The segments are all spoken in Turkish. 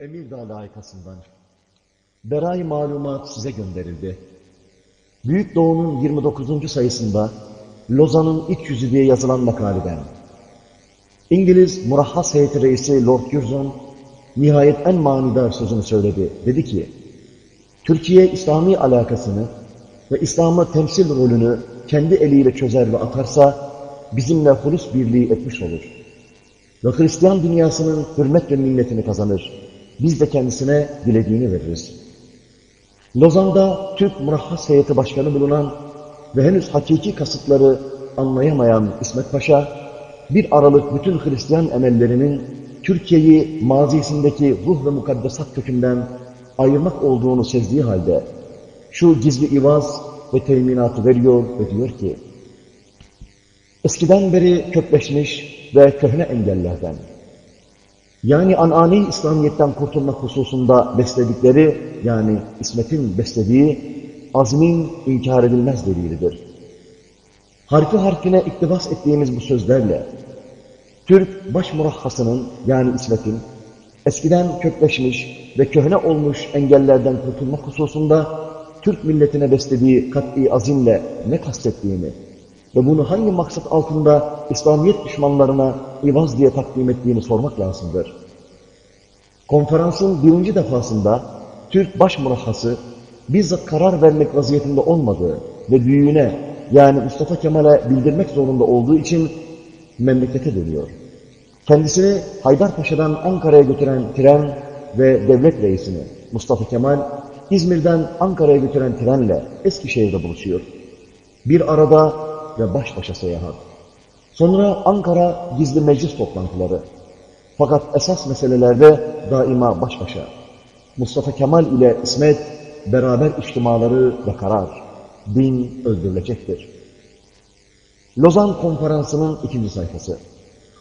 Emirdağ layıkasından. Beray malumat size gönderildi. Büyük Doğu'nun 29. sayısında Lozan'ın iç yüzü diye yazılan makaleden İngiliz Murahhas Heyeti Reisi Lord Curzon nihayet en manidar sözünü söyledi. Dedi ki, Türkiye İslami alakasını ve İslam'ı temsil rolünü kendi eliyle çözer ve atarsa bizimle hulus birliği etmiş olur. Ve Hristiyan dünyasının hürmet ve minnetini kazanır. Biz de kendisine dilediğini veririz. Lozan'da Türk Murahhas Heyeti Başkanı bulunan ve henüz hakiki kasıtları anlayamayan İsmet Paşa, bir aralık bütün Hristiyan emellerinin Türkiye'yi mazisindeki ruh ve mukaddesat kökünden ayırmak olduğunu sezdiği halde şu gizli ivaz ve teminatı veriyor ve diyor ki eskiden beri kökleşmiş ve köhne engellerden yani anane İslamiyet'ten kurtulmak hususunda besledikleri yani İsmet'in beslediği azmin inkar edilmez delilidir. Harfi harfine iktibas ettiğimiz bu sözlerle Türk baş murahhasının yani İsmet'in eskiden kökleşmiş ve köhne olmuş engellerden kurtulmak hususunda Türk milletine beslediği kat'i azimle ne kastettiğini ve bunu hangi maksat altında İslamiyet düşmanlarına ivaz diye takdim ettiğini sormak lazımdır. Konferansın birinci defasında Türk baş murahhası bizzat karar vermek vaziyetinde olmadığı ve büyüğüne yani Mustafa Kemal'e bildirmek zorunda olduğu için memlekete dönüyor. Kendisini Haydarpaşa'dan Ankara'ya götüren tren ve devlet reisini Mustafa Kemal İzmir'den Ankara'ya götüren trenle Eskişehir'de buluşuyor. Bir arada ve baş başa seyahat. Sonra Ankara gizli meclis toplantıları. Fakat esas meselelerde daima baş başa. Mustafa Kemal ile İsmet beraber içtimaları ve karar. Din öldürülecektir. Lozan Konferansı'nın ikinci sayfası.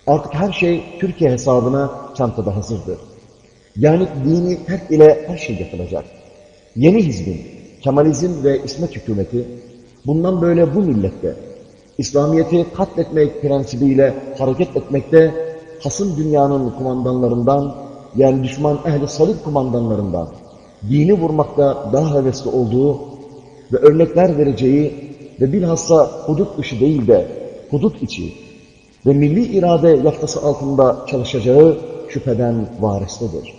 Artık her şey Türkiye hesabına çantada hazırdır. Yani dini terk ile her şey yapılacak. Yeni hizbin, Kemalizm ve İsmet hükümeti bundan böyle bu millette İslamiyet'i katletmek prensibiyle hareket etmekte hasım dünyanın kumandanlarından yani düşman ehli salib kumandanlarından dini vurmakta daha hevesli olduğu ve örnekler vereceği ve bilhassa hudut dışı değil de hudut içi ve milli irade yaftası altında çalışacağı şüpheden varislidir.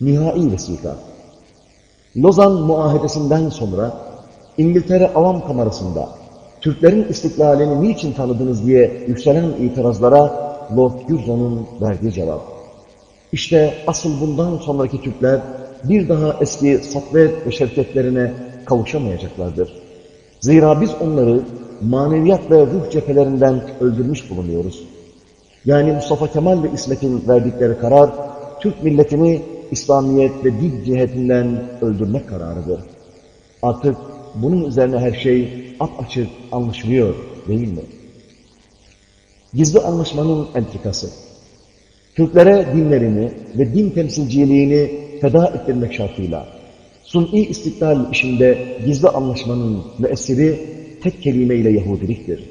Nihai vesika Lozan muahedesinden sonra İngiltere Avam Kamerası'nda Türklerin istiklalini niçin tanıdınız diye yükselen itirazlara Lord Curzon'un verdiği cevap. İşte asıl bundan sonraki Türkler bir daha eski satvet ve şirketlerine kavuşamayacaklardır. Zira biz onları maneviyat ve ruh cephelerinden öldürmüş bulunuyoruz. Yani Mustafa Kemal ve İsmet'in verdikleri karar, Türk milletini İslamiyet ve din cihetinden öldürmek kararıdır. Artık bunun üzerine her şey apaçık anlaşılıyor değil mi? Gizli anlaşmanın entrikası. Türklere dinlerini ve din temsilciliğini feda ettirmek şartıyla suni istiklal işinde gizli anlaşmanın müessiri tek kelimeyle Yahudiliktir.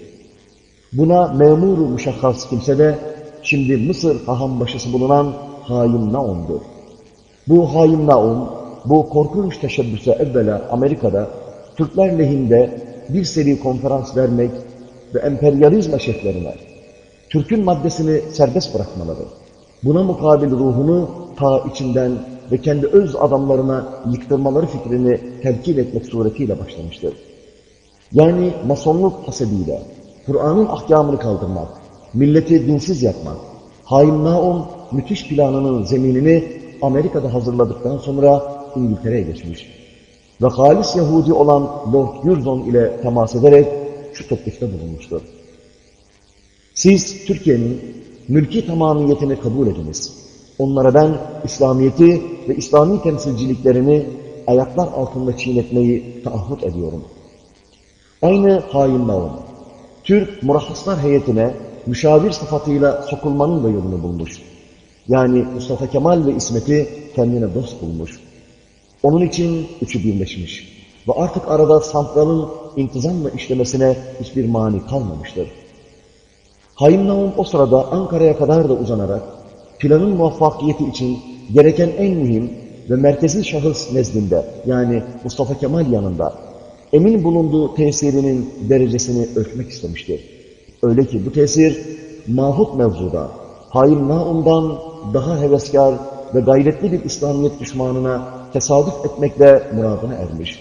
Buna memuru muşakhas kimse de şimdi Mısır haham başısı bulunan hain Naum'dur. Bu hain Naum, bu korkunç teşebbüse evvela Amerika'da Türkler lehinde bir seri konferans vermek ve emperyalizm şeflerine Türk'ün maddesini serbest bırakmaları, buna mukabil ruhunu ta içinden ve kendi öz adamlarına yıktırmaları fikrini telkin etmek suretiyle başlamıştır. Yani masonluk hasebiyle Kur'an'ın ahkamını kaldırmak, milleti dinsiz yapmak, hain Naum müthiş planının zeminini Amerika'da hazırladıktan sonra İngiltere'ye geçmiş. Ve halis Yahudi olan Lord Curzon ile temas ederek şu teklifte bulunmuştur. Siz Türkiye'nin mülki tamamiyetini kabul ediniz. Onlara ben İslamiyet'i ve İslami temsilciliklerini ayaklar altında çiğnetmeyi taahhüt ediyorum. Aynı hain Naum, Türk murahhaslar heyetine müşavir sıfatıyla sokulmanın da yolunu bulmuş. Yani Mustafa Kemal ve İsmet'i kendine dost bulmuş. Onun için üçü birleşmiş ve artık arada santralın intizamla işlemesine hiçbir mani kalmamıştır. Haim Naum o sırada Ankara'ya kadar da uzanarak planın muvaffakiyeti için gereken en mühim ve merkezi şahıs nezdinde yani Mustafa Kemal yanında emin bulunduğu tesirinin derecesini ölçmek istemiştir. Öyle ki bu tesir mahut mevzuda hain naumdan daha heveskar ve gayretli bir İslamiyet düşmanına tesadüf etmekle muradına ermiş.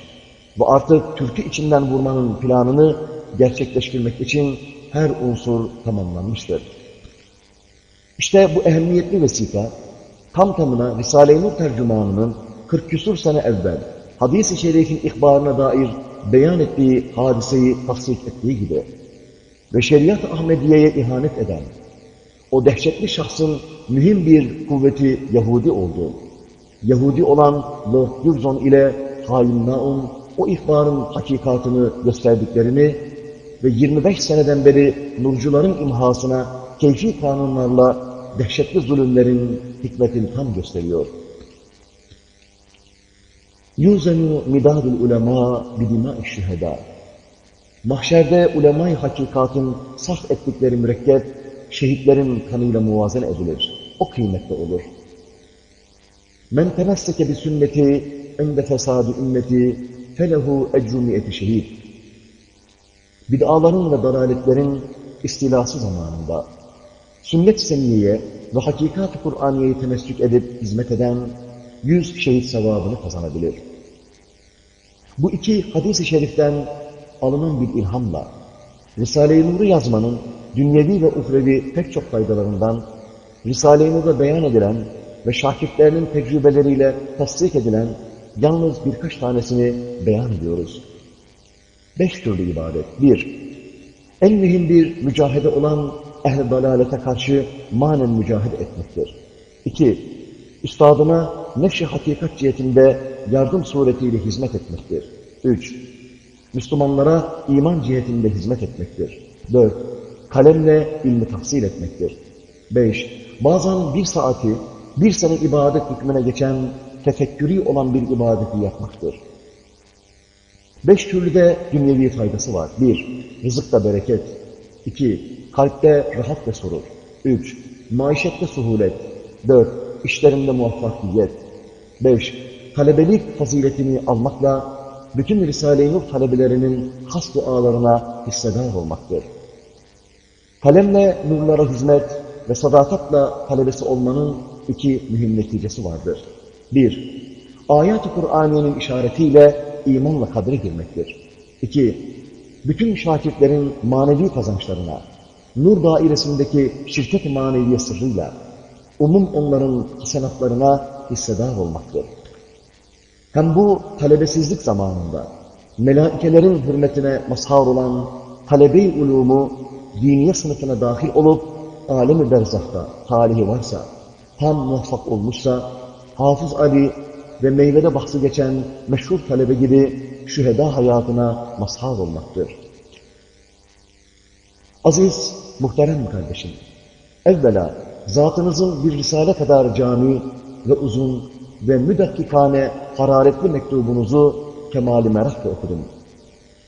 Bu artık Türk'ü içinden vurmanın planını gerçekleştirmek için her unsur tamamlanmıştır. İşte bu ehemmiyetli vesika, tam tamına Risale-i Nur tercümanının 40 küsur sene evvel hadis-i şerifin ihbarına dair beyan ettiği hadiseyi tafsik ettiği gibi ve şeriat-ı Ahmediye'ye ihanet eden o dehşetli şahsın mühim bir kuvveti Yahudi oldu. Yahudi olan Lord Curzon ile Halim Naum o ihbarın hakikatını gösterdiklerini ve 25 seneden beri nurcuların imhasına keyfi kanunlarla dehşetli zulümlerin hikmetini tam gösteriyor. Yuzenu midadul ulema bidima şüheda. Mahşerde ulema-i hakikatın saf ettikleri mürekkep, şehitlerin kanıyla muvazen edilir. O kıymetli olur. Men temesseke bi sünneti ende fesadi ümmeti felehu ecrumiyeti şehit. Bid'aların ve dalaletlerin istilası zamanında sünnet senniyeye ve hakikat-ı Kur'aniye'yi temessük edip hizmet eden yüz şehit sevabını kazanabilir. Bu iki hadis-i şeriften alınan bir ilhamla Risale-i Nur'u yazmanın dünyevi ve uhrevi pek çok faydalarından Risale-i Nur'da beyan edilen ve şakirtlerinin tecrübeleriyle tasdik edilen yalnız birkaç tanesini beyan ediyoruz. Beş türlü ibadet. Bir, en mühim bir mücahede olan ehl-i dalalete karşı manen mücahede etmektir. İki, üstadına nefşi hakikat cihetinde yardım suretiyle hizmet etmektir. Üç, Müslümanlara iman cihetinde hizmet etmektir. Dört, kalemle ilmi tahsil etmektir. Beş, bazen bir saati bir sene ibadet hükmüne geçen tefekkürü olan bir ibadeti yapmaktır. Beş türlü de dünyevi faydası var. Bir, rızıkta bereket. İki, kalpte rahat ve surur. Üç, maişette suhulet. Dört, işlerinde muvaffakiyet. Beş, talebelik faziletini almakla bütün Risale-i Nur talebelerinin has dualarına hissedar olmaktır. Kalemle nurlara hizmet ve sadakatla talebesi olmanın iki mühim neticesi vardır. Bir, ayat-ı Kur'aniyenin işaretiyle imanla kadre girmektir. İki, bütün şakirtlerin manevi kazançlarına, nur dairesindeki şirket-i maneviye sırrıyla, umum onların hasenatlarına hissedar olmaktır. Hem bu talebesizlik zamanında, melaikelerin hürmetine mazhar olan talebe-i ulumu, diniye sınıfına dahil olup, alem-i berzahta talihi varsa, tam muvaffak olmuşsa, Hafız Ali ve meyvede bahsi geçen meşhur talebe gibi şüheda hayatına mazhar olmaktır. Aziz, muhterem kardeşim, evvela zatınızın bir risale kadar cami ve uzun ve müdakkikane hararetli mektubunuzu kemali merakla okudum.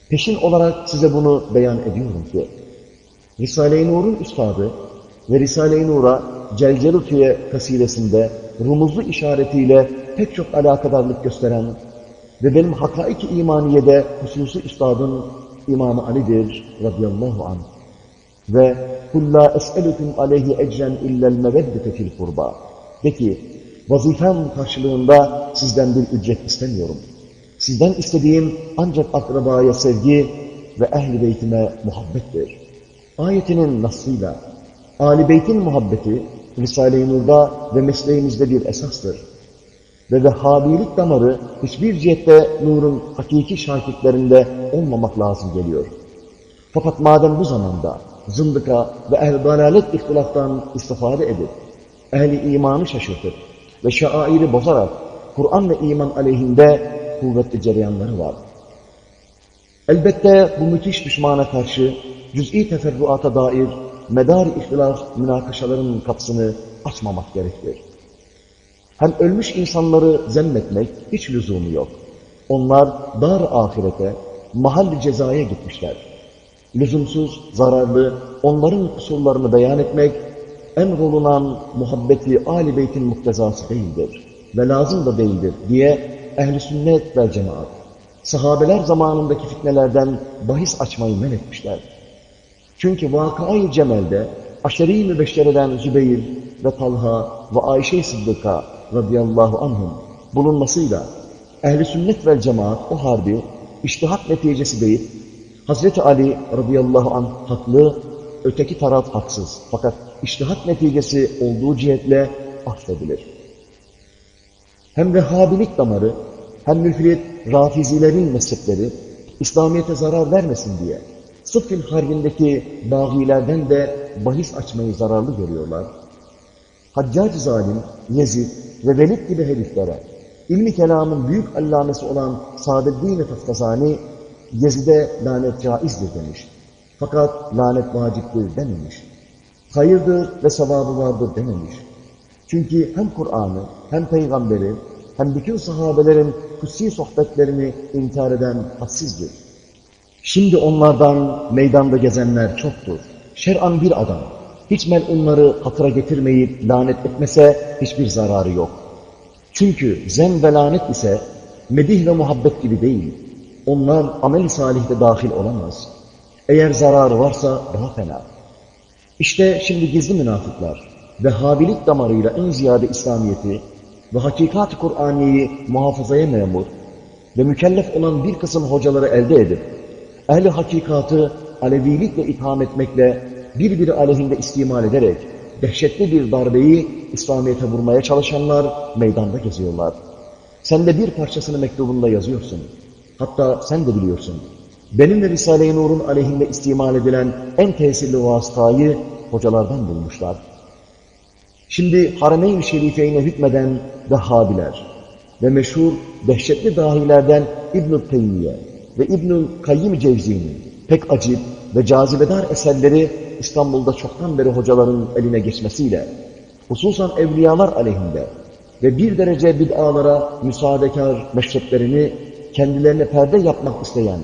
Peşin olarak size bunu beyan ediyorum ki, Risale-i Nur'un üstadı ve Risale-i Nur'a Celcelufiye kasidesinde rumuzlu işaretiyle pek çok alakadarlık gösteren ve benim hakaik-i imaniyede hususi üstadım İmam Ali'dir radıyallahu anh. Ve kulla es'elüküm aleyhi ecren illel meveddete fil kurba. De ki, vazifem karşılığında sizden bir ücret istemiyorum. Sizden istediğim ancak akrabaya sevgi ve ehl-i beytime muhabbettir. Ayetinin nasıyla, Ali Beyt'in muhabbeti, Risale-i Nur'da ve mesleğimizde bir esastır. Ve Vehhabilik damarı hiçbir cihette Nur'un hakiki şakirtlerinde olmamak lazım geliyor. Fakat madem bu zamanda zındıka ve ehl-i dalalet ihtilaftan istifade edip, ehli imanı şaşırtıp ve şairi bozarak Kur'an ve iman aleyhinde kuvvetli cereyanları var. Elbette bu müthiş düşmana karşı cüz'i teferruata dair medar ihtilaf münakaşaların kapısını açmamak gerekir. Hem ölmüş insanları zemmetmek hiç lüzumu yok. Onlar dar ahirete, mahalli cezaya gitmişler. Lüzumsuz, zararlı, onların kusurlarını beyan etmek emrolunan muhabbeti Ali Beyt'in muktezası değildir ve lazım da değildir diye ehli sünnet ve cemaat sahabeler zamanındaki fitnelerden bahis açmayı men etmişler. Çünkü vakı Cemel'de aşeri mübeşşereden Zübeyir ve Talha ve Ayşe-i Sıddık'a radıyallahu anhum bulunmasıyla ehli sünnet ve cemaat o harbi iştihat neticesi değil, Hazreti Ali radıyallahu anh haklı, öteki taraf haksız. Fakat iştihat neticesi olduğu cihetle affedilir. Hem Vehhabilik damarı, hem mülfiyet rafizilerin mezhepleri İslamiyet'e zarar vermesin diye Sıffin Harbi'ndeki bağilerden de bahis açmayı zararlı görüyorlar. Haccac zalim, Yezid ve Velid gibi heriflere ilmi kelamın büyük allamesi olan Sadeddin-i Taftazani Yezid'e lanet caizdir demiş. Fakat lanet vaciptir dememiş. Hayırdır ve sevabı vardır dememiş. Çünkü hem Kur'an'ı hem Peygamberi hem bütün sahabelerin kutsi sohbetlerini inkar eden hadsizdir. Şimdi onlardan meydanda gezenler çoktur. Şer'an bir adam, hiç onları hatıra getirmeyip lanet etmese hiçbir zararı yok. Çünkü zem ve lanet ise medih ve muhabbet gibi değil. Onlar amel-i salihte dahil olamaz. Eğer zararı varsa daha fena. İşte şimdi gizli münafıklar, Vehhabilik damarıyla en ziyade İslamiyet'i ve hakikat-ı Kur'aniyeyi muhafazaya memur ve mükellef olan bir kısım hocaları elde edip, ehli hakikatı alevilikle itham etmekle birbiri aleyhinde istimal ederek dehşetli bir darbeyi İslamiyet'e vurmaya çalışanlar meydanda geziyorlar. Sen de bir parçasını mektubunda yazıyorsun. Hatta sen de biliyorsun. Benim ve Risale-i Nur'un aleyhinde istimal edilen en tesirli vasıtayı hocalardan bulmuşlar. Şimdi Harameyn-i Şerife'ine hükmeden Vehhabiler ve meşhur dehşetli dahilerden İbn-i Teymiye ve İbn-i Kayyim Cevzi'nin pek acip ve cazibedar eserleri İstanbul'da çoktan beri hocaların eline geçmesiyle, hususan evliyalar aleyhinde ve bir derece bid'alara müsaadekar meşreplerini kendilerine perde yapmak isteyen,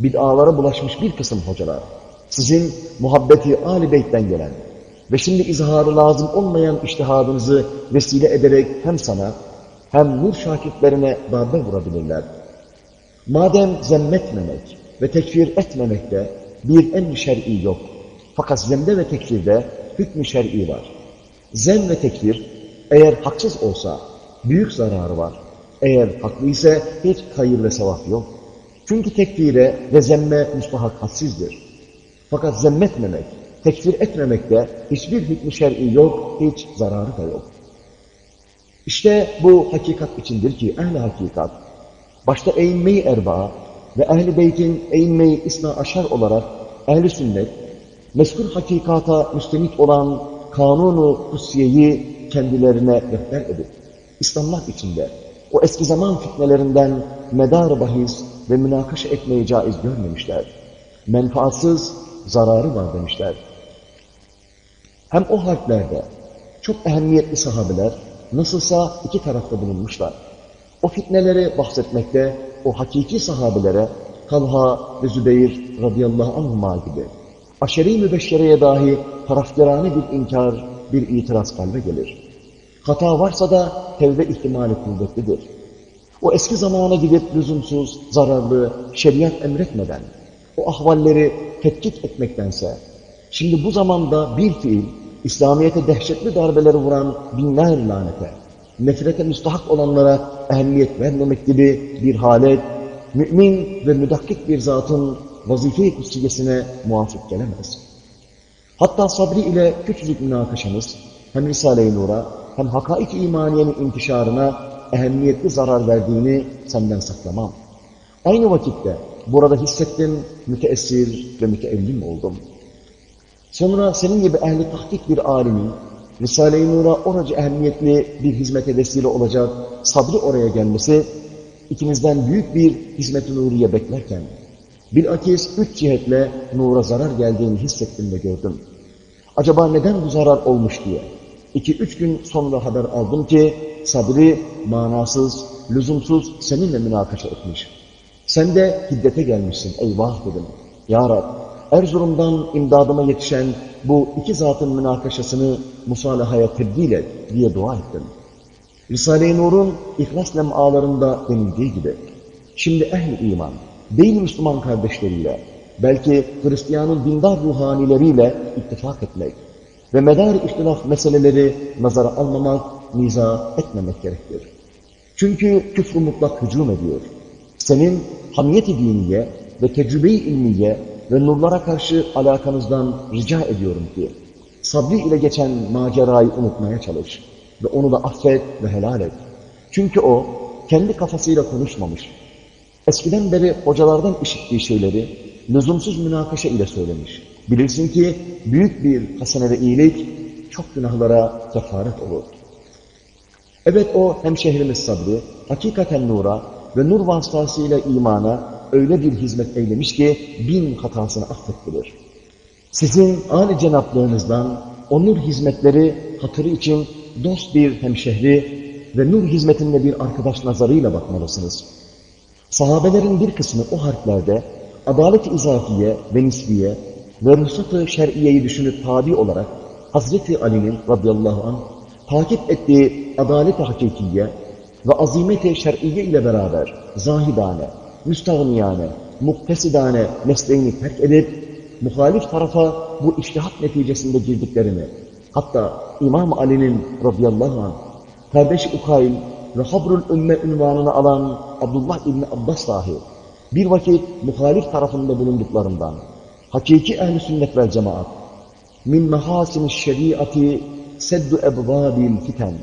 bid'alara bulaşmış bir kısım hocalar, sizin muhabbeti Ali Beyt'ten gelen ve şimdi izharı lazım olmayan iştihadınızı vesile ederek hem sana hem nur şakirtlerine darbe vurabilirler. Madem zemmetmemek ve tekfir etmemekte bir en şer'i yok. Fakat zemde ve tekfirde hükmü şer'i var. Zem ve tekfir eğer haksız olsa büyük zararı var. Eğer haklı ise hiç hayır ve sevap yok. Çünkü tekfire ve zemme müstahak hadsizdir. Fakat zemmetmemek, tekfir etmemekte hiçbir hükmü şer'i yok, hiç zararı da yok. İşte bu hakikat içindir ki ehli hakikat, başta eğinmeyi erba ve ehli beytin eğinmeyi isna aşar olarak ehli sünnet, meskur hakikata müstenit olan kanunu kutsiyeyi kendilerine rehber edip, İslamlar içinde o eski zaman fitnelerinden medar bahis ve münakaşa etmeyi caiz görmemişler. Menfaatsız zararı var demişler. Hem o harplerde çok ehemmiyetli sahabeler nasılsa iki tarafta bulunmuşlar. O fitneleri bahsetmekte o hakiki sahabelere Talha ve Zübeyir radıyallahu anhuma gibi aşeri mübeşşereye dahi tarafkarane bir inkar, bir itiraz kalbe gelir. Hata varsa da tevbe ihtimali kuvvetlidir. O eski zamana gidip lüzumsuz, zararlı, şeriat emretmeden o ahvalleri tetkik etmektense, şimdi bu zamanda bir fiil, İslamiyet'e dehşetli darbeleri vuran binler lanete, nefrete müstahak olanlara ehemmiyet vermemek gibi bir halet, mümin ve müdakkik bir zatın vazife-i kutsiyesine muvafık gelemez. Hatta sabri ile küçücük münakaşamız hem Risale-i Nur'a hem hakaik imaniyenin intişarına ehemmiyetli zarar verdiğini senden saklamam. Aynı vakitte burada hissettim, müteessir ve müteellim oldum. Sonra senin gibi ehli tahkik bir alimin, Risale-i Nur'a oracı ehemmiyetli bir hizmete vesile olacak sabri oraya gelmesi, ikinizden büyük bir hizmet-i nuriye beklerken, bilakis üç cihetle nura zarar geldiğini hissettim ve gördüm. Acaba neden bu zarar olmuş diye. İki üç gün sonra haber aldım ki, sabri manasız, lüzumsuz seninle münakaşa etmiş. Sen de hiddete gelmişsin, eyvah dedim. Ya Rab, Erzurum'dan imdadıma yetişen bu iki zatın münakaşasını musalahaya tebdil et diye dua ettim. Risale-i Nur'un İhlas lem'alarında denildiği gibi, şimdi ehl iman, değil Müslüman kardeşleriyle, belki Hristiyanın dindar ruhanileriyle ittifak etmek ve medar ihtilaf meseleleri nazara almamak, niza etmemek gerektir. Çünkü küfrü mutlak hücum ediyor. Senin hamiyeti diniye ve tecrübe-i ilmiye ve nurlara karşı alakanızdan rica ediyorum ki, sabri ile geçen macerayı unutmaya çalış ve onu da affet ve helal et. Çünkü o kendi kafasıyla konuşmamış. Eskiden beri hocalardan işittiği şeyleri lüzumsuz münakaşa ile söylemiş. Bilirsin ki büyük bir hasene ve iyilik çok günahlara kefaret olur. Evet o hemşehrimiz sabrı, hakikaten nura ve nur vasıtasıyla imana öyle bir hizmet eylemiş ki bin hatasını affettirir. Sizin âli cenaplığınızdan o nur hizmetleri hatırı için dost bir hemşehri ve nur hizmetinde bir arkadaş nazarıyla bakmalısınız. Sahabelerin bir kısmı o harflerde adalet-i izafiye ve nisbiye ve ruhsat-ı şer'iyeyi düşünüp tabi olarak Hazreti Ali'nin radıyallahu anh takip ettiği adalet-i hakikiye ve azimeti şer'iye ile beraber zahidane, müstağniyane, muktesidane mesleğini terk edip muhalif tarafa bu iştihat neticesinde girdiklerini hatta İmam Ali'nin radıyallahu anh kardeş Ukayl ve Habrul Ümme ünvanını alan Abdullah İbni Abbas dahi bir vakit muhalif tarafında bulunduklarından hakiki ehl-i sünnet vel cemaat min mehasin şeriatı seddu ebvabil fiten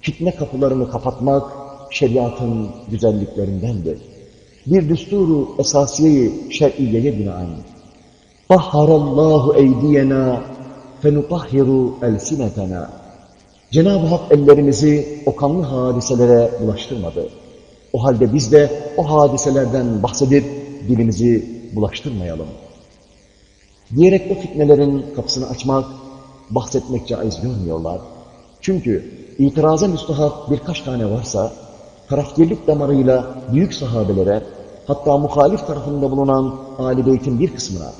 fitne kapılarını kapatmak şeriatın güzelliklerindendir. Bir düsturu esasiyeyi şer'iyeye binaen. Tahharallahu eydiyena fenutahhiru elsinetena. Cenab-ı Hak ellerimizi o kanlı hadiselere bulaştırmadı. O halde biz de o hadiselerden bahsedip dilimizi bulaştırmayalım. Diyerek o fitnelerin kapısını açmak, bahsetmek caiz görmüyorlar. Çünkü itiraza müstahak birkaç tane varsa, tarafgirlik damarıyla büyük sahabelere, hatta muhalif tarafında bulunan Ali Beyt'in bir kısmına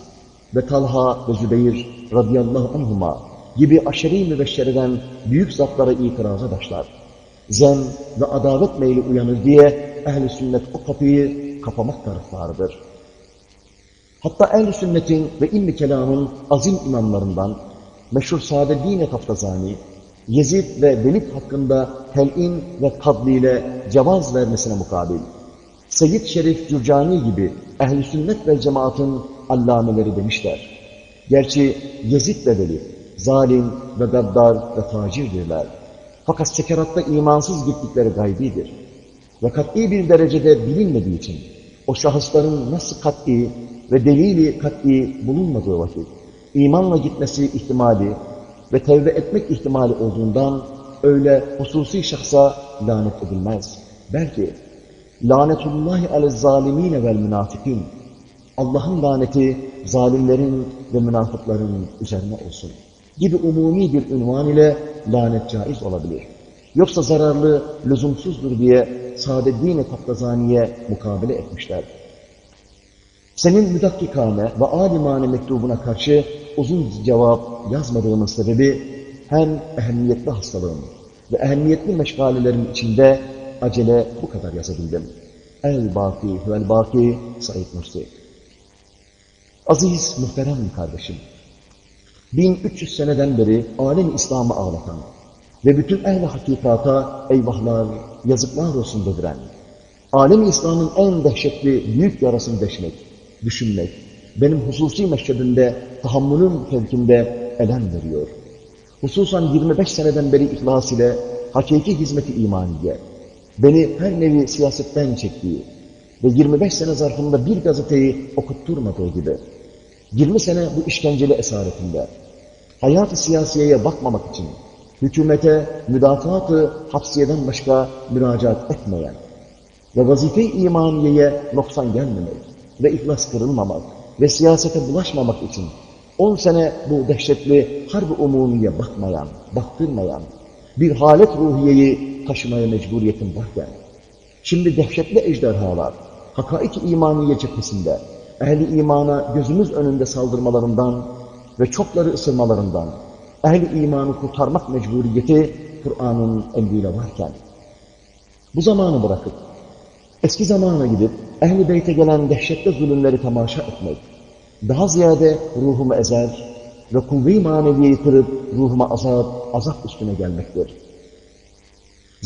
ve Talha ve Zübeyir radıyallahu anhuma gibi aşeri mübeşşereden büyük zatlara itiraza başlar. Zem ve adalet meyli uyanır diye ehl sünnet o kapıyı kapamak taraftarıdır. Hatta ehl sünnetin ve ilmi kelamın azim imamlarından meşhur Sadeddin Taftazani, Yezid ve Velid hakkında telin ve kadliyle cevaz vermesine mukabil, Seyyid Şerif Cürcani gibi ehl sünnet ve cemaatın allameleri demişler. Gerçi Yezid ve Velid, zalim ve gaddar ve facirdirler. Fakat sekeratta imansız gittikleri gaybidir. Ve kat'i bir derecede bilinmediği için o şahısların nasıl kat'i ve delili kat'i bulunmadığı vakit imanla gitmesi ihtimali ve tevbe etmek ihtimali olduğundan öyle hususi şahsa lanet edilmez. Belki lanetullahi ale zalimine vel münafikin Allah'ın laneti zalimlerin ve münafıkların üzerine olsun gibi umumi bir ünvan ile lanet caiz olabilir. Yoksa zararlı, lüzumsuzdur diye Sadeddin-i Taftazani'ye mukabele etmişler. Senin müdakkikane ve alimane mektubuna karşı uzun cevap yazmadığımın sebebi hem ehemmiyetli hastalığım ve ehemmiyetli meşgalelerin içinde acele bu kadar yazabildim. El-Baki, Hüvel-Baki, Said Nursi. Aziz, muhterem kardeşim, 1300 seneden beri alem İslam'ı ağlatan ve bütün ehl-i hakikata eyvahlar, yazıklar olsun dediren, alem İslam'ın en dehşetli büyük yarasını deşmek, düşünmek, benim hususi meşrebimde, tahammülüm fevkinde elem veriyor. Hususan 25 seneden beri ihlas ile hakiki hizmeti imaniye, beni her nevi siyasetten çektiği ve 25 sene zarfında bir gazeteyi okutturmadığı gibi, 20 sene bu işkenceli esaretinde, hayat-ı siyasiyeye bakmamak için, hükümete müdafaat-ı hapsiyeden başka müracaat etmeyen ve vazife-i imaniyeye noksan gelmemek ve ihlas kırılmamak ve siyasete bulaşmamak için 10 sene bu dehşetli harb-ı umumiye bakmayan, baktırmayan bir halet ruhiyeyi taşımaya mecburiyetim varken, şimdi dehşetli ejderhalar, hakaik-i imaniye cephesinde ehli imana gözümüz önünde saldırmalarından ve çokları ısırmalarından ehli imanı kurtarmak mecburiyeti Kur'an'ın emriyle varken bu zamanı bırakıp eski zamana gidip ehli beyte gelen dehşetli zulümleri temaşa etmek daha ziyade ruhumu ezer ve kuvve-i maneviyeyi kırıp ruhuma azap, azap üstüne gelmektir.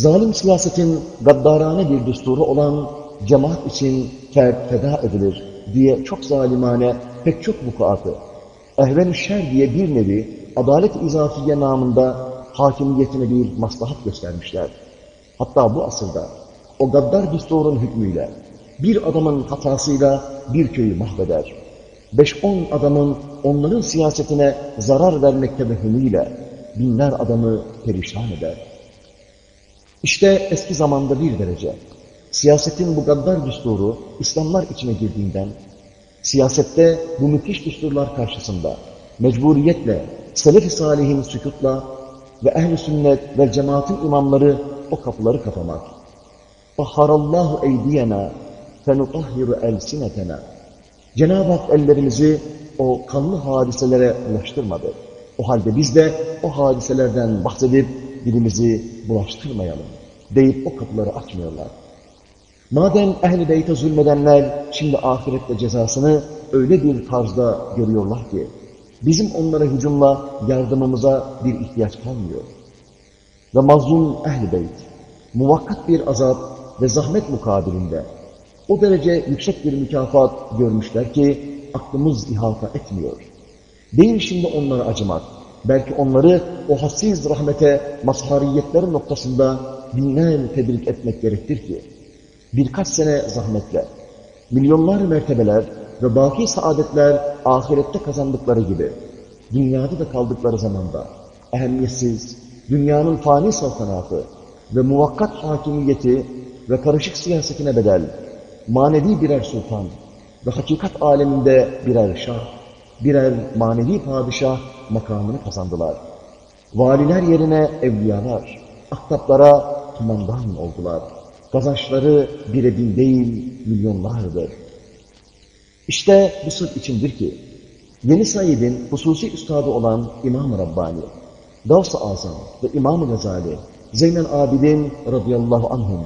Zalim siyasetin gaddarane bir düsturu olan cemaat için fert feda edilir diye çok zalimane pek çok vukuatı, ehven şer diye bir nevi adalet-i izafiye namında hakimiyetine bir maslahat göstermişler. Hatta bu asırda o gaddar düsturun hükmüyle bir adamın hatasıyla bir köyü mahveder. Beş on adamın onların siyasetine zarar vermek tebehümüyle binler adamı perişan eder. İşte eski zamanda bir derece. Siyasetin bu gaddar düsturu İslamlar içine girdiğinden, siyasette bu müthiş düsturlar karşısında mecburiyetle, selef-i salihin sükutla ve ehl-i sünnet ve cemaatin imamları o kapıları kapamak. Tahharallahu eydiyena fenutahhiru elsinetena. Cenab-ı Hak ellerimizi o kanlı hadiselere ulaştırmadı. O halde biz de o hadiselerden bahsedip dilimizi bulaştırmayalım deyip o kapıları açmıyorlar. Madem ehl-i beyte zulmedenler şimdi ahirette cezasını öyle bir tarzda görüyorlar ki bizim onlara hücumla yardımımıza bir ihtiyaç kalmıyor. Ve mazlum ehl-i beyt muvakkat bir azap ve zahmet mukabilinde o derece yüksek bir mükafat görmüşler ki aklımız ihata etmiyor. Değil şimdi onlara acımak, belki onları o hassiz rahmete mazhariyetleri noktasında binler tebrik etmek gerektir ki, birkaç sene zahmetle, milyonlar mertebeler ve baki saadetler ahirette kazandıkları gibi, dünyada da kaldıkları zamanda, ehemmiyetsiz, dünyanın fani saltanatı ve muvakkat hakimiyeti ve karışık siyasetine bedel, manevi birer sultan ve hakikat aleminde birer şah, birer manevi padişah makamını kazandılar. Valiler yerine evliyalar, ahtaplara kumandan oldular. Kazançları bire bin değil milyonlardır. İşte bu sırf içindir ki, Yeni Said'in hususi üstadı olan İmam-ı Rabbani, Gavs-ı Azam ve İmam-ı Gazali, Zeynel Abidin radıyallahu anhum,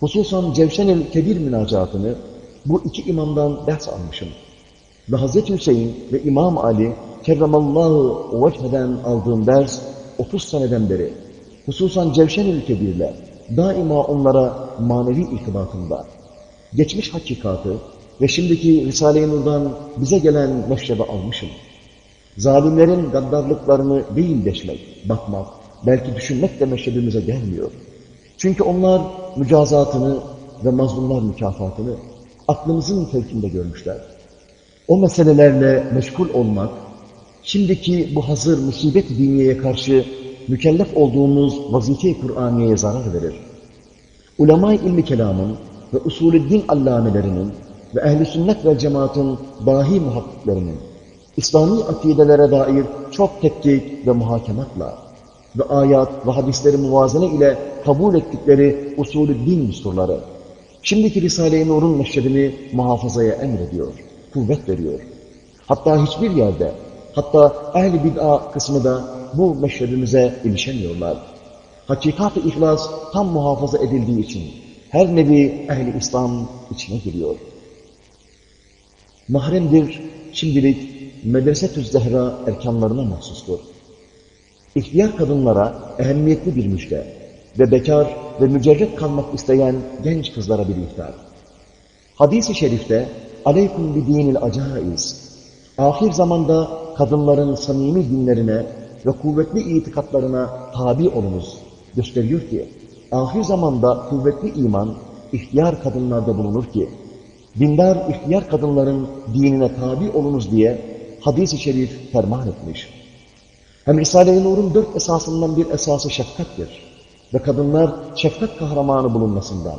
hususan Cevşenil Kebir münacatını bu iki imamdan ders almışım. Ve Hazreti Hüseyin ve İmam Ali kerramallahu vecheden aldığım ders 30 seneden beri hususan Cevşenil Kebir'le daima onlara manevi irtibatımda geçmiş hakikatı ve şimdiki Risale-i Nur'dan bize gelen meşrebe almışım. Zalimlerin gaddarlıklarını değil deşmek, bakmak, belki düşünmek de meşrebimize gelmiyor. Çünkü onlar mücazatını ve mazlumlar mükafatını aklımızın fevkinde görmüşler. O meselelerle meşgul olmak, şimdiki bu hazır musibet diniyeye karşı mükellef olduğumuz vazife-i Kur'aniye'ye zarar verir. Ulema-i ilmi kelamın ve usulü din allamelerinin ve ehli sünnet ve cemaatin dahi muhakkiklerinin İslami akidelere dair çok tetkik ve muhakematla ve ayat ve hadisleri muvazene ile kabul ettikleri usulü din düsturları, şimdiki Risale-i Nur'un meşrebini muhafazaya emrediyor, kuvvet veriyor. Hatta hiçbir yerde, hatta ehl-i bid'a kısmı da bu meşrebimize ilişemiyorlar. Hakikat-ı ihlas tam muhafaza edildiği için her nevi ehli İslam içine giriyor. Mahremdir şimdilik Medreset-ü Zehra erkanlarına mahsustur. İhtiyar kadınlara ehemmiyetli bir müjde ve bekar ve mücerret kalmak isteyen genç kızlara bir ihtar. Hadis-i şerifte aleykum bi dinil acaiz. Ahir zamanda kadınların samimi dinlerine ve kuvvetli itikatlarına tabi olunuz gösteriyor ki ahir zamanda kuvvetli iman ihtiyar kadınlarda bulunur ki dindar ihtiyar kadınların dinine tabi olunuz diye hadis-i şerif ferman etmiş. Hem Risale-i Nur'un dört esasından bir esası şefkattir. Ve kadınlar şefkat kahramanı bulunmasından,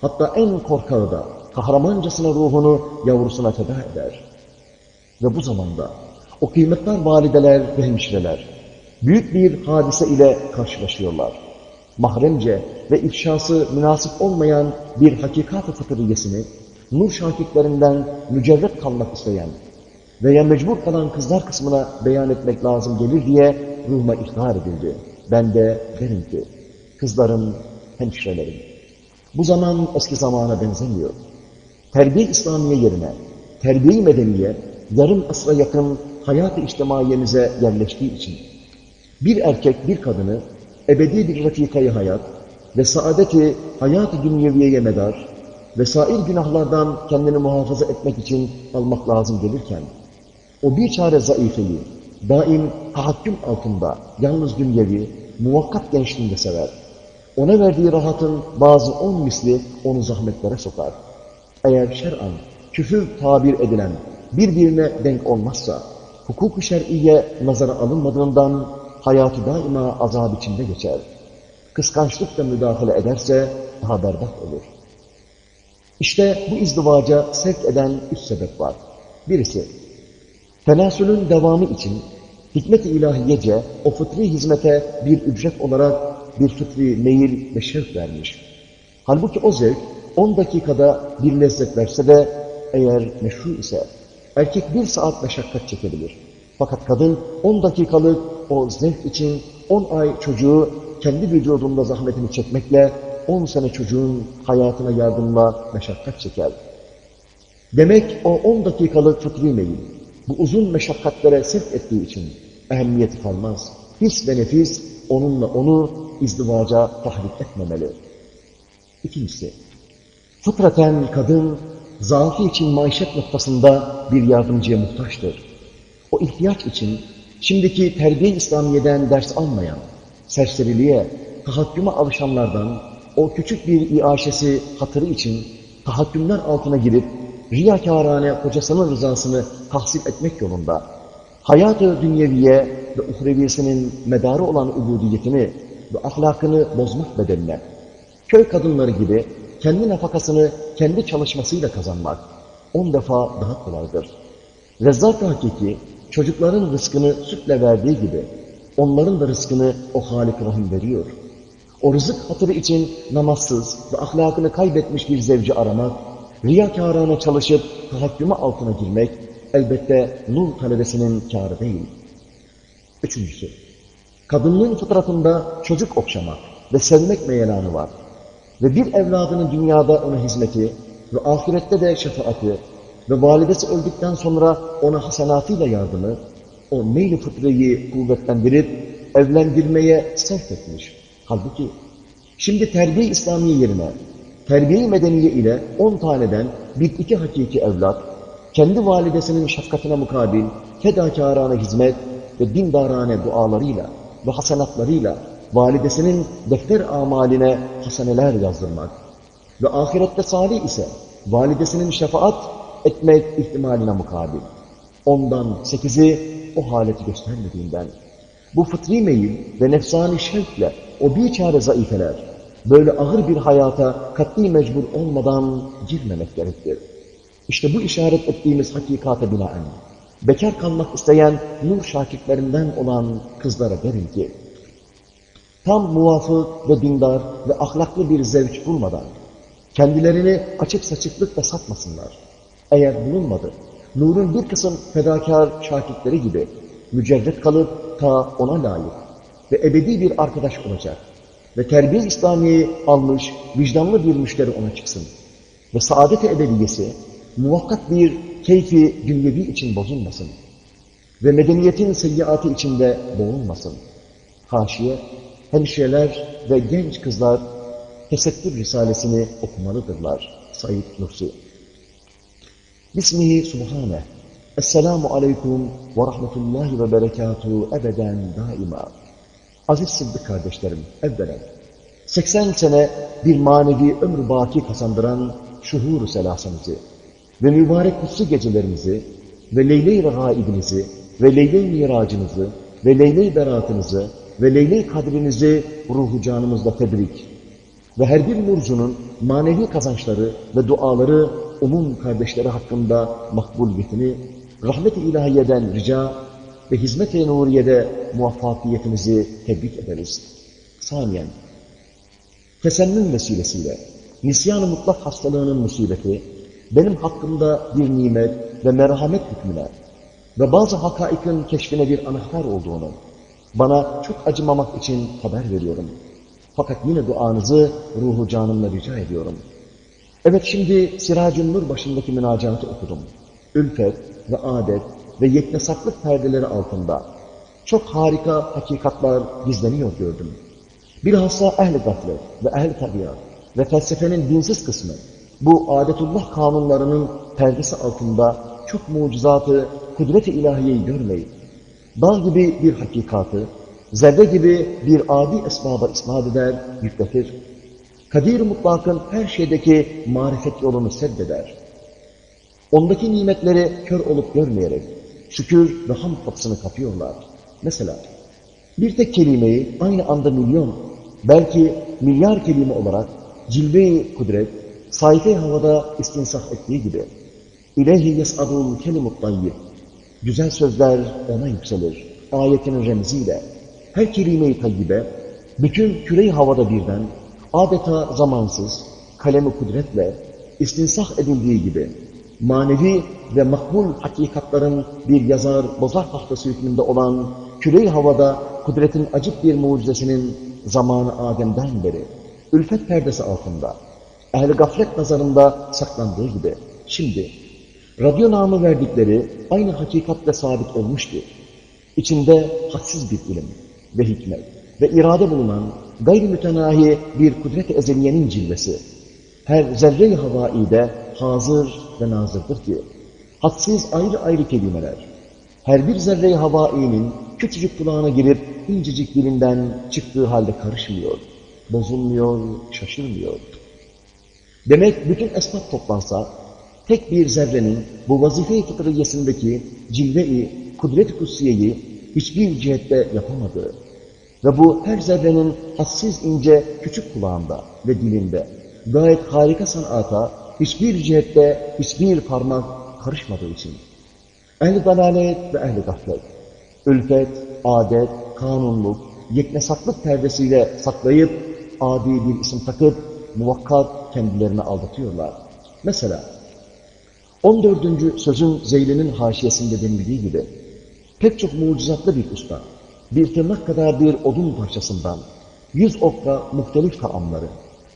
hatta en korkağı da kahramancasına ruhunu yavrusuna feda eder. Ve bu zamanda o kıymetler valideler ve hemşireler büyük bir hadise ile karşılaşıyorlar. Mahremce ve ifşası münasip olmayan bir hakikat-ı fıtriyesini nur şakitlerinden mücerret kalmak isteyen veya mecbur kalan kızlar kısmına beyan etmek lazım gelir diye ruhuma ihtar edildi. Ben de derim ki, kızlarım, hemşirelerim, bu zaman eski zamana benzemiyor. Terbiye İslamiye yerine, terbiye medeniye, yarım asra yakın hayat-ı içtimaiyemize yerleştiği için, bir erkek bir kadını ebedi bir refikayı hayat ve saadeti hayat-ı dünyeviyeye medar ve sair günahlardan kendini muhafaza etmek için almak lazım gelirken, o bir çare zayıfeyi, daim tahakküm altında, yalnız dünyevi, muvakkat gençliğinde sever. Ona verdiği rahatın bazı on misli onu zahmetlere sokar. Eğer şer'an, küfür tabir edilen birbirine denk olmazsa, hukuk-u şer'iye nazara alınmadığından hayatı daima azap içinde geçer. Kıskançlıkla müdahale ederse daha berbat olur. İşte bu izdivaca sevk eden üç sebep var. Birisi, tenasülün devamı için hikmet-i ilahiyece o fıtri hizmete bir ücret olarak bir fıtri meyil ve şevk vermiş. Halbuki o zevk 10 dakikada bir lezzet verse de eğer meşru ise erkek bir saat meşakkat çekebilir. Fakat kadın 10 dakikalık o zevk için 10 ay çocuğu kendi vücudunda zahmetini çekmekle 10 sene çocuğun hayatına yardımla meşakkat çeker. Demek o 10 dakikalık fıtri meyil bu uzun meşakkatlere sevk ettiği için ehemmiyeti kalmaz. His ve nefis onunla onu izdivaca tahrik etmemeli. İkincisi, fıtraten kadın zaafı için maişet noktasında bir yardımcıya muhtaçtır. O ihtiyaç için şimdiki terbiye İslamiye'den ders almayan, serseriliğe, tahakküme alışanlardan o küçük bir iaşesi hatırı için tahakkümler altına girip riyakârâne kocasının rızasını tahsil etmek yolunda hayat-ı dünyeviye ve uhrevisinin medarı olan ubudiyetini ve ahlakını bozmak bedeline köy kadınları gibi kendi nafakasını kendi çalışmasıyla kazanmak on defa daha kolaydır. Rezzak-ı Hakiki çocukların rızkını sütle verdiği gibi onların da rızkını o Halik Rahim veriyor. O rızık hatırı için namazsız ve ahlakını kaybetmiş bir zevci aramak, riyakârâne çalışıp tahakküme altına girmek elbette nur talebesinin kârı değil. Üçüncüsü, kadınlığın fıtratında çocuk okşamak ve sevmek meyelanı var. Ve bir evladının dünyada ona hizmeti ve ahirette de şefaati ve validesi öldükten sonra ona hasenatıyla yardımı, o meyli fıtrayı kuvvetlendirip evlendirmeye sevk etmiş. Halbuki şimdi terbiye İslamiye yerine terbiye medeniye ile on taneden bir iki hakiki evlat, kendi validesinin şefkatine mukabil fedakârâne hizmet ve dindarane dualarıyla ve hasenatlarıyla validesinin defter amaline haseneler yazdırmak ve ahirette salih ise validesinin şefaat etmek ihtimaline mukabil. Ondan sekizi o haleti göstermediğinden bu fıtri meyil ve nefsani şevkle o bir çare zayıfeler böyle ağır bir hayata katli mecbur olmadan girmemek gerektir. İşte bu işaret ettiğimiz hakikate binaen bekar kalmak isteyen nur şakitlerinden olan kızlara derim ki tam muvafık ve dindar ve ahlaklı bir zevk bulmadan kendilerini açık saçıklıkla satmasınlar. Eğer bulunmadı, nurun bir kısım fedakar şakitleri gibi mücerret kalıp ta ona layık ve ebedi bir arkadaş olacak ve terbiye İslamiye'yi almış vicdanlı bir müşteri ona çıksın ve saadet-i ebediyesi muvakkat bir keyfi dünyevi için bozulmasın ve medeniyetin seyyiatı içinde boğulmasın. Haşiye, hemşireler ve genç kızlar Tesettür Risalesini okumalıdırlar. Said Nursi Bismihi Subhane Esselamu Aleyküm ve Rahmetullahi ve Berekatuhu ebeden daima. Aziz Sıddık kardeşlerim, evvelen 80 sene bir manevi ömrü baki kazandıran şuhur-u selasınızı ve mübarek kutsu gecelerinizi ve leyle-i ve leyle-i miracınızı ve leyle-i beratınızı ve leyle-i kadrinizi ruhu canımızla tebrik ve her bir nurcunun manevi kazançları ve duaları umum kardeşleri hakkında makbuliyetini rahmet-i ilahiyeden rica ve hizmet-i nuriyede muvaffakiyetinizi tebrik ederiz. Saniyen, tesennüm vesilesiyle nisyan-ı mutlak hastalığının musibeti benim hakkımda bir nimet ve merhamet hükmüne ve bazı hakaikin keşfine bir anahtar olduğunu bana çok acımamak için haber veriyorum. Fakat yine duanızı ruhu canımla rica ediyorum. Evet şimdi Siracın Nur başındaki münacatı okudum. Ülfet ve adet ve yeknesaklık perdeleri altında çok harika hakikatlar gizleniyor gördüm. Bilhassa ehl-i gaflet ve ehl-i tabiat ve felsefenin dinsiz kısmı bu adetullah kanunlarının perdesi altında çok mucizatı, kudret-i ilahiyeyi görmeyip, dağ gibi bir hakikatı, zerre gibi bir adi esbaba isnat eder, yükletir. Kadir mutlakın her şeydeki marifet yolunu seddeder. Ondaki nimetleri kör olup görmeyerek şükür ve hamd kapısını kapıyorlar. Mesela bir tek kelimeyi aynı anda milyon, belki milyar kelime olarak cilve-i kudret, sayfe havada istinsah ettiği gibi İleyhi yes'adul kelimut tayyib. Güzel sözler ona yükselir. Ayetinin remziyle. Her kelime-i tayyibe, bütün küre havada birden, adeta zamansız, kalemi kudretle, istinsah edildiği gibi, manevi ve makbul hakikatların bir yazar bozar tahtası hükmünde olan küre havada kudretin acip bir mucizesinin zamanı Adem'den beri, ülfet perdesi altında, ehl gaflet nazarında saklandığı gibi, şimdi radyo namı verdikleri aynı hakikatle sabit olmuştu. İçinde hadsiz bir ilim ve hikmet ve irade bulunan gayri mütenahi bir kudret-i ezeliyenin cilvesi. Her zerre-i havaide hazır ve nazırdır ki, hadsiz ayrı ayrı kelimeler, her bir zerre-i havainin küçücük kulağına girip incecik dilinden çıktığı halde karışmıyor, bozulmuyor, şaşırmıyor. Demek bütün esbab toplansa, tek bir zerrenin bu vazife-i fıtriyesindeki cilve-i kudret-i kutsiyeyi hiçbir cihette yapamadığı ve bu her zerrenin hassiz ince küçük kulağında ve dilinde gayet harika sanata hiçbir cihette hiçbir parmak karışmadığı için ehl-i dalalet ve ehl-i gaflet, ülfet, adet, kanunluk, yeknesaklık perdesiyle saklayıp adi bir isim takıp muvakkat kendilerini aldatıyorlar. Mesela 14. sözün Zeylin'in haşiyesinde denildiği gibi pek çok mucizatlı bir usta bir tırnak kadar bir odun parçasından yüz okka muhtelif taamları,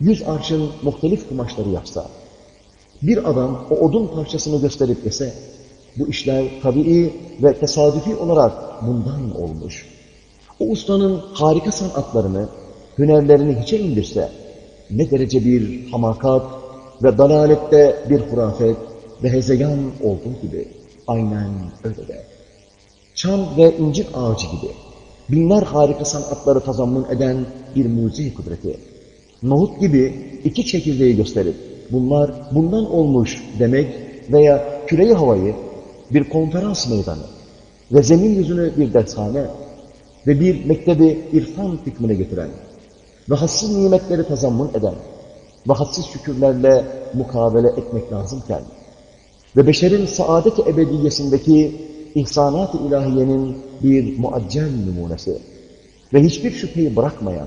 yüz arşın muhtelif kumaşları yapsa, bir adam o odun parçasını gösterip dese, bu işler tabii ve tesadüfi olarak bundan olmuş. O ustanın harika sanatlarını, hünerlerini hiçe indirse, ne derece bir hamakat ve dalalette bir hurafet ve hezeyan olduğu gibi, aynen öyle de. Çam ve incir ağacı gibi, binler harika sanatları tazammun eden bir mucize kudreti. Nohut gibi iki çekirdeği gösterip, bunlar bundan olmuş demek veya küreyi havayı bir konferans meydanı ve zemin yüzünü bir dershane ve bir mektebi irfan hükmüne getiren ve hassiz nimetleri tazammun eden ve hassiz şükürlerle mukabele etmek lazımken ve beşerin saadet-i ebediyesindeki ihsanat-ı ilahiyenin bir muaccel numunesi ve hiçbir şüpheyi bırakmayan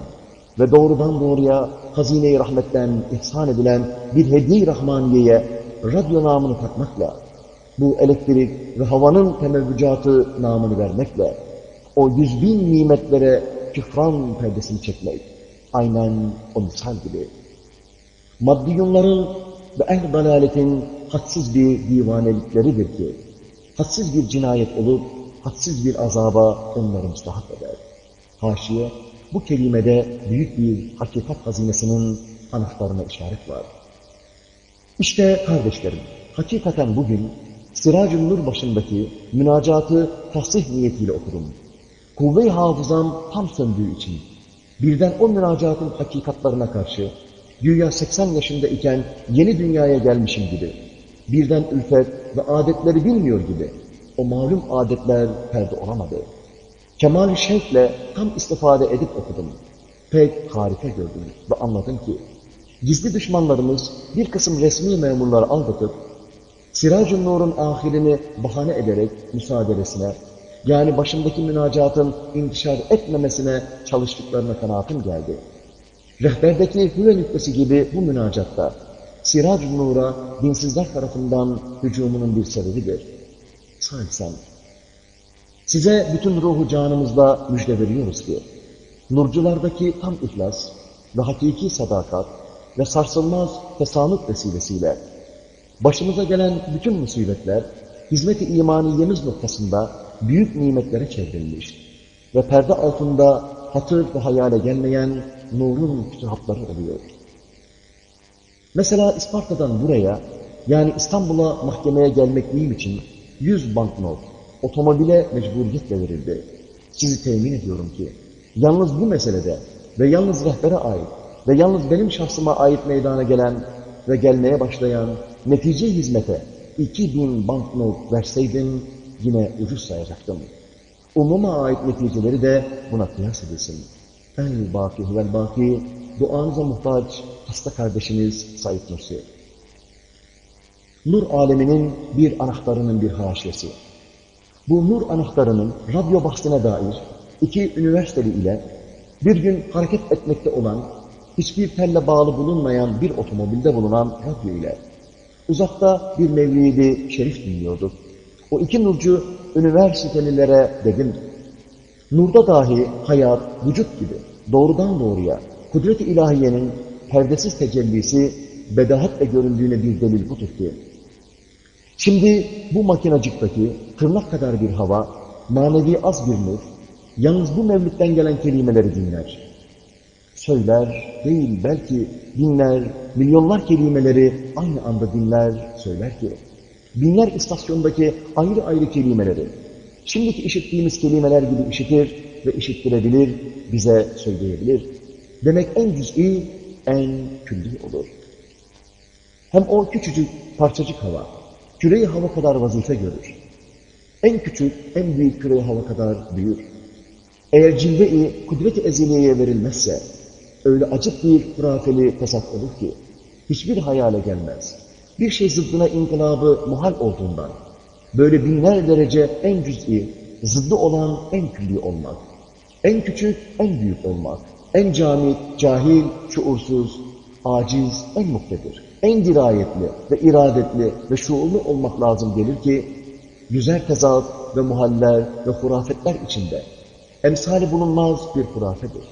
ve doğrudan doğruya hazine-i rahmetten ihsan edilen bir hediye-i rahmaniyeye radyo namını takmakla, bu elektrik ve havanın temevvücatı namını vermekle, o yüz bin nimetlere küfran perdesini çekmek, aynen o misal gibi. Maddiyunların ve ehl dalaletin hadsiz bir divanelikleridir ki, hadsiz bir cinayet olup, hadsiz bir azaba onları müstahak eder. Haşiye, bu kelimede büyük bir hakikat hazinesinin anahtarına işaret var. İşte kardeşlerim, hakikaten bugün Siracın Nur başındaki münacatı tahsih niyetiyle okudum. Kuvve-i hafızam tam söndüğü için birden o münacatın hakikatlarına karşı güya 80 yaşında iken yeni dünyaya gelmişim gibi birden ülfet ve adetleri bilmiyor gibi o malum adetler perde olamadı. Kemal-i şevkle tam istifade edip okudum. Pek harika gördüm ve anladım ki gizli düşmanlarımız bir kısım resmi memurları aldatıp Siracın Nur'un ahirini bahane ederek müsaadelesine yani başındaki münacatın intişar etmemesine çalıştıklarına kanaatim geldi. Rehberdeki hüve nüktesi gibi bu münacatta Sirac Nur'a dinsizler tarafından hücumunun bir sebebidir. Saysan, size bütün ruhu canımızla müjde veriyoruz ki, nurculardaki tam ihlas ve hakiki sadakat ve sarsılmaz tesanut vesilesiyle başımıza gelen bütün musibetler, hizmet-i imaniyemiz noktasında büyük nimetlere çevrilmiş ve perde altında hatır ve hayale gelmeyen nurun fütuhatları oluyor. Mesela İsparta'dan buraya, yani İstanbul'a mahkemeye gelmekliğim için 100 banknot otomobile mecburiyetle verildi. Sizi temin ediyorum ki, yalnız bu meselede ve yalnız rehbere ait ve yalnız benim şahsıma ait meydana gelen ve gelmeye başlayan netice hizmete 2000 banknot verseydim yine ucuz sayacaktım. Umuma ait neticeleri de buna kıyas edilsin. El baki huvel baki, duanıza muhtaç hasta kardeşiniz Said Nursi. Nur aleminin bir anahtarının bir haşiyesi. Bu nur anahtarının radyo bahsine dair iki üniversiteli ile bir gün hareket etmekte olan, hiçbir telle bağlı bulunmayan bir otomobilde bulunan radyo ile uzakta bir mevlidi şerif dinliyorduk. O iki nurcu üniversitelilere dedim, nurda dahi hayat, vücut gibi doğrudan doğruya kudret-i ilahiyenin perdesiz tecellisi bedahatle göründüğüne bir delil budur ki, Şimdi bu makinacıktaki tırnak kadar bir hava, manevi az bir nur, yalnız bu mevlütten gelen kelimeleri dinler. Söyler, değil belki dinler, milyonlar kelimeleri aynı anda dinler, söyler ki, binler istasyondaki ayrı ayrı kelimeleri, şimdiki işittiğimiz kelimeler gibi işitir ve işittirebilir, bize söyleyebilir. Demek en cüz'i, en külli olur. Hem o küçücük parçacık hava, küreyi hava kadar vazife görür. En küçük, en büyük küreyi hava kadar büyür. Eğer cilve-i kudret-i eziliyeye verilmezse, öyle acık bir hurafeli fesat olur ki, hiçbir hayale gelmez. Bir şey zıddına inkılabı muhal olduğundan, böyle binler derece en cüz'i, zıddı olan en külli olmak, en küçük, en büyük olmak, en camit, cahil, şuursuz, aciz, en muktedir en dirayetli ve iradetli ve şuurlu olmak lazım gelir ki, güzel tezat ve muhaller ve hurafetler içinde emsali bulunmaz bir hurafedir.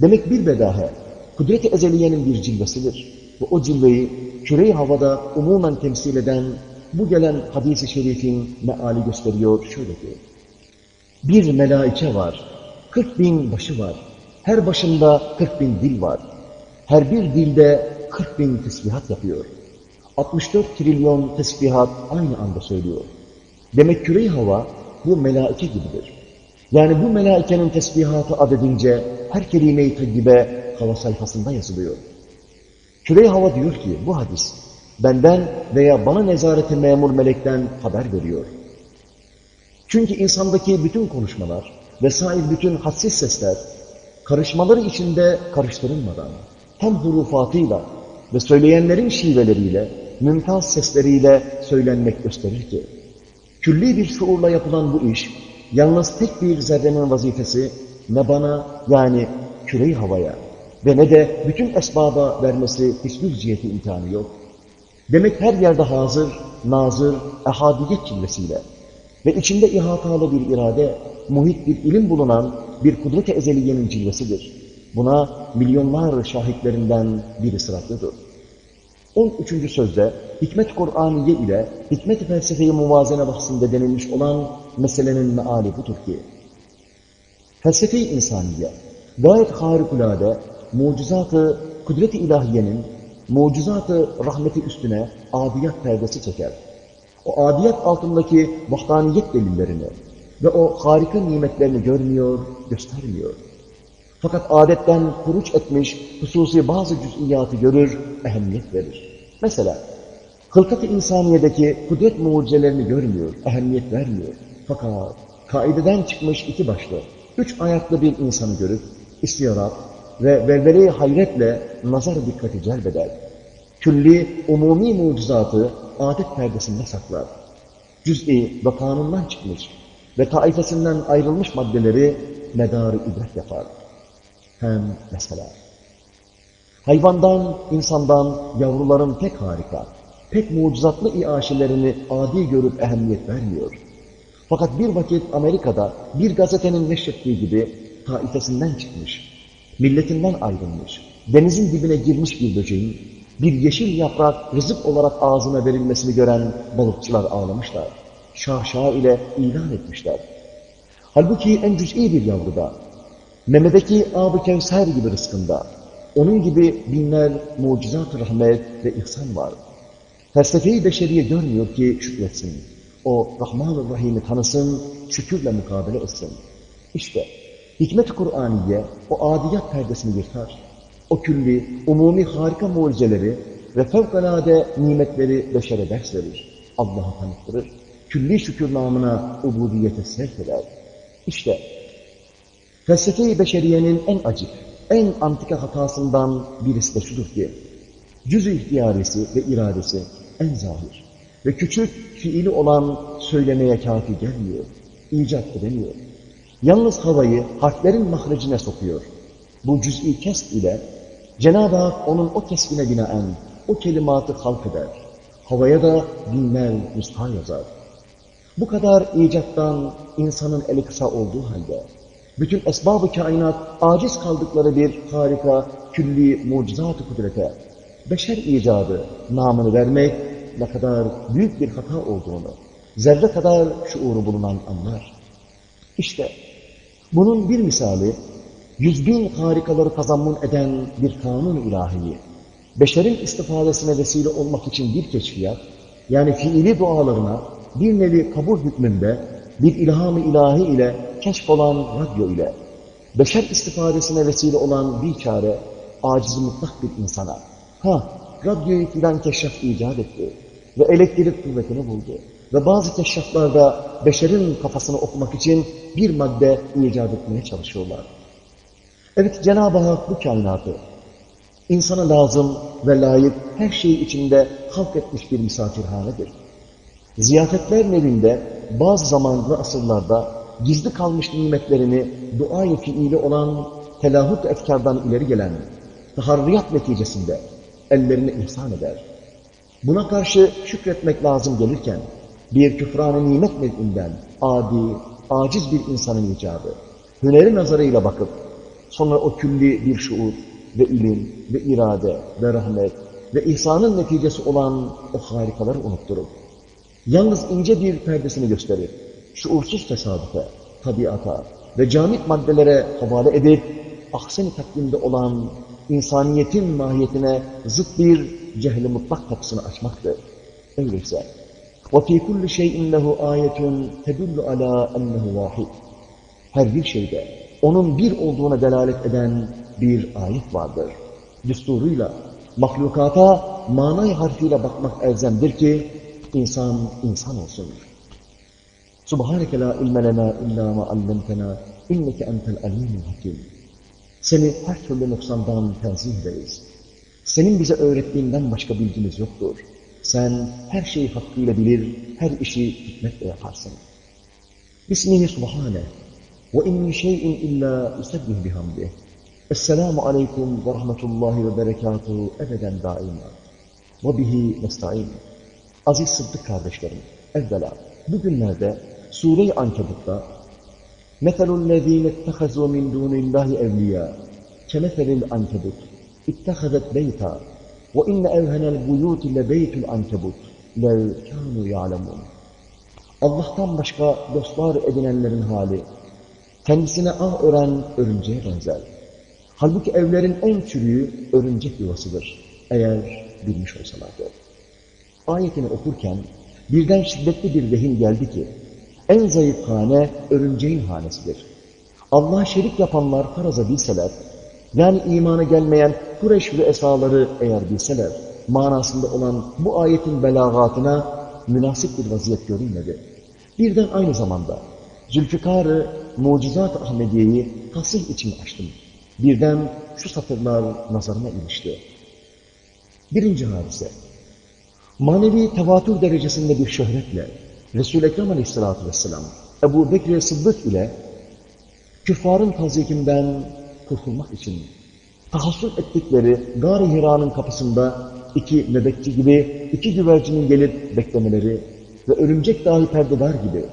Demek bir bedahe, kudret-i ezeliyenin bir cilvesidir. Ve o cilveyi küre havada umumen temsil eden bu gelen hadis-i şerifin meali gösteriyor şöyle ki, bir melaike var, 40 bin başı var, her başında 40 bin dil var. Her bir dilde 40 bin tesbihat yapıyor. 64 trilyon tesbihat aynı anda söylüyor. Demek küre hava bu melaike gibidir. Yani bu melaikenin tesbihatı adedince her kelime-i tayyibe hava sayfasında yazılıyor. küre hava diyor ki bu hadis benden veya bana nezareti memur melekten haber veriyor. Çünkü insandaki bütün konuşmalar vesaire bütün hadsiz sesler karışmaları içinde karıştırılmadan tam hurufatıyla ve söyleyenlerin şiveleriyle, mümtaz sesleriyle söylenmek gösterir ki, külli bir şuurla yapılan bu iş, yalnız tek bir zerrenin vazifesi ne bana yani küreyi havaya ve ne de bütün esbaba vermesi hiçbir ciheti imkanı yok. Demek her yerde hazır, nazır, ehadiyet cillesiyle ve içinde ihatalı bir irade, muhit bir ilim bulunan bir kudret-i ezeliyenin cilvesidir. Buna milyonlar şahitlerinden biri sıratlıdır. 13. sözde hikmet Kur'aniye ile hikmet felsefeyi muvazene bahsinde denilmiş olan meselenin meali budur ki, felsefe-i insaniye gayet harikulade mucizatı kudret-i ilahiyenin mucizatı rahmeti üstüne adiyat perdesi çeker. O adiyat altındaki vahdaniyet delillerini ve o harika nimetlerini görmüyor, göstermiyor. Fakat adetten kuruç etmiş hususi bazı cüz'iyatı görür, ehemmiyet verir. Mesela, hılkat-ı insaniyedeki kudret mucizelerini görmüyor, ehemmiyet vermiyor. Fakat kaideden çıkmış iki başlı, üç ayaklı bir insanı görüp, istiyarat ve velvele hayretle nazar dikkati celbeder. Külli, umumi mucizatı adet perdesinde saklar. Cüz'i ve kanundan çıkmış ve taifesinden ayrılmış maddeleri medarı ibret yapar. Hem mesela Hayvandan, insandan yavruların pek harika, pek mucizatlı iaşelerini adi görüp ehemmiyet vermiyor. Fakat bir vakit Amerika'da bir gazetenin neşrettiği gibi taifesinden çıkmış, milletinden ayrılmış, denizin dibine girmiş bir böceğin bir yeşil yaprak rızık olarak ağzına verilmesini gören balıkçılar ağlamışlar. Şahşa ile ilan etmişler. Halbuki en cüz'i bir yavruda, memedeki Ab-ı Kevser gibi rızkında, onun gibi binler mucizat rahmet ve ihsan var. Felsefeyi beşeriye görmüyor ki şükretsin. O Rahman-ı Rahim'i tanısın, şükürle mukabele etsin. İşte hikmet-i Kur'aniye o adiyat perdesini yırtar. O külli, umumi harika mucizeleri ve fevkalade nimetleri beşere ders verir. Allah'ı tanıttırır. Külli şükür namına ubudiyete sevk eder. İşte felsefe-i beşeriyenin en acı, en antika hatasından birisi de şudur ki, cüz-ü ihtiyarisi ve iradesi en zahir ve küçük fiili olan söylemeye kafi gelmiyor, icat edemiyor. Yalnız havayı harflerin mahrecine sokuyor. Bu cüz'i kesb ile Cenab-ı Hak onun o kesbine binaen o kelimatı halk eder. Havaya da binler nüsha yazar. Bu kadar icattan insanın eli kısa olduğu halde, bütün esbab-ı kainat aciz kaldıkları bir harika, külli, mucizat-ı kudrete, beşer icadı namını vermek ne kadar büyük bir hata olduğunu, zerre kadar şuuru bulunan anlar. İşte bunun bir misali, yüz bin harikaları kazanmun eden bir kanun ilahiyi, beşerin istifadesine vesile olmak için bir keşfiyat, yani fiili dualarına bir nevi kabul hükmünde bir ilham-ı ilahi ile keşf olan radyo ile, beşer istifadesine vesile olan bir çare, aciz mutlak bir insana, ha radyoyu filan keşf icat etti ve elektrik kuvvetini buldu ve bazı keşflarda beşerin kafasını okumak için bir madde icat etmeye çalışıyorlar. Evet Cenab-ı Hak bu kainatı insana lazım ve layık her şeyi içinde halk etmiş bir misafirhanedir. Ziyafetler nevinde bazı zaman ve asırlarda gizli kalmış nimetlerini dua-i fiili olan telahut efkardan ileri gelen taharriyat neticesinde ellerine ihsan eder. Buna karşı şükretmek lazım gelirken bir küfran-ı nimet nevinden adi, aciz bir insanın icabı, hüneri nazarıyla bakıp sonra o külli bir şuur ve ilim ve irade ve rahmet ve ihsanın neticesi olan o harikaları unutturup yalnız ince bir perdesini gösterir. Şuursuz tesadüfe, tabiata ve camit maddelere havale edip ahsen-i takvimde olan insaniyetin mahiyetine zıt bir cehli mutlak kapısını açmaktır. Öyleyse وَفِي كُلِّ شَيْءٍ لَهُ آيَةٌ تَدُلُّ عَلَى أَنَّهُ وَاحِدٌ Her bir şeyde onun bir olduğuna delalet eden bir ayet vardır. Düsturuyla, mahlukata manay harfiyle bakmak elzemdir ki insan insan olsun. Subhaneke la ilme lena illa ma allemtena inneke entel alimul hakim. Seni her türlü noksandan tenzih ederiz. Senin bize öğrettiğinden başka bilgimiz yoktur. Sen her şeyi hakkıyla bilir, her işi hikmetle yaparsın. Bismihi subhane ve in min şeyin illa usebbih bihamdih. Esselamu aleyküm ve rahmetullahi ve berekatuhu ebeden daima. Ve bihi nesta'in. Aziz Sıddık kardeşlerim, evvela bugünlerde Sure-i Ankebut'ta مَثَلُ الَّذ۪ينَ اتَّخَذُوا مِنْ دُونِ اللّٰهِ اَوْلِيَا كَمَثَلِ الْاَنْكَبُتِ اتَّخَذَتْ بَيْتًا وَاِنَّ اَوْهَنَ الْبُيُوتِ لَبَيْتُ الْاَنْكَبُتِ لَوْ كَانُوا يَعْلَمُونَ Allah'tan başka dostlar edinenlerin hali, kendisine ağ ören örümceğe benzer. Halbuki evlerin en çürüğü örümcek yuvasıdır, eğer bilmiş olsalardı. Ayetini okurken birden şiddetli bir vehim geldi ki, en zayıf hane örümceğin hanesidir. Allah şerik yapanlar faraza bilseler, yani imana gelmeyen Kureş ve esaları eğer bilseler, manasında olan bu ayetin belagatına münasip bir vaziyet görünmedi. Birden aynı zamanda Zülfikar'ı Mucizat Ahmediye'yi tasih için açtım. Birden şu satırlar nazarıma ilişti. Birinci hadise. Manevi tevatür derecesinde bir şöhretle Resul-i Ekrem Aleyhisselatü Vesselam Ebu Bekir Sıddık ile küffarın tazikinden kurtulmak için Tahassul ettikleri Gar-ı Hira'nın kapısında iki nöbetçi gibi iki güvercinin gelip beklemeleri ve örümcek dahi perdedar gibi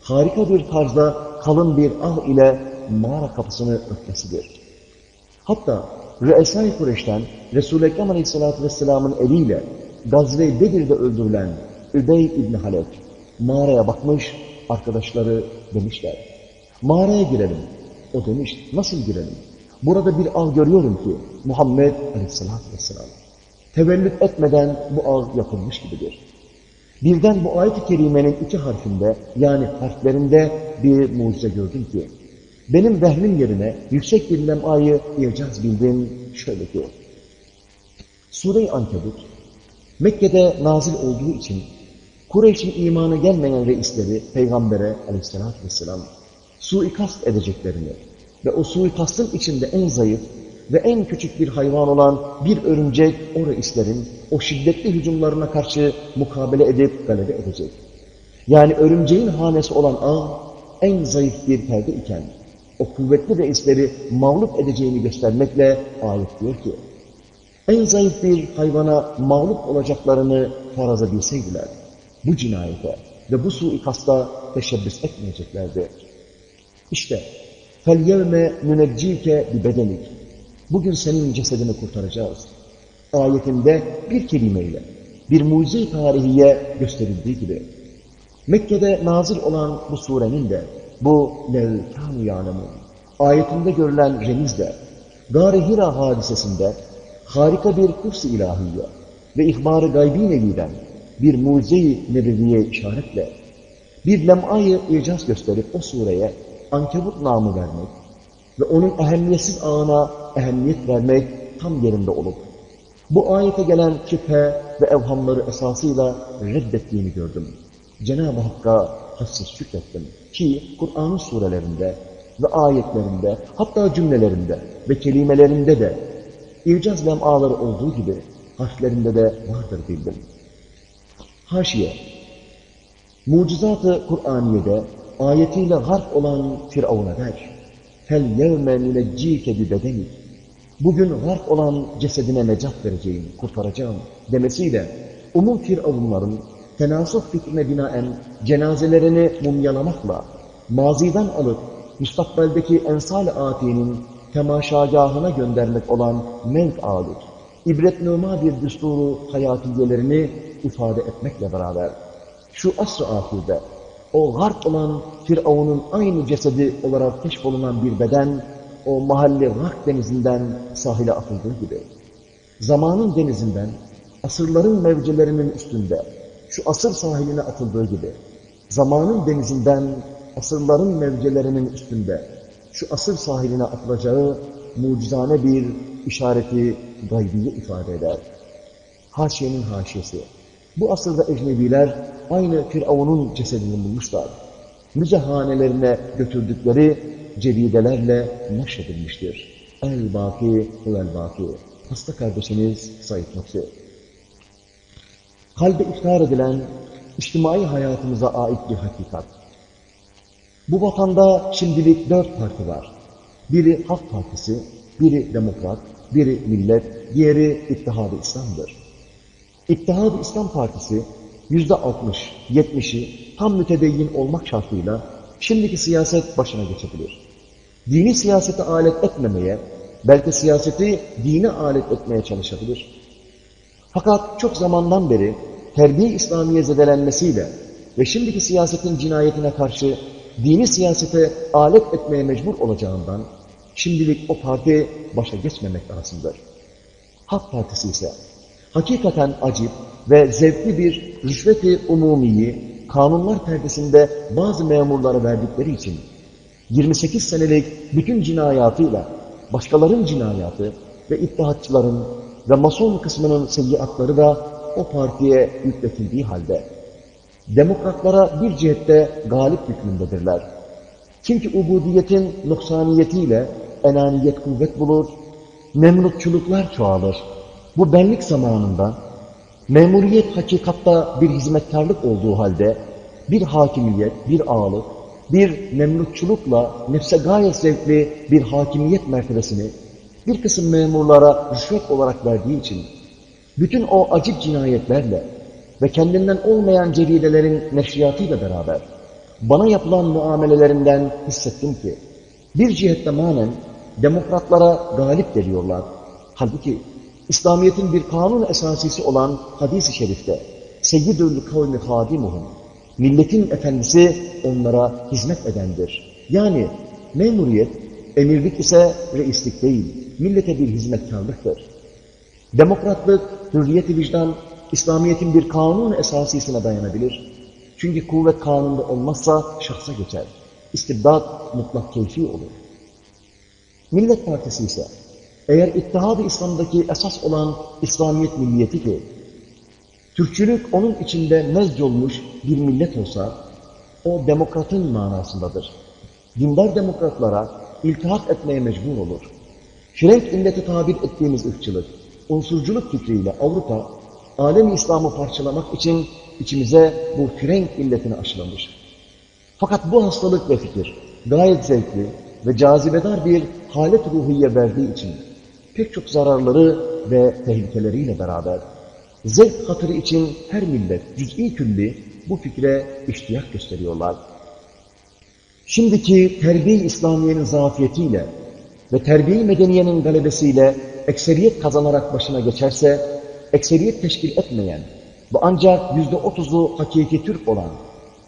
harika bir tarzda kalın bir ah ile mağara kapısını örtmesidir. Hatta Re'esai Kureyş'ten Resul-i Ekrem Aleyhisselatü Vesselam'ın eliyle Gazve Bedir'de öldürülen Übey İbni Halep mağaraya bakmış, arkadaşları demişler. Mağaraya girelim. O demiş, nasıl girelim? Burada bir ağ görüyorum ki Muhammed Aleyhisselatü Vesselam tevellüt etmeden bu ağ yapılmış gibidir. Birden bu ayet-i kerimenin iki harfinde yani harflerinde bir mucize gördüm ki benim vehmim yerine yüksek bir lemayı icaz bildim şöyle ki Sure-i Ankebut Mekke'de nazil olduğu için Kureyş'in imanı gelmeyen reisleri Peygamber'e aleyhissalatü vesselam suikast edeceklerini ve o suikastın içinde en zayıf ve en küçük bir hayvan olan bir örümcek o reislerin o şiddetli hücumlarına karşı mukabele edip galebe edecek. Yani örümceğin hanesi olan ağ en zayıf bir perde iken o kuvvetli reisleri mağlup edeceğini göstermekle ayet diyor ki en zayıf bir hayvana mağlup olacaklarını faraza bilseydiler bu cinayete ve bu suikasta teşebbüs etmeyeceklerdi. İşte فَالْيَوْمَ نُنَجِّيكَ بِبَدَنِكَ Bugün senin cesedini kurtaracağız. Ayetinde bir kelimeyle, bir mucize tarihiye gösterildiği gibi. Mekke'de nazil olan bu surenin de, bu levkân yâlemun, ayetinde görülen remizle, Gâr-ı Hira hadisesinde harika bir kurs-ı ve ihbar-ı gaybi neviden bir mucize-i nebeviye işaretle bir lem'ayı icaz gösterip o sureye ankebut namı vermek ve onun ehemmiyetsiz ağına ehemmiyet vermek tam yerinde olup bu ayete gelen şüphe ve evhamları esasıyla reddettiğini gördüm. Cenab-ı Hakk'a hassiz şükrettim ki Kur'an'ın surelerinde ve ayetlerinde hatta cümlelerinde ve kelimelerinde de icaz lem'aları olduğu gibi harflerinde de vardır bildim. Haşiye Mucizat-ı Kur'aniye'de ayetiyle harp olan Firavun'a der. Fel yevme müneccike bi bedenik. Bugün harp olan cesedine necat vereceğim, kurtaracağım demesiyle umum Firavunların tenasuf fikrine binaen cenazelerini mumyalamakla maziden alıp müstakbeldeki ensal atiyenin temaşagahına göndermek olan mevk ağlık, ibretnuma bir düsturu hayatiyelerini ifade etmekle beraber şu asr-ı ahirde o garp olan Firavun'un aynı cesedi olarak keşfolunan bir beden o mahalli Rak denizinden sahile atıldığı gibi zamanın denizinden asırların mevcelerinin üstünde şu asır sahiline atıldığı gibi zamanın denizinden asırların mevcelerinin üstünde şu asır sahiline atılacağı mucizane bir işareti gaybiye ifade eder. Haşiyenin haşiyesi. Bu asırda ecnebiler aynı Firavun'un cesedini bulmuşlar. Müzehanelerine götürdükleri ceridelerle neşredilmiştir. El-Baki, El-Baki. Hasta kardeşiniz Said Nursi. Kalbe iftar edilen içtimai hayatımıza ait bir hakikat. Bu vatanda şimdilik dört parti var. Biri Halk Partisi, biri Demokrat, biri Millet, diğeri İttihad-ı İslam'dır. İttihad-ı İslam Partisi yüzde altmış, yetmişi tam mütedeyyin olmak şartıyla şimdiki siyaset başına geçebilir. Dini siyasete alet etmemeye, belki siyaseti dine alet etmeye çalışabilir. Fakat çok zamandan beri terbiye İslamiye zedelenmesiyle ve şimdiki siyasetin cinayetine karşı dini siyasete alet etmeye mecbur olacağından şimdilik o parti başa geçmemek lazımdır. Halk Partisi ise hakikaten acip ve zevkli bir rüşveti umumiyi kanunlar perdesinde bazı memurlara verdikleri için 28 senelik bütün cinayatıyla başkaların cinayatı ve iddiatçıların ve mason kısmının seyyiatları da o partiye yükletildiği halde demokratlara bir cihette galip hükmündedirler. Çünkü ubudiyetin noksaniyetiyle enaniyet kuvvet bulur, memnutçuluklar çoğalır. Bu benlik zamanında memuriyet hakikatta bir hizmetkarlık olduğu halde bir hakimiyet, bir ağalık, bir memnutçulukla nefse gayet zevkli bir hakimiyet mertebesini bir kısım memurlara rüşvet olarak verdiği için bütün o acip cinayetlerle ve kendinden olmayan ceridelerin neşriyatıyla beraber bana yapılan muamelelerinden hissettim ki bir cihette manen demokratlara galip geliyorlar. Halbuki İslamiyet'in bir kanun esasisi olan hadis-i şerifte Seyyidül kavmi hadimuhum milletin efendisi onlara hizmet edendir. Yani memuriyet emirlik ise reislik değil, millete bir hizmetkarlıktır. Demokratlık, hürriyet-i vicdan, İslamiyet'in bir kanun esasisine dayanabilir. Çünkü kuvvet kanunda olmazsa şahsa geçer. İstibdat mutlak keyfi olur. Millet Partisi ise eğer İttihad-ı İslam'daki esas olan İslamiyet milliyeti ki Türkçülük onun içinde mezc olmuş bir millet olsa o demokratın manasındadır. Dindar demokratlara iltihat etmeye mecbur olur. Şirenk illeti tabir ettiğimiz ırkçılık, unsurculuk fikriyle Avrupa, alemi İslam'ı parçalamak için içimize bu frenk illetini aşılamış. Fakat bu hastalık ve fikir gayet zevkli ve cazibedar bir halet ruhiye verdiği için pek çok zararları ve tehlikeleriyle beraber zevk hatırı için her millet cüz'i külli bu fikre iştiyak gösteriyorlar. Şimdiki terbiye İslamiye'nin zafiyetiyle ve terbiye medeniyenin galebesiyle ekseriyet kazanarak başına geçerse, ekseriyet teşkil etmeyen ve ancak yüzde otuzu hakiki Türk olan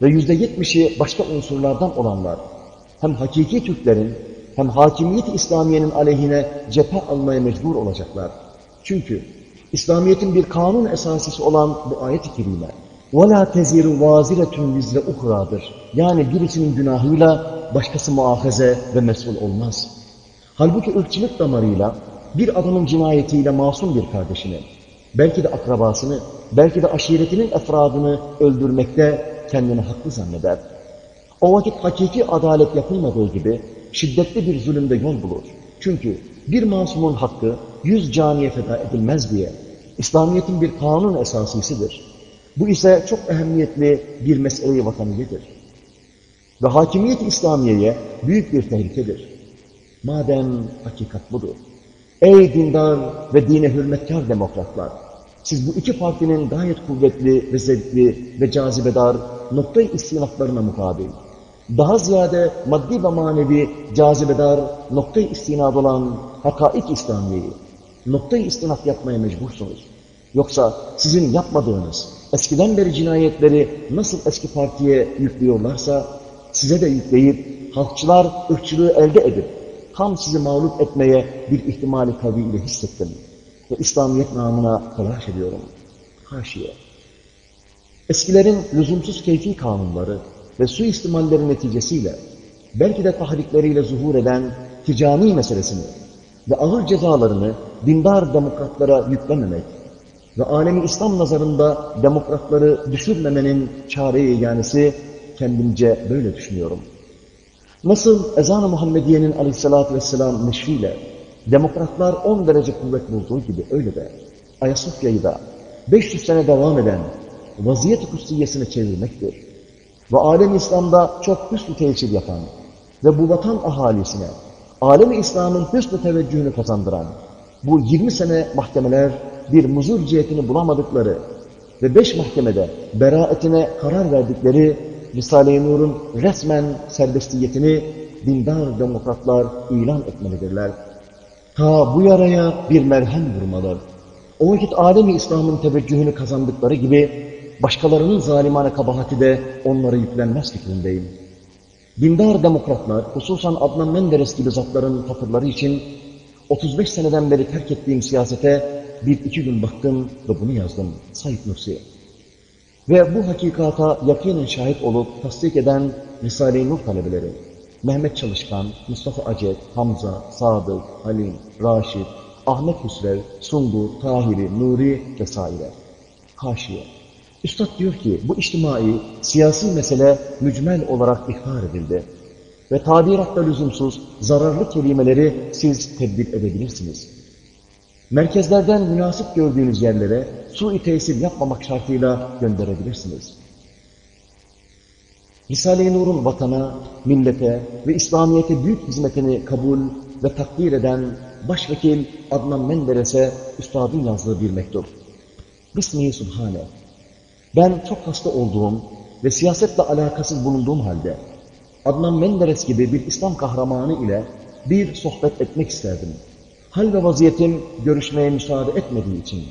ve yüzde yetmişi başka unsurlardan olanlar, hem hakiki Türklerin hem hakimiyet İslamiye'nin aleyhine cephe almaya mecbur olacaklar. Çünkü İslamiyet'in bir kanun esasisi olan bu ayet-i kerime وَلَا تَزِيرُ وَازِرَةٌ وِزْرَ اُخْرَاdır. Yani birisinin günahıyla başkası muahaze ve mesul olmaz. Halbuki ırkçılık damarıyla bir adamın cinayetiyle masum bir kardeşini, belki de akrabasını, belki de aşiretinin efradını öldürmekte kendini haklı zanneder. O vakit hakiki adalet yapılmadığı gibi şiddetli bir zulümde yol bulur. Çünkü bir masumun hakkı yüz caniye feda edilmez diye İslamiyet'in bir kanun esasisidir. Bu ise çok ehemmiyetli bir mesele-i vataniyedir. Ve hakimiyet İslamiye'ye büyük bir tehlikedir. Madem hakikat budur. Ey dindar ve dine hürmetkar demokratlar! Siz bu iki partinin gayet kuvvetli ve zevkli ve cazibedar noktayı istinaflarına mukabil, daha ziyade maddi ve manevi cazibedar noktayı istinad olan hakaik İslamiye'yi noktayı istinaf yapmaya mecbursunuz. Yoksa sizin yapmadığınız eskiden beri cinayetleri nasıl eski partiye yüklüyorlarsa size de yükleyip halkçılar ırkçılığı elde edip tam sizi mağlup etmeye bir ihtimali kaviyle hissettim. Ve İslamiyet namına telaş ediyorum. Haşiye. Eskilerin lüzumsuz keyfi kanunları ve suistimallerin neticesiyle belki de tahrikleriyle zuhur eden ticani meselesini ve ağır cezalarını dindar demokratlara yüklememek ve alemi İslam nazarında demokratları düşürmemenin çare yeganesi kendimce böyle düşünüyorum. Nasıl ezan-ı Muhammediye'nin aleyhissalatü vesselam neşriyle demokratlar 10 derece kuvvet bulduğu gibi öyle de Ayasofya'yı da 500 sene devam eden vaziyet-i kutsiyesine çevirmektir. Ve alem İslam'da çok hüsnü tesir yapan ve bu vatan ahalisine alem İslam'ın hüsnü teveccühünü kazandıran bu 20 sene mahkemeler bir muzur cihetini bulamadıkları ve 5 mahkemede beraatine karar verdikleri Risale-i Nur'un resmen serbestiyetini dindar demokratlar ilan etmelidirler. Ta bu yaraya bir merhem vurmalı. O vakit alemi İslam'ın teveccühünü kazandıkları gibi başkalarının zalimane kabahati de onlara yüklenmez fikrindeyim. Dindar demokratlar, hususan Adnan Menderes gibi zatların hatırları için 35 seneden beri terk ettiğim siyasete bir iki gün baktım ve bunu yazdım. Said Nursi. Ve bu hakikata yakinen şahit olup tasdik eden Risale-i Nur talebeleri, Mehmet Çalışkan, Mustafa Acet, Hamza, Sadık, Halim, Raşid, Ahmet Hüsrev, Sungur, Tahiri, Nuri vesaire. Haşiye. Üstad diyor ki bu içtimai, siyasi mesele mücmel olarak ihbar edildi. Ve tabiratta lüzumsuz, zararlı kelimeleri siz tedbir edebilirsiniz. Merkezlerden münasip gördüğünüz yerlere su-i tesir yapmamak şartıyla gönderebilirsiniz. Risale-i Nur'un vatana, millete ve İslamiyet'e büyük hizmetini kabul ve takdir eden Başvekil Adnan Menderes'e üstadın yazdığı bir mektup. Bismihi Subhane. Ben çok hasta olduğum ve siyasetle alakasız bulunduğum halde Adnan Menderes gibi bir İslam kahramanı ile bir sohbet etmek isterdim. Hal ve vaziyetim görüşmeye müsaade etmediği için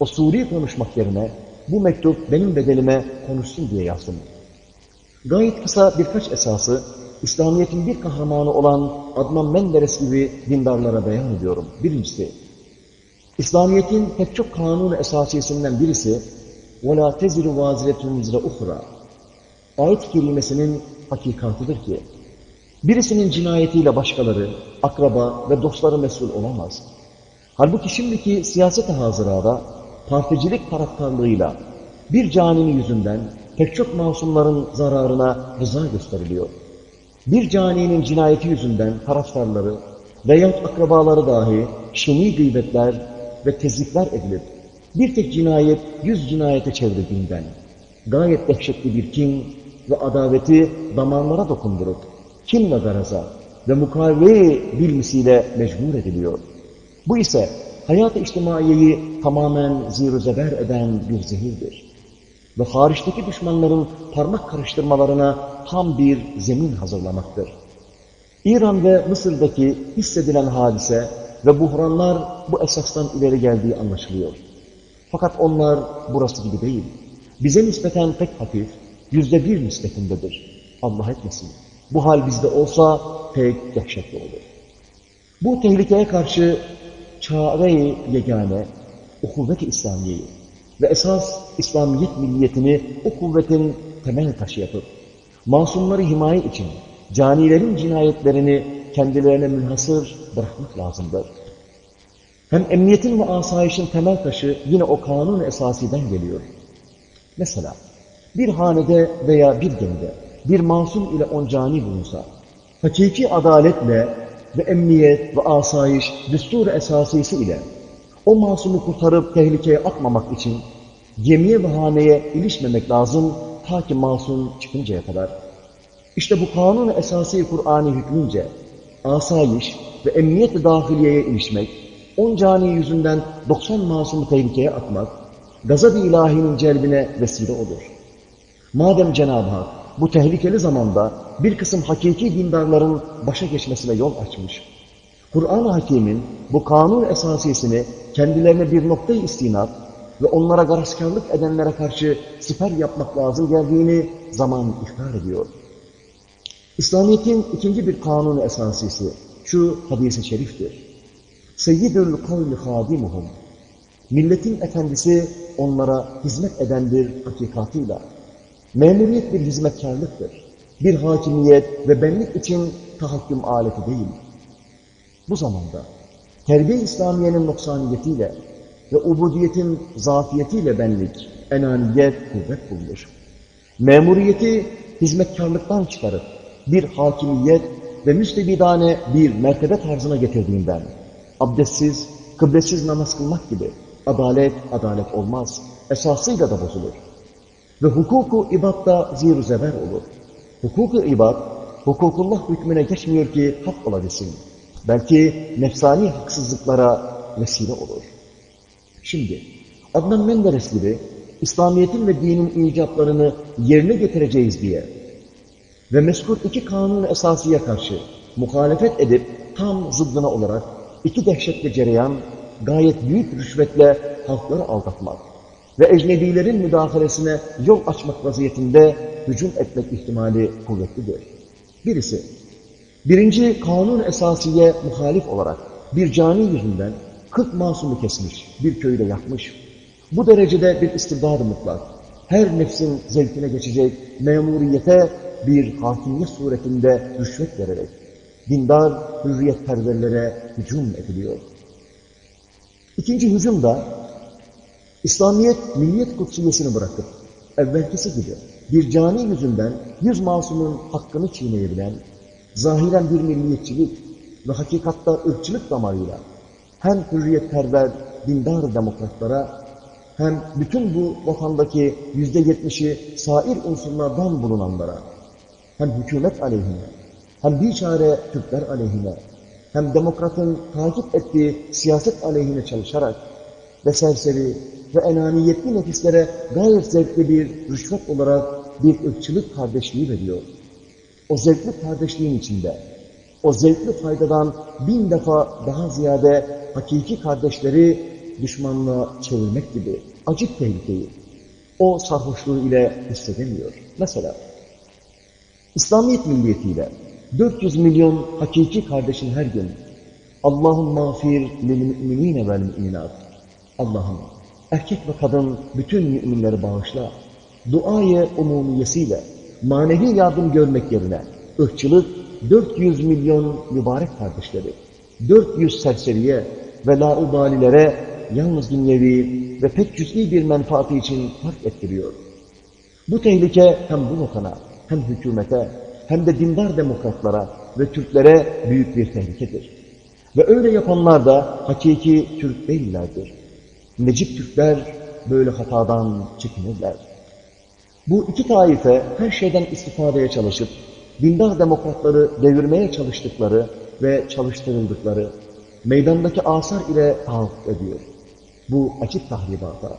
o Suri konuşmak yerine bu mektup benim bedelime konuşsun diye yazdım. Gayet kısa birkaç esası İslamiyet'in bir kahramanı olan Adnan Menderes gibi dindarlara beyan ediyorum. Birincisi, İslamiyet'in pek çok kanun esasiyesinden birisi وَلَا تَزِرُ وَازِرَةٌ وِزْرَ اُخْرَى Ayet-i kerimesinin hakikatıdır ki, birisinin cinayetiyle başkaları, akraba ve dostları mesul olamaz. Halbuki şimdiki siyaset hazırada particilik taraftarlığıyla bir caninin yüzünden pek çok masumların zararına rıza gösteriliyor. Bir caninin cinayeti yüzünden taraftarları veyahut akrabaları dahi şeni gıybetler ve tezlikler edilip bir tek cinayet yüz cinayete çevrildiğinden gayet dehşetli bir kin ve adaveti damarlara dokundurup kin ve garaza ve mukavve bilmisiyle mecbur ediliyor. Bu ise hayat-ı içtimaiyeyi tamamen zir zeber eden bir zehirdir. Ve hariçteki düşmanların parmak karıştırmalarına tam bir zemin hazırlamaktır. İran ve Mısır'daki hissedilen hadise ve buhranlar bu esasdan ileri geldiği anlaşılıyor. Fakat onlar burası gibi değil. Bize nispeten pek hafif, yüzde bir nispetindedir. Allah etmesin. Bu hal bizde olsa pek dehşetli olur. Bu tehlikeye karşı çare-i yegane, o kuvvet-i İslamiye'yi ve esas İslamiyet milliyetini o kuvvetin temel taşı yapıp, masumları himaye için canilerin cinayetlerini kendilerine münhasır bırakmak lazımdır. Hem emniyetin ve asayişin temel taşı yine o kanun esasiden geliyor. Mesela bir hanede veya bir gemide bir masum ile on cani bulunsa, hakiki adaletle ve emniyet ve asayiş düstur esasisi ile o masumu kurtarıp tehlikeye atmamak için gemiye ve haneye ilişmemek lazım ta ki masum çıkıncaya kadar. İşte bu kanun esası Kur'an'ı hükmünce asayiş ve emniyet dahiliyeye ilişmek, on cani yüzünden 90 masumu tehlikeye atmak, gazab-ı ilahinin celbine vesile olur. Madem Cenab-ı Hak bu tehlikeli zamanda bir kısım hakiki dindarların başa geçmesine yol açmış, Kur'an-ı Hakim'in bu kanun esasiyesini kendilerine bir noktayı istinat ve onlara garazkarlık edenlere karşı siper yapmak lazım geldiğini zaman ihbar ediyor. İslamiyet'in ikinci bir kanun esasisi şu hadis-i şeriftir. Seyyidül kavli hadimuhum. Milletin efendisi onlara hizmet edendir hakikatıyla. Memuriyet bir hizmetkarlıktır. Bir hakimiyet ve benlik için tahakküm aleti değil. Bu zamanda terbiye İslamiye'nin noksaniyetiyle ve ubudiyetin zafiyetiyle benlik, enaniyet, kuvvet bulunur. Memuriyeti hizmetkarlıktan çıkarıp bir hakimiyet ve müstebidane bir mertebe tarzına getirdiğinden abdestsiz, kıblesiz namaz kılmak gibi adalet, adalet olmaz. Esasıyla da bozulur. Ve hukuku ibad da zir zeber olur. Hukuku ibad, hukukullah hükmüne geçmiyor ki hak olabilsin. Belki nefsani haksızlıklara vesile olur. Şimdi Adnan Menderes gibi İslamiyet'in ve dinin icaplarını yerine getireceğiz diye ve meskut iki kanun esasıya karşı muhalefet edip tam zıddına olarak iki dehşetli cereyan gayet büyük rüşvetle halkları aldatmak ve ecnebilerin müdahalesine yol açmak vaziyetinde hücum etmek ihtimali kuvvetlidir. Birisi, birinci kanun esasiye muhalif olarak bir cani yüzünden 40 masumu kesmiş, bir köyde yakmış. Bu derecede bir istibdad mutlak, her nefsin zevkine geçecek memuriyete bir hakimiyet suretinde rüşvet vererek, dindar hürriyetperverlere hücum ediliyor. İkinci hücum da İslamiyet milliyet kutsiyesini bırakıp evvelkisi gibi bir cani yüzünden yüz masumun hakkını çiğneyebilen, zahiren bir milliyetçilik ve hakikatta ırkçılık damarıyla hem hürriyetperver dindar demokratlara hem bütün bu vatandaki yüzde yetmişi sair unsurlardan bulunanlara hem hükümet aleyhine hem bir çare Türkler aleyhine hem demokratın takip ettiği siyaset aleyhine çalışarak ve serseri ve enaniyetli nefislere gayet zevkli bir rüşvet olarak bir ırkçılık kardeşliği veriyor. O zevkli kardeşliğin içinde, o zevkli faydadan bin defa daha ziyade hakiki kardeşleri düşmanlığa çevirmek gibi acı tehlikeyi o sarhoşluğu ile hissedemiyor. Mesela İslamiyet milliyetiyle 400 milyon hakiki kardeşin her gün Allah'ın mağfir lil müminine vel müminat Allah'ım erkek ve kadın bütün müminleri bağışla. Duayı umumiyesiyle manevi yardım görmek yerine ırkçılık 400 milyon mübarek kardeşleri, 400 serseriye ve laubalilere yalnız dünyevi ve pek cüz'i bir menfaati için fark ettiriyor. Bu tehlike hem bu vatana, hem hükümete, hem de dindar demokratlara ve Türklere büyük bir tehlikedir. Ve öyle yapanlar da hakiki Türk değillerdir. Necip Türkler böyle hatadan çekinirler. Bu iki taife her şeyden istifadeye çalışıp, dindar demokratları devirmeye çalıştıkları ve çalıştırıldıkları meydandaki asar ile tahakkuk ediyor. Bu açık tahribata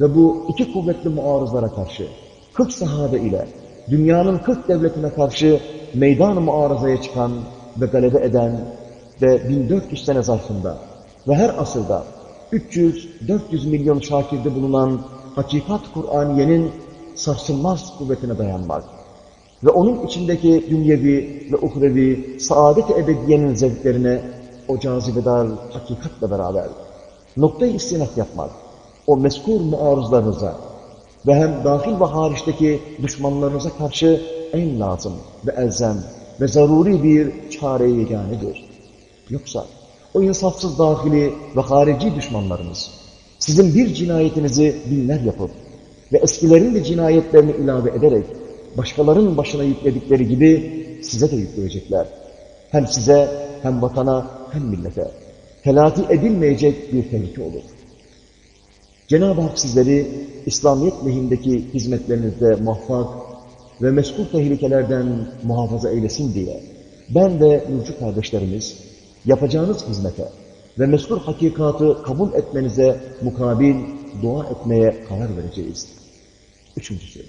ve bu iki kuvvetli muarızlara karşı 40 sahabe ile dünyanın 40 devletine karşı meydan muarızaya çıkan ve galebe eden ve 1400 sene zarfında ve her asırda 300-400 milyon şakirde bulunan hakikat Kur'aniyenin sarsılmaz kuvvetine dayanmak ve onun içindeki dünyevi ve uhrevi saadet-i ebediyenin zevklerine o cazibedar hakikatle beraber noktayı istinat yapmak, o meskur muarızlarınıza ve hem dahil ve hariçteki düşmanlarınıza karşı en lazım ve elzem ve zaruri bir çare-i yeganedir. Yoksa o insafsız dahili ve harici düşmanlarınız sizin bir cinayetinizi binler yapıp ve eskilerin de cinayetlerini ilave ederek başkalarının başına yükledikleri gibi size de yükleyecekler. Hem size hem vatana hem millete telafi edilmeyecek bir tehlike olur. Cenab-ı Hak sizleri İslamiyet lehindeki hizmetlerinizde muvaffak ve meskul tehlikelerden muhafaza eylesin diye ben ve Nurcu kardeşlerimiz yapacağınız hizmete ve meskur hakikatı kabul etmenize mukabil dua etmeye karar vereceğiz. Üçüncüsü,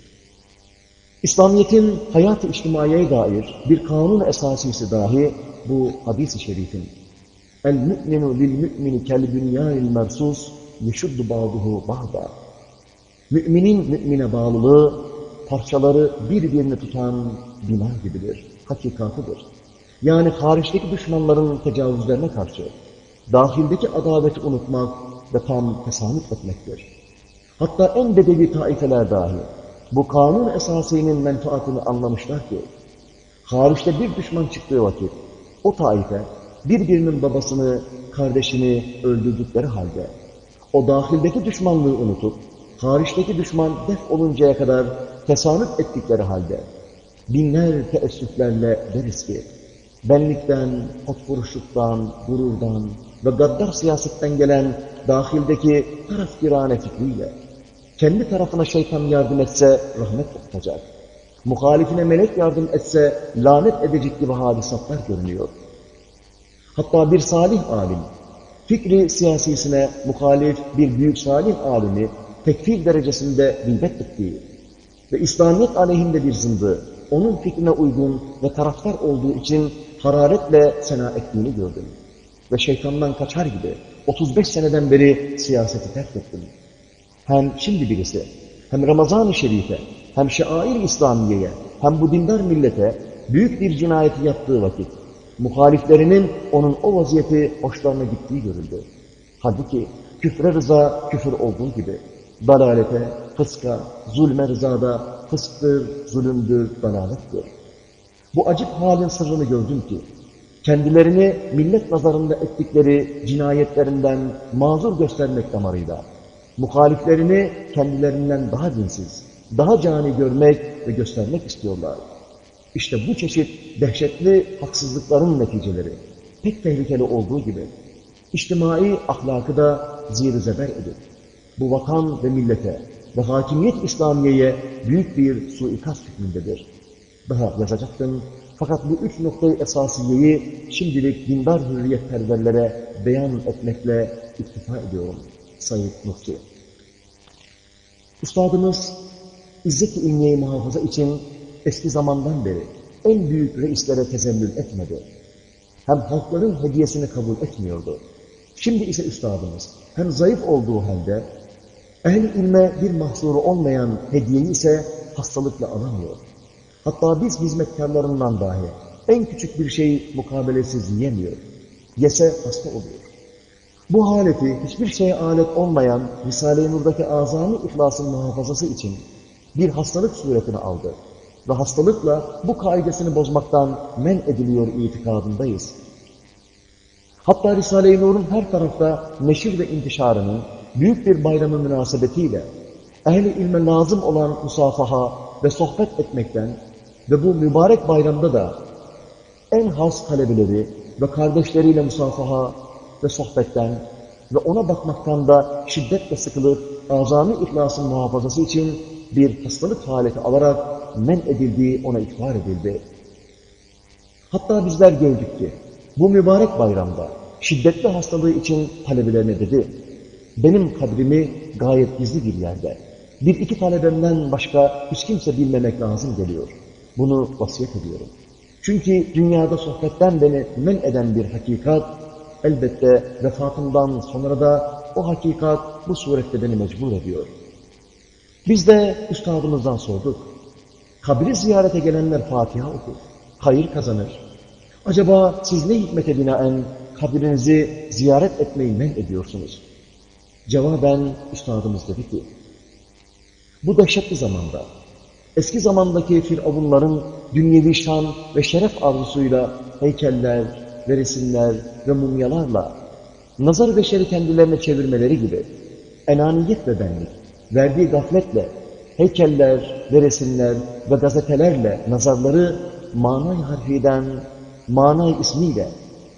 İslamiyet'in hayat-ı içtimaiyeye dair bir kanun esasisi dahi bu hadis-i şerifin El-mü'minu lil-mü'mini kel-bünyâil mersus yeşuddu ba'duhu ba'da. Müminin mümine bağlılığı, parçaları birbirini tutan bina gibidir, hakikatıdır. Yani hariçteki düşmanların tecavüzlerine karşı dahildeki adaveti unutmak ve tam tesanüt etmektir. Hatta en bedevi taifeler dahi bu kanun esasının menfaatini anlamışlar ki hariçte bir düşman çıktığı vakit o taife birbirinin babasını, kardeşini öldürdükleri halde o dahildeki düşmanlığı unutup hariçteki düşman def oluncaya kadar tesanüt ettikleri halde binler teessüflerle deriz ki benlikten, hotburuşluktan, gururdan ve gaddar siyasetten gelen dahildeki tarafgirane fikriyle kendi tarafına şeytan yardım etse rahmet okutacak. Muhalifine melek yardım etse lanet edecek gibi hadisatlar görünüyor. Hatta bir salih alim, fikri siyasisine muhalif bir büyük salih alimi tekfir derecesinde gıybet ettiği ve İslamiyet aleyhinde bir zındı, onun fikrine uygun ve taraftar olduğu için hararetle sena ettiğini gördüm. Ve şeytandan kaçar gibi 35 seneden beri siyaseti terk ettim. Hem şimdi birisi, hem Ramazan-ı Şerif'e, hem şair İslamiye'ye, hem bu dindar millete büyük bir cinayeti yaptığı vakit, muhaliflerinin onun o vaziyeti hoşlarına gittiği görüldü. Halbuki küfre rıza küfür olduğu gibi, dalalete, fıska, zulme rızada fısktır, zulümdür, dalalettir. Bu acip halin sırrını gördüm ki, kendilerini millet nazarında ettikleri cinayetlerinden mazur göstermek damarıyla, muhaliflerini kendilerinden daha dinsiz, daha cani görmek ve göstermek istiyorlar. İşte bu çeşit dehşetli haksızlıkların neticeleri, pek tehlikeli olduğu gibi, içtimai ahlakı da zir zeber edip, bu vatan ve millete ve hakimiyet İslamiye'ye büyük bir suikast hükmündedir. Daha yazacaktım Fakat bu üç noktayı esasiyeyi şimdilik dindar hürriyetperverlere beyan etmekle iktifa ediyorum. Said Nursi. Üstadımız İzzet-i İlmiye'yi muhafaza için eski zamandan beri en büyük reislere tezemmül etmedi. Hem halkların hediyesini kabul etmiyordu. Şimdi ise üstadımız hem zayıf olduğu halde ehl ilme bir mahsuru olmayan hediyeyi ise hastalıkla alamıyor. Hatta biz hizmetkarlarından dahi en küçük bir şeyi mukabelesiz yiyemiyor. Yese hasta oluyor. Bu haleti hiçbir şeye alet olmayan Risale-i Nur'daki azami ihlasın muhafazası için bir hastalık suretini aldı. Ve hastalıkla bu kaidesini bozmaktan men ediliyor itikadındayız. Hatta Risale-i Nur'un her tarafta neşir ve intişarının büyük bir bayramı münasebetiyle ehli ilme lazım olan musafaha ve sohbet etmekten ve bu mübarek bayramda da en has talebeleri ve kardeşleriyle musafaha ve sohbetten ve ona bakmaktan da şiddetle sıkılıp azami ihlasın muhafazası için bir hastalık haleti alarak men edildiği ona ikrar edildi. Hatta bizler gördük ki bu mübarek bayramda şiddetli hastalığı için talebelerine dedi, benim kabrimi gayet gizli bir yerde, bir iki talebemden başka hiç kimse bilmemek lazım geliyor. Bunu vasiyet ediyorum. Çünkü dünyada sohbetten beni men eden bir hakikat, elbette vefatımdan sonra da o hakikat bu surette beni mecbur ediyor. Biz de üstadımızdan sorduk. Kabri ziyarete gelenler Fatiha okur, hayır kazanır. Acaba siz ne hikmete binaen kabrinizi ziyaret etmeyi men ediyorsunuz? Cevaben üstadımız dedi ki, bu dehşetli zamanda, eski zamandaki firavunların dünyevi şan ve şeref arzusuyla heykeller ve resimler ve mumyalarla nazar beşeri kendilerine çevirmeleri gibi enaniyet ve benlik, verdiği gafletle heykeller ve resimler ve gazetelerle nazarları manay harfiden, manay ismiyle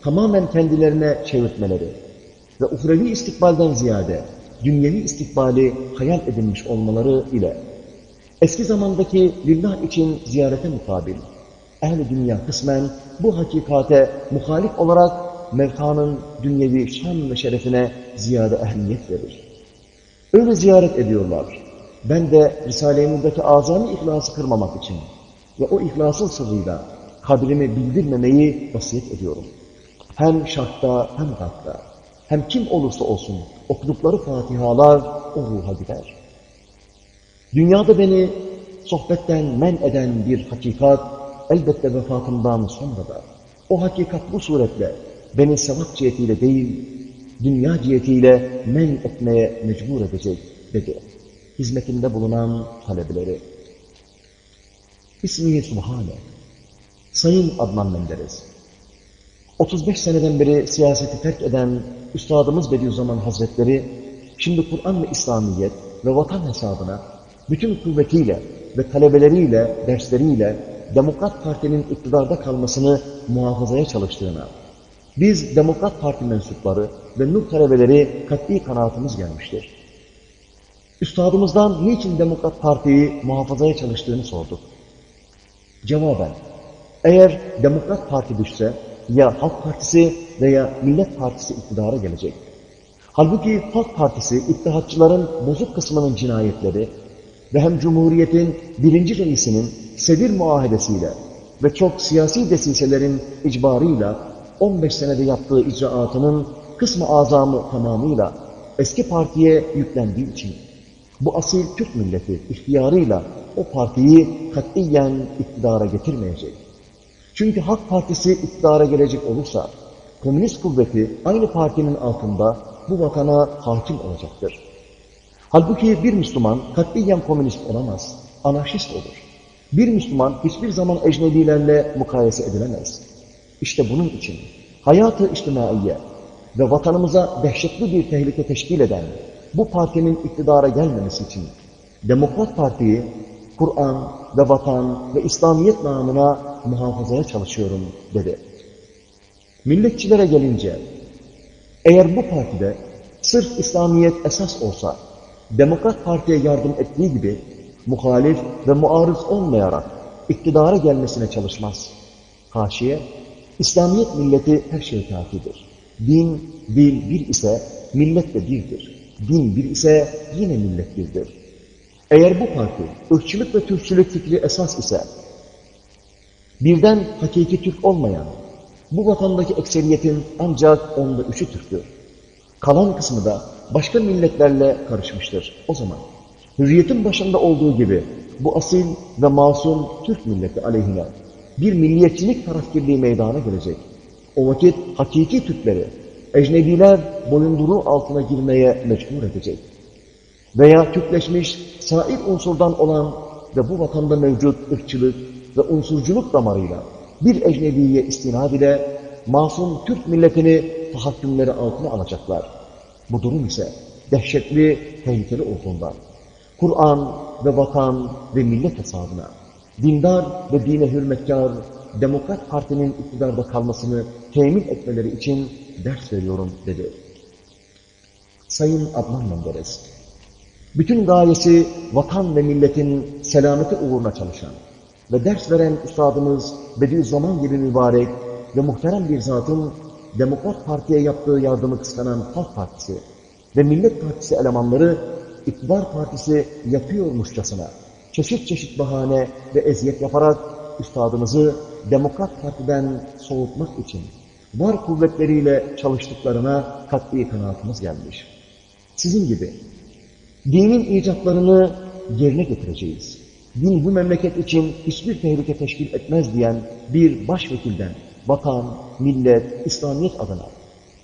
tamamen kendilerine çevirtmeleri ve uhrevi istikbalden ziyade dünyevi istikbali hayal edilmiş olmaları ile eski zamandaki lillah için ziyarete mukabil ehl dünya kısmen bu hakikate muhalif olarak mevtanın dünyevi şan ve şerefine ziyade ehemmiyet verir. Öyle ziyaret ediyorlar. Ben de Risale-i azami ihlası kırmamak için ve o ihlasın sırrıyla kadrimi bildirmemeyi vasiyet ediyorum. Hem şartta hem gatta, hem kim olursa olsun okudukları fatihalar o ruha gider. Dünyada beni sohbetten men eden bir hakikat elbette vefatımdan sonra da o hakikat bu suretle beni sevap cihetiyle değil, dünya cihetiyle men etmeye mecbur edecek dedi. Hizmetinde bulunan talebeleri. İsmihi Subhane. Sayın Adnan Menderes. 35 seneden beri siyaseti terk eden Üstadımız Bediüzzaman Hazretleri, şimdi Kur'an ve İslamiyet ve vatan hesabına bütün kuvvetiyle ve talebeleriyle, dersleriyle Demokrat Parti'nin iktidarda kalmasını muhafazaya çalıştığına, biz Demokrat Parti mensupları ve nur talebeleri kat'i kanaatimiz gelmiştir. Üstadımızdan niçin Demokrat Parti'yi muhafazaya çalıştığını sorduk. Cevaben, eğer Demokrat Parti düşse ya Halk Partisi veya Millet Partisi iktidara gelecek. Halbuki Halk Partisi ittihatçıların bozuk kısmının cinayetleri ve hem Cumhuriyet'in birinci reisinin sevir muahedesiyle ve çok siyasi desiselerin icbarıyla 15 senede yaptığı icraatının kısmı azamı tamamıyla eski partiye yüklendiği için bu asil Türk milleti ihtiyarıyla o partiyi katiyen iktidara getirmeyecek. Çünkü Halk Partisi iktidara gelecek olursa komünist kuvveti aynı partinin altında bu vatana hakim olacaktır. Halbuki bir Müslüman katiyen komünist olamaz, anarşist olur. Bir Müslüman hiçbir zaman ecnebilerle mukayese edilemez. İşte bunun için hayatı içtimaiye ve vatanımıza dehşetli bir tehlike teşkil eden bu partinin iktidara gelmemesi için Demokrat Parti'yi Kur'an ve vatan ve İslamiyet namına muhafazaya çalışıyorum dedi. Milletçilere gelince eğer bu partide sırf İslamiyet esas olsa Demokrat Parti'ye yardım ettiği gibi muhalif ve muarız olmayarak iktidara gelmesine çalışmaz. Haşiye, İslamiyet milleti her şey kafidir. Din, dil bir ise millet de birdir. Din bir ise yine millet birdir. Eğer bu parti ırkçılık ve Türkçülük fikri esas ise birden hakiki Türk olmayan bu vatandaki ekseriyetin ancak onda üçü Türktür. Kalan kısmı da başka milletlerle karışmıştır. O zaman hürriyetin başında olduğu gibi bu asil ve masum Türk milleti aleyhine bir milliyetçilik tarafkirliği meydana gelecek. O vakit hakiki Türkleri ecnebiler boyunduruğu altına girmeye mecbur edecek. Veya Türkleşmiş sair unsurdan olan ve bu vatanda mevcut ırkçılık ve unsurculuk damarıyla bir ecnebiye istinad ile masum Türk milletini tahakkümleri altına alacaklar. Bu durum ise dehşetli, tehlikeli olduğundan Kur'an ve vatan ve millet hesabına dindar ve dine hürmetkar Demokrat Parti'nin iktidarda kalmasını temin etmeleri için ders veriyorum dedi. Sayın Adnan Menderes, bütün gayesi vatan ve milletin selameti uğruna çalışan ve ders veren üstadımız Bediüzzaman gibi mübarek ve muhterem bir zatın Demokrat Parti'ye yaptığı yardımı kıskanan Halk Partisi ve Millet Partisi elemanları iktidar partisi yapıyormuşçasına çeşit çeşit bahane ve eziyet yaparak üstadımızı Demokrat Parti'den soğutmak için var kuvvetleriyle çalıştıklarına kat'i kanaatımız gelmiş. Sizin gibi dinin icatlarını yerine getireceğiz. Din bu memleket için hiçbir tehlike teşkil etmez diyen bir başvekilden vatan, millet, İslamiyet adına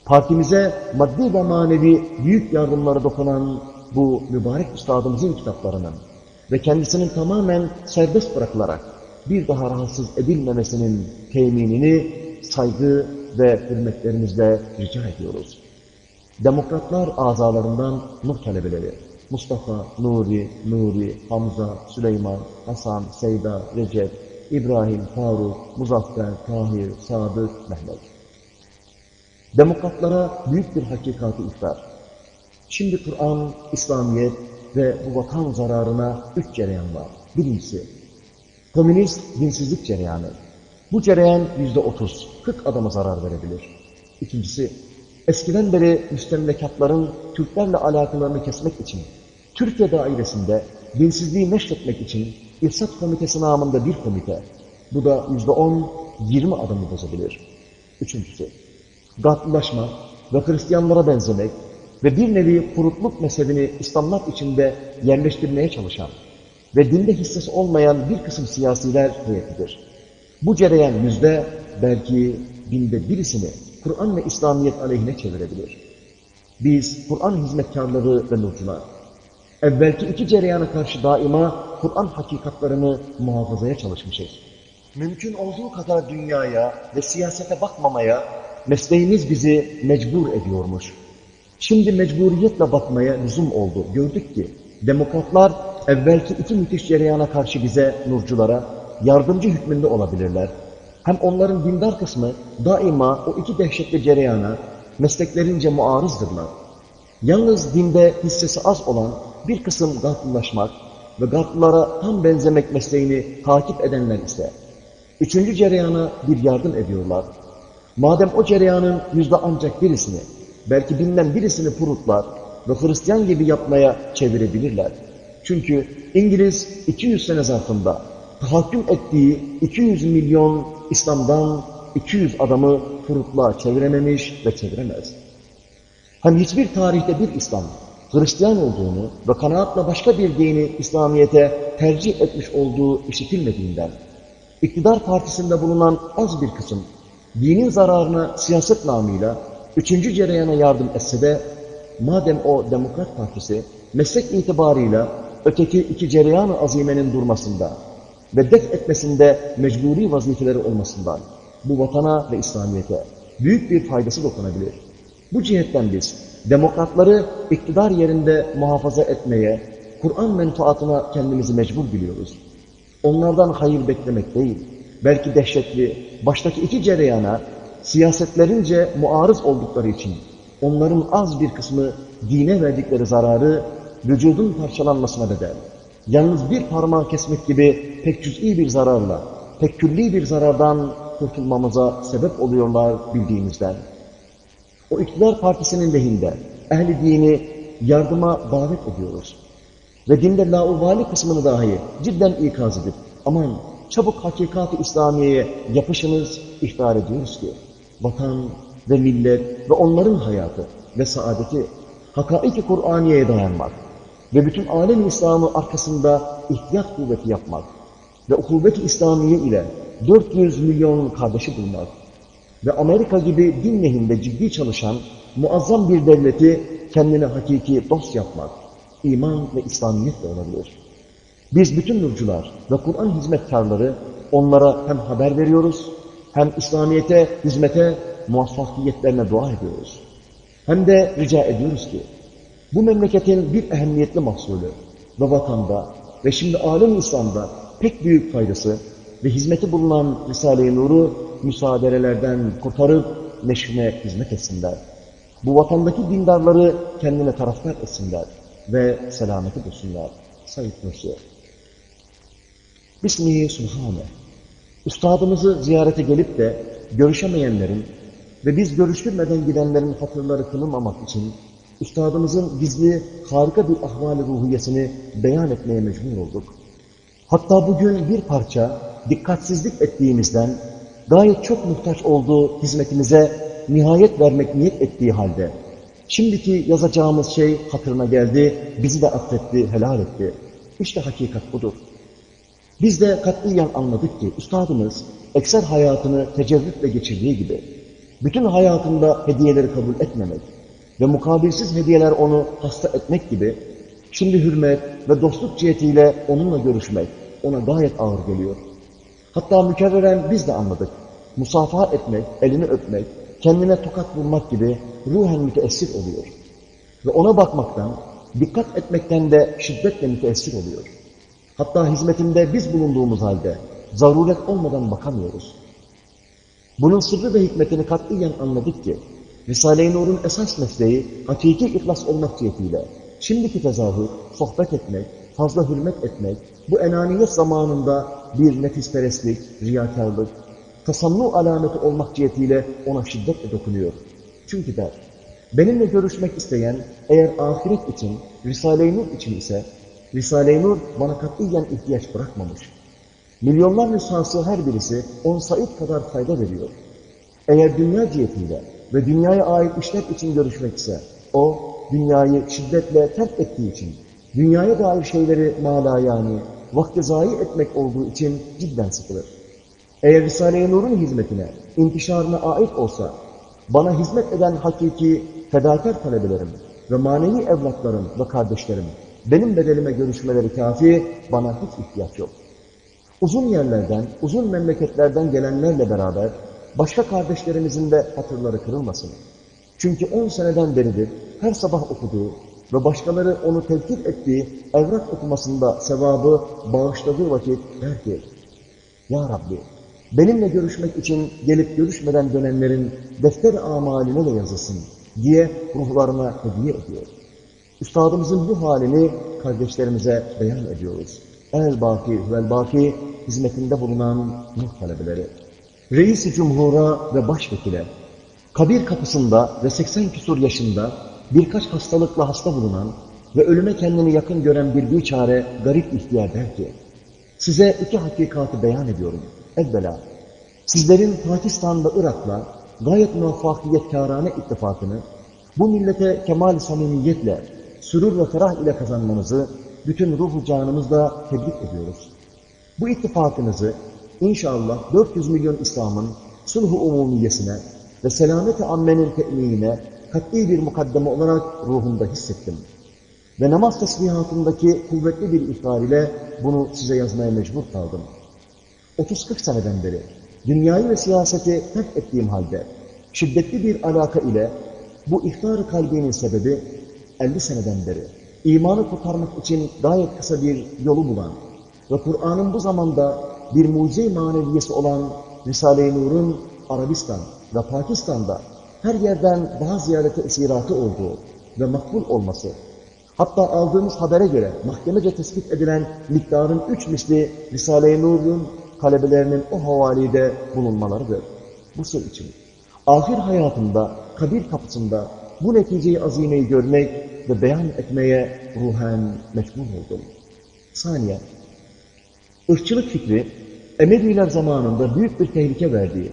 partimize maddi ve manevi büyük yardımları dokunan bu mübarek üstadımızın kitaplarının ve kendisinin tamamen serbest bırakılarak bir daha rahatsız edilmemesinin teminini saygı ve hürmetlerimizle rica ediyoruz. Demokratlar azalarından Nuh talebeleri, Mustafa, Nuri, Nuri, Hamza, Süleyman, Hasan, Seyda, Recep, İbrahim, Faruk, Muzaffer, Tahir, Sadık, Mehmet. Demokratlara büyük bir hakikati iftar. Şimdi Kur'an, İslamiyet ve bu vatan zararına üç cereyan var. Birincisi, komünist dinsizlik cereyanı. Bu cereyan yüzde otuz, kırk adama zarar verebilir. İkincisi, eskiden beri müstemlekatların Türklerle alakalarını kesmek için, Türkiye dairesinde dinsizliği neşretmek için İrsat Komitesi namında bir komite, bu da yüzde on, yirmi adamı bozabilir. Üçüncüsü, gatlılaşma ve Hristiyanlara benzemek ve bir nevi kurutluk mezhebini İslamlar içinde yerleştirmeye çalışan ve dinde hissesi olmayan bir kısım siyasiler heyetidir. Bu cereyan yüzde belki binde birisini Kur'an ve İslamiyet aleyhine çevirebilir. Biz Kur'an hizmetkarları ve nurcular, evvelki iki cereyana karşı daima Kur'an hakikatlarını muhafazaya çalışmışız. Mümkün olduğu kadar dünyaya ve siyasete bakmamaya mesleğimiz bizi mecbur ediyormuş. Şimdi mecburiyetle bakmaya lüzum oldu. Gördük ki demokratlar evvelki iki müthiş cereyana karşı bize, nurculara, yardımcı hükmünde olabilirler. Hem onların dindar kısmı daima o iki dehşetli cereyana mesleklerince muarızdırlar. Yalnız dinde hissesi az olan bir kısım gaflılaşmak ve gaflılara tam benzemek mesleğini takip edenler ise üçüncü cereyana bir yardım ediyorlar. Madem o cereyanın yüzde ancak birisini, belki binden birisini purutlar ve Hristiyan gibi yapmaya çevirebilirler. Çünkü İngiliz 200 sene zarfında tahakküm ettiği 200 milyon İslam'dan 200 adamı furutluğa çevirememiş ve çeviremez. Hani hiçbir tarihte bir İslam Hristiyan olduğunu ve kanaatla başka bir dini İslamiyet'e tercih etmiş olduğu işitilmediğinden, iktidar partisinde bulunan az bir kısım dinin zararına siyaset namıyla üçüncü cereyana yardım etse de, madem o Demokrat Partisi meslek itibarıyla öteki iki cereyan-ı azimenin durmasında ve def etmesinde mecburi vazifeleri olmasından bu vatana ve İslamiyet'e büyük bir faydası dokunabilir. Bu cihetten biz demokratları iktidar yerinde muhafaza etmeye, Kur'an menfaatına kendimizi mecbur biliyoruz. Onlardan hayır beklemek değil, belki dehşetli, baştaki iki cereyana siyasetlerince muarız oldukları için onların az bir kısmı dine verdikleri zararı vücudun parçalanmasına bedel. Yalnız bir parmağı kesmek gibi pek cüz'i bir zararla, pek külli bir zarardan kurtulmamıza sebep oluyorlar bildiğimizden. O iktidar partisinin lehinde ehli dini yardıma davet ediyoruz. Ve dinde laubali kısmını dahi cidden ikaz edip aman çabuk hakikat-ı İslamiye'ye yapışınız ihtar ediyoruz ki vatan ve millet ve onların hayatı ve saadeti hakaiki Kur'aniye'ye dayanmak ve bütün alem İslam'ı arkasında ihtiyat kuvveti yapmak ve kuvvet-i İslamiye ile 400 milyon kardeşi bulmak ve Amerika gibi din lehinde ciddi çalışan muazzam bir devleti kendine hakiki dost yapmak, iman ve İslamiyetle olabilir. Biz bütün nurcular ve Kur'an hizmetkarları onlara hem haber veriyoruz, hem İslamiyet'e, hizmete, muvaffakiyetlerine dua ediyoruz. Hem de rica ediyoruz ki, bu memleketin bir ehemmiyetli mahsulü ve vatanda ve şimdi alem İslam'da pek büyük faydası ve hizmeti bulunan Risale-i Nur'u müsaadelerden kurtarıp neşrine hizmet etsinler. Bu vatandaki dindarları kendine taraftar etsinler ve selameti bulsunlar. Said Nursi. Bismihi Subhane. Üstadımızı ziyarete gelip de görüşemeyenlerin ve biz görüştürmeden gidenlerin hatırları kılınmamak için Üstadımızın gizli, harika bir ahval-i ruhiyesini beyan etmeye mecbur olduk. Hatta bugün bir parça dikkatsizlik ettiğimizden gayet çok muhtaç olduğu hizmetimize nihayet vermek niyet ettiği halde şimdiki yazacağımız şey hatırına geldi, bizi de affetti, helal etti. İşte hakikat budur. Biz de katliyen anladık ki üstadımız ekser hayatını tecevvütle geçirdiği gibi bütün hayatında hediyeleri kabul etmemek ve mukabilsiz hediyeler onu hasta etmek gibi şimdi hürmet ve dostluk cihetiyle onunla görüşmek ona gayet ağır geliyor. Hatta mükerreren biz de anladık. Musafaha etmek, elini öpmek, kendine tokat vurmak gibi ruhen müteessir oluyor. Ve ona bakmaktan, dikkat etmekten de şiddetle müteessir oluyor. Hatta hizmetinde biz bulunduğumuz halde zaruret olmadan bakamıyoruz. Bunun sırrı ve hikmetini katiyen anladık ki, Risale-i Nur'un esas mesleği hakiki ihlas olmak cihetiyle, şimdiki tezahür, sohbet etmek, fazla hürmet etmek, bu enaniyet zamanında bir nefisperestlik, riyakarlık, tasannu alameti olmak cihetiyle ona şiddetle dokunuyor. Çünkü der, benimle görüşmek isteyen eğer ahiret için, Risale-i Nur için ise, Risale-i Nur bana katiyen ihtiyaç bırakmamış. Milyonlar nüshası her birisi on sayit kadar fayda veriyor. Eğer dünya cihetiyle ve dünyaya ait işler için görüşmek ise, o dünyayı şiddetle terk ettiği için, dünyaya dair şeyleri mala yani vakti zayi etmek olduğu için cidden sıkılır. Eğer Risale-i Nur'un hizmetine, intişarına ait olsa, bana hizmet eden hakiki fedakar talebelerim ve manevi evlatlarım ve kardeşlerim, benim bedelime görüşmeleri kafi, bana hiç ihtiyaç yok. Uzun yerlerden, uzun memleketlerden gelenlerle beraber başka kardeşlerimizin de hatırları kırılmasın. Çünkü on seneden beridir her sabah okuduğu ve başkaları onu tevkif ettiği evrak okumasında sevabı bağışladığı vakit der ki, Ya Rabbi, benimle görüşmek için gelip görüşmeden dönenlerin defter amaline de yazılsın diye ruhlarına hediye ediyor. Üstadımızın bu halini kardeşlerimize beyan ediyoruz. El-Baki, Vel-Baki hizmetinde bulunan Nuh talebeleri. Reis-i Cumhur'a ve Başvekile, kabir kapısında ve 80 küsur yaşında birkaç hastalıkla hasta bulunan ve ölüme kendini yakın gören bir biçare garip ihtiyar der ki, size iki hakikatı beyan ediyorum. Evvela, sizlerin Pakistan'da Irak'la gayet muvaffakiyetkârâne ittifakını, bu millete kemal samimiyetle, sürur ve ferah ile kazanmanızı bütün ruhu canımızla tebrik ediyoruz. Bu ittifakınızı inşallah 400 milyon İslam'ın sulhu umumiyesine ve selamet-i ammenin teminine kat'i bir mukaddeme olarak ruhumda hissettim. Ve namaz tesbihatındaki kuvvetli bir ihbar ile bunu size yazmaya mecbur kaldım. 30-40 seneden beri dünyayı ve siyaseti terk ettiğim halde şiddetli bir alaka ile bu ihtar kalbinin sebebi 50 seneden beri imanı kurtarmak için gayet kısa bir yolu bulan ve Kur'an'ın bu zamanda bir mucize maneviyesi olan Risale-i Nur'un Arabistan ve Pakistan'da her yerden daha ziyade tesiratı olduğu ve makbul olması, hatta aldığımız habere göre mahkemece tespit edilen miktarın üç misli Risale-i Nur'un talebelerinin o havalide bulunmalarıdır. Bu sır için. Ahir hayatında, kabir kapısında bu neticeyi azimeyi görmek ve beyan etmeye ruhen mecbur oldum. Saniye, ırkçılık fikri Emeviler zamanında büyük bir tehlike verdiği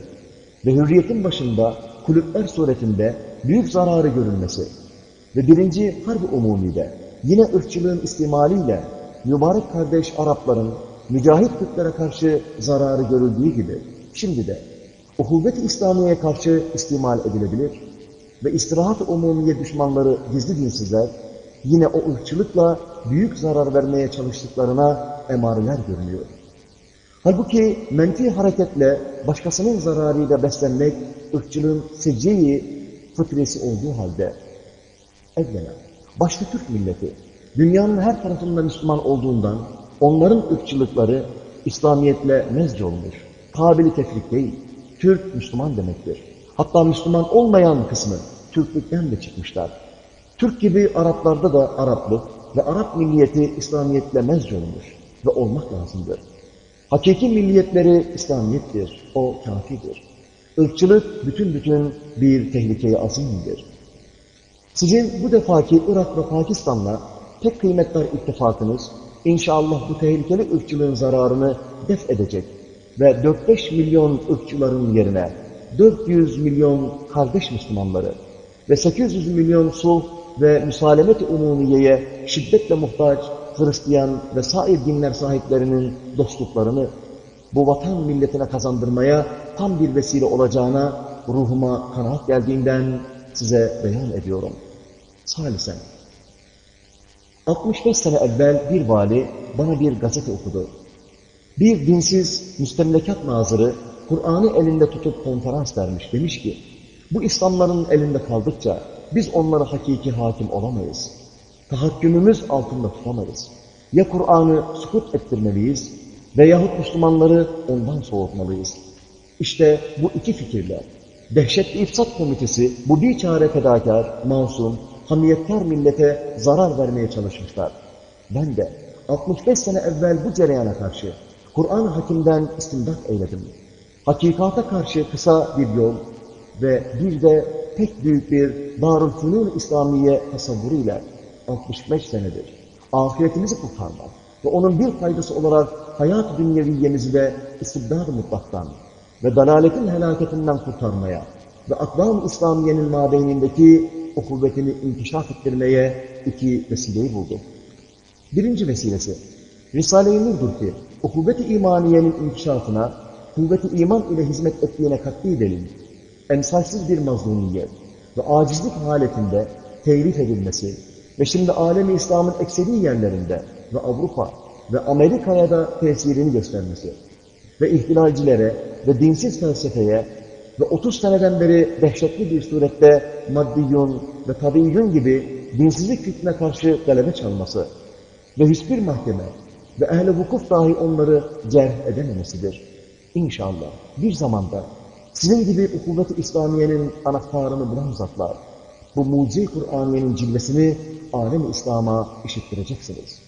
ve hürriyetin başında kulüpler suretinde büyük zararı görülmesi ve birinci harbi umumide yine ırkçılığın istimaliyle mübarek kardeş Arapların mücahit Türklere karşı zararı görüldüğü gibi şimdi de uhuvvet-i İslamiye'ye karşı istimal edilebilir ve istirahat-ı umumiye düşmanları gizli dinsizler yine o ırkçılıkla büyük zarar vermeye çalıştıklarına emareler görünüyor. Halbuki menfi hareketle başkasının zararıyla beslenmek ırkçılığın secceyi fıtresi olduğu halde evvela başta Türk milleti dünyanın her tarafında Müslüman olduğundan onların ırkçılıkları İslamiyetle mezc olmuş. Kabili tefrik değil. Türk Müslüman demektir. Hatta Müslüman olmayan kısmı Türklükten de çıkmışlar. Türk gibi Araplarda da Araplık ve Arap milliyeti İslamiyetle mezc olmuş ve olmak lazımdır. Hakiki milliyetleri İslamiyettir, o kafidir. Irkçılık bütün bütün bir tehlikeye azimdir. Sizin bu defaki Irak ve Pakistan'la tek kıymetler ittifakınız inşallah bu tehlikeli ırkçılığın zararını def edecek ve 4-5 milyon ırkçıların yerine 400 milyon kardeş Müslümanları ve 800 milyon sulh ve müsalemet-i umumiyeye şiddetle muhtaç Hristiyan ve sair dinler sahiplerinin dostluklarını bu vatan milletine kazandırmaya tam bir vesile olacağına ruhuma kanaat geldiğinden size beyan ediyorum. Salisen, 65 sene evvel bir vali bana bir gazete okudu. Bir dinsiz müstemlekat nazırı Kur'an'ı elinde tutup konferans vermiş. Demiş ki, bu İslamların elinde kaldıkça biz onları hakiki hakim olamayız. Tahakkümümüz altında tutamayız. Ya Kur'an'ı sukut ettirmeliyiz veyahut Müslümanları ondan soğutmalıyız. İşte bu iki fikirler. Dehşetli İfsat Komitesi bu bir çare fedakar, masum, hamiyetkar millete zarar vermeye çalışmışlar. Ben de 65 sene evvel bu cereyana karşı Kur'an-ı Hakim'den istimdat eyledim. Hakikata karşı kısa bir yol ve bir de pek büyük bir Darülfünun İslamiye tasavvuruyla 65 senedir ahiretimizi kurtarmak ve onun bir faydası olarak hayat dünyeviyemizi de istibdad-ı mutlaktan ve dalaletin helaketinden kurtarmaya ve akvam-ı İslamiye'nin mabeynindeki o kuvvetini inkişaf ettirmeye iki vesileyi bulduk. Birinci vesilesi, Risale-i Nur'dur ki, o kuvvet-i imaniyenin inkişafına, kuvvet-i iman ile hizmet ettiğine katli delil, emsalsiz bir mazlumiyet ve acizlik haletinde tehrif edilmesi ve şimdi alemi İslam'ın ekseri yerlerinde ve Avrupa ve Amerika'ya da tesirini göstermesi ve ihtilalcilere ve dinsiz felsefeye ve 30 seneden beri dehşetli bir surette maddiyun ve tabiyyun gibi dinsizlik fikrine karşı galebe çalması ve hiçbir mahkeme ve ehl-i vukuf dahi onları cerh edememesidir. İnşallah bir zamanda sizin gibi ukuvvet-i İslamiye'nin anahtarını bulan zatlar, bu mucize Kur'aniye'nin cilvesini alem-i İslam'a işittireceksiniz.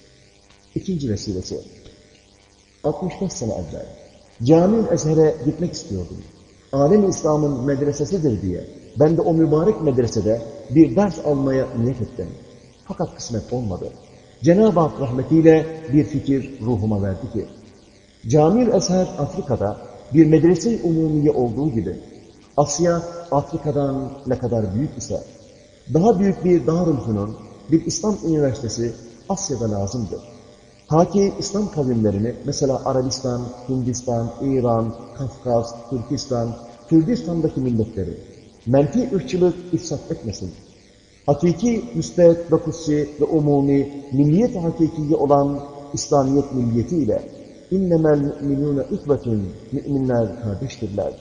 İkinci vesilesi, 65 sene evvel Cami-ül Ezher'e gitmek istiyordum. Alem-i İslam'ın medresesidir diye ben de o mübarek medresede bir ders almaya niyet ettim. Fakat kısmet olmadı. Cenab-ı Hak rahmetiyle bir fikir ruhuma verdi ki, Cami-ül Ezher Afrika'da bir medrese-i umumiye olduğu gibi, Asya Afrika'dan ne kadar büyük ise, daha büyük bir Darülfünun, bir İslam üniversitesi Asya'da lazımdır. Ta ki İslam kavimlerini, mesela Arabistan, Hindistan, İran, Kafkas, Türkistan, Kürdistan'daki milletleri, menfi ırkçılık ifsat etmesin. Hakiki müsbet ve kutsi ve umumi milliyet hakikiyi olan İslamiyet milliyetiyle innemel müminûne ikvetün müminler kardeştirler.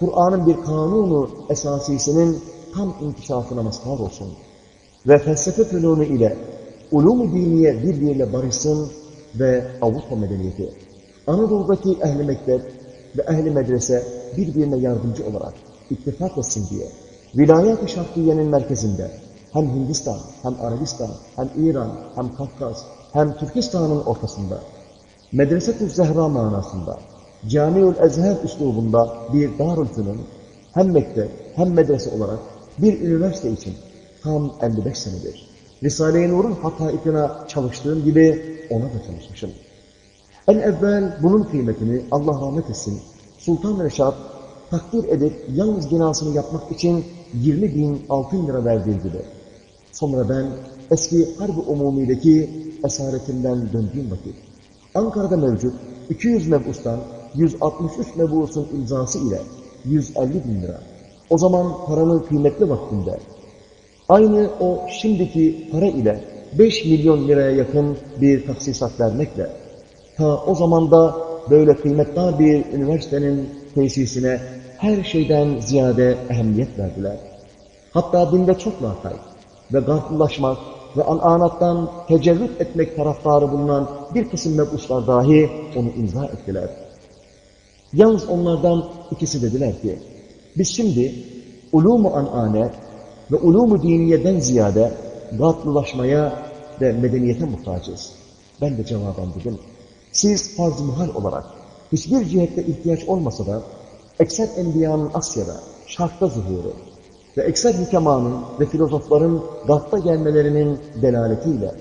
Kur'an'ın bir kanunu esasisinin tam inkişafına mazhar olsun. Ve felsefe fünunu ile ulum-u diniye birbiriyle barışsın ve Avrupa medeniyeti. Anadolu'daki ehli mektep ve ehli medrese birbirine yardımcı olarak ittifak etsin diye vilayet-i şarkiyenin merkezinde hem Hindistan, hem Arabistan, hem İran, hem Kafkas, hem Türkistan'ın ortasında Medreset-ü Zehra manasında Camiül Ezher üslubunda bir Darülfünun hem mektep hem medrese olarak bir üniversite için tam 55 senedir. Risale-i Nur'un hataikına çalıştığım gibi ona da çalışmışım. En evvel bunun kıymetini Allah rahmet etsin Sultan Reşat takdir edip yalnız binasını yapmak için 20 bin altın lira verdiği gibi. Sonra ben eski Harbi Umumi'deki esaretimden döndüğüm vakit Ankara'da mevcut 200 mebustan 163 mebusun imzası ile 150 bin lira. O zaman paranın kıymetli vaktinde aynı o şimdiki para ile 5 milyon liraya yakın bir taksisat vermekle ta o zamanda böyle kıymetli bir üniversitenin tesisine her şeyden ziyade ehemmiyet verdiler. Hatta dinde çok lakayt ve garplılaşmak ve ananattan tecerrüt etmek taraftarı bulunan bir kısım mebuslar dahi onu imza ettiler. Yalnız onlardan ikisi dediler ki, biz şimdi ulumu anane ve ulumu diniyeden ziyade garplılaşmaya ve medeniyete muhtacız. Ben de cevaben dedim, siz farz-ı muhal olarak hiçbir cihette ihtiyaç olmasa da ekser enbiyanın Asya'da, şarkta zuhuru ve ekser hükemanın ve filozofların gatta gelmelerinin delaletiyle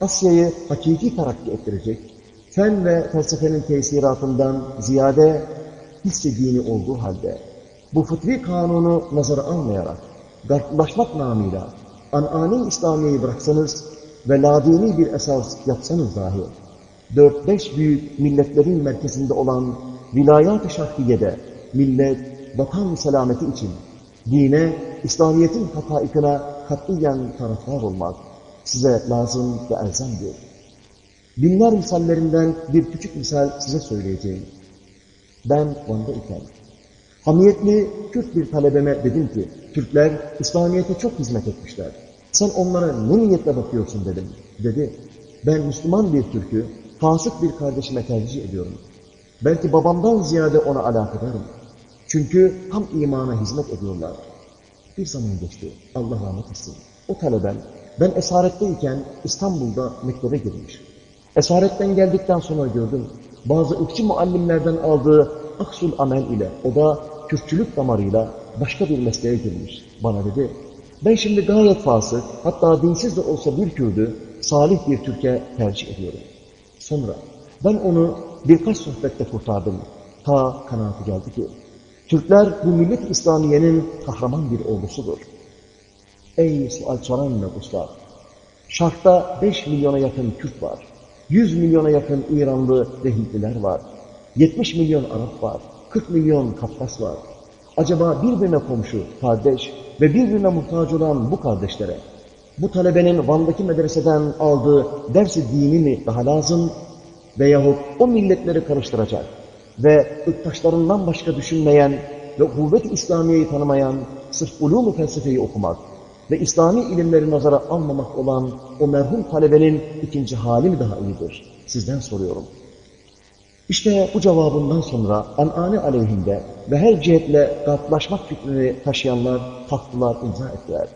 Asya'yı hakiki terakki ettirecek, fen ve felsefenin tesiratından ziyade hisse dini olduğu halde bu fıtri kanunu nazara almayarak garplaşmak namıyla an'ani İslamiye'yi bıraksanız ve ladini bir esas yapsanız dahi dört beş büyük milletlerin merkezinde olan vilayat-ı şahhiyede millet, vatan selameti için dine, İslamiyet'in hakaikine katiyen taraftar olmak size lazım ve elzemdir. Binler misallerinden bir küçük misal size söyleyeceğim. Ben Van'da iken, hamiyetli Kürt bir talebeme dedim ki, Türkler İslamiyet'e çok hizmet etmişler. Sen onlara ne niyetle bakıyorsun dedim. Dedi, ben Müslüman bir Türk'ü fasık bir kardeşime tercih ediyorum. Belki babamdan ziyade ona alakadarım. Çünkü tam imana hizmet ediyorlar. Bir zaman geçti. Allah rahmet etsin. O talebem ben esaretteyken İstanbul'da mektebe girmiş. Esaretten geldikten sonra gördüm. Bazı ırkçı muallimlerden aldığı aksul amel ile o da Kürtçülük damarıyla başka bir mesleğe girmiş. Bana dedi. Ben şimdi gayet fasık hatta dinsiz de olsa bir Kürdü salih bir Türkiye tercih ediyorum. Sonra ben onu birkaç sohbette kurtardım. Ta kanaati geldi ki Türkler bu millet İslamiye'nin kahraman bir ordusudur. Ey sual soran mebuslar! Şarkta 5 milyona yakın Kürt var. 100 milyona yakın İranlı ve Hintliler var. 70 milyon Arap var. 40 milyon Kafkas var. Acaba birbirine komşu, kardeş ve birbirine muhtaç olan bu kardeşlere, bu talebenin Van'daki medreseden aldığı dersi dini mi daha lazım veyahut o milletleri karıştıracak ve ırktaşlarından başka düşünmeyen ve kuvvet-i İslamiye'yi tanımayan, sırf ulûm-u felsefeyi okumak ve İslami ilimleri nazara almamak olan o merhum talebenin ikinci hali mi daha iyidir? Sizden soruyorum. İşte bu cevabından sonra anane aleyhinde ve her cihetle garplaşmak fikrini taşıyanlar taktılar, imza ettiler.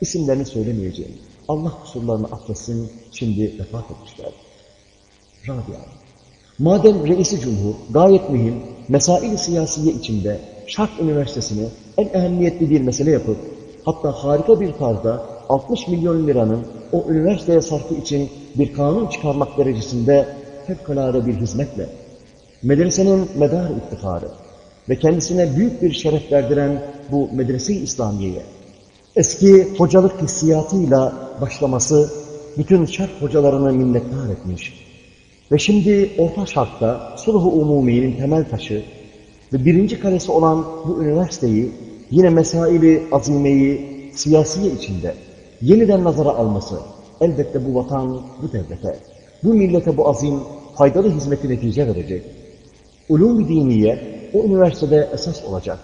İsimlerini söylemeyeceğim. Allah kusurlarını affetsin, şimdi vefat etmişler. Rabia. Madem reisi cumhur gayet mühim, mesail-i siyasiye içinde Şark Üniversitesi'ni en ehemmiyetli bir mesele yapıp, hatta harika bir tarzda 60 milyon liranın o üniversiteye sarfı için bir kanun çıkarmak derecesinde fevkalade bir hizmetle, medresenin medar iftiharı ve kendisine büyük bir şeref verdiren bu medrese-i İslamiye'ye, eski hocalık hissiyatıyla başlaması bütün şark hocalarını minnettar etmiş. Ve şimdi Orta Şark'ta Sulh-u Umumi'nin temel taşı ve birinci kalesi olan bu üniversiteyi yine mesaili azimeyi siyasiye içinde yeniden nazara alması elbette bu vatan, bu devlete, bu millete bu azim faydalı hizmeti netice verecek. Ulûm-i diniye o üniversitede esas olacak.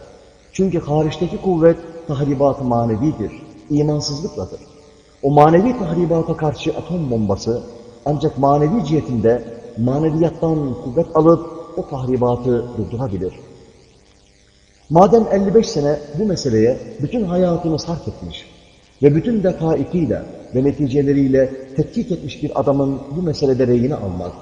Çünkü hariçteki kuvvet tahribat-ı manevidir, imansızlıkladır. O manevi tahribata karşı atom bombası ancak manevi cihetinde maneviyattan kuvvet alıp o tahribatı durdurabilir. Madem 55 sene bu meseleye bütün hayatını sarf etmiş ve bütün dekaikiyle ve neticeleriyle tetkik etmiş bir adamın bu meselede reyini almak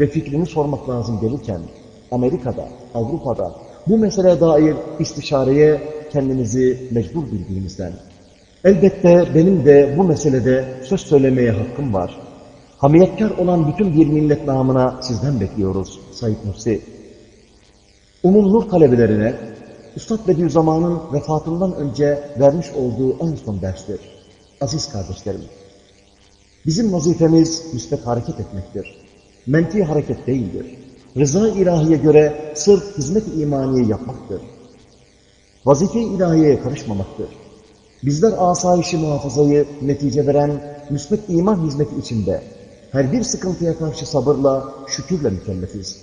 ve fikrini sormak lazım gelirken Amerika'da, Avrupa'da bu meseleye dair istişareye kendinizi mecbur bildiğinizden. Elbette benim de bu meselede söz söylemeye hakkım var. Hamiyetkar olan bütün bir millet namına sizden bekliyoruz Said Nursi. Umum Nur talebelerine Üstad Bediüzzaman'ın vefatından önce vermiş olduğu en son derstir. Aziz kardeşlerim, bizim vazifemiz müsbet hareket etmektir. Menti hareket değildir. Rıza ilahiye göre sırf hizmet-i imaniye yapmaktır. Vazife-i ilahiyeye karışmamaktır. Bizler asayişi muhafazayı netice veren müsbet iman hizmeti içinde her bir sıkıntıya karşı sabırla, şükürle mükellefiz.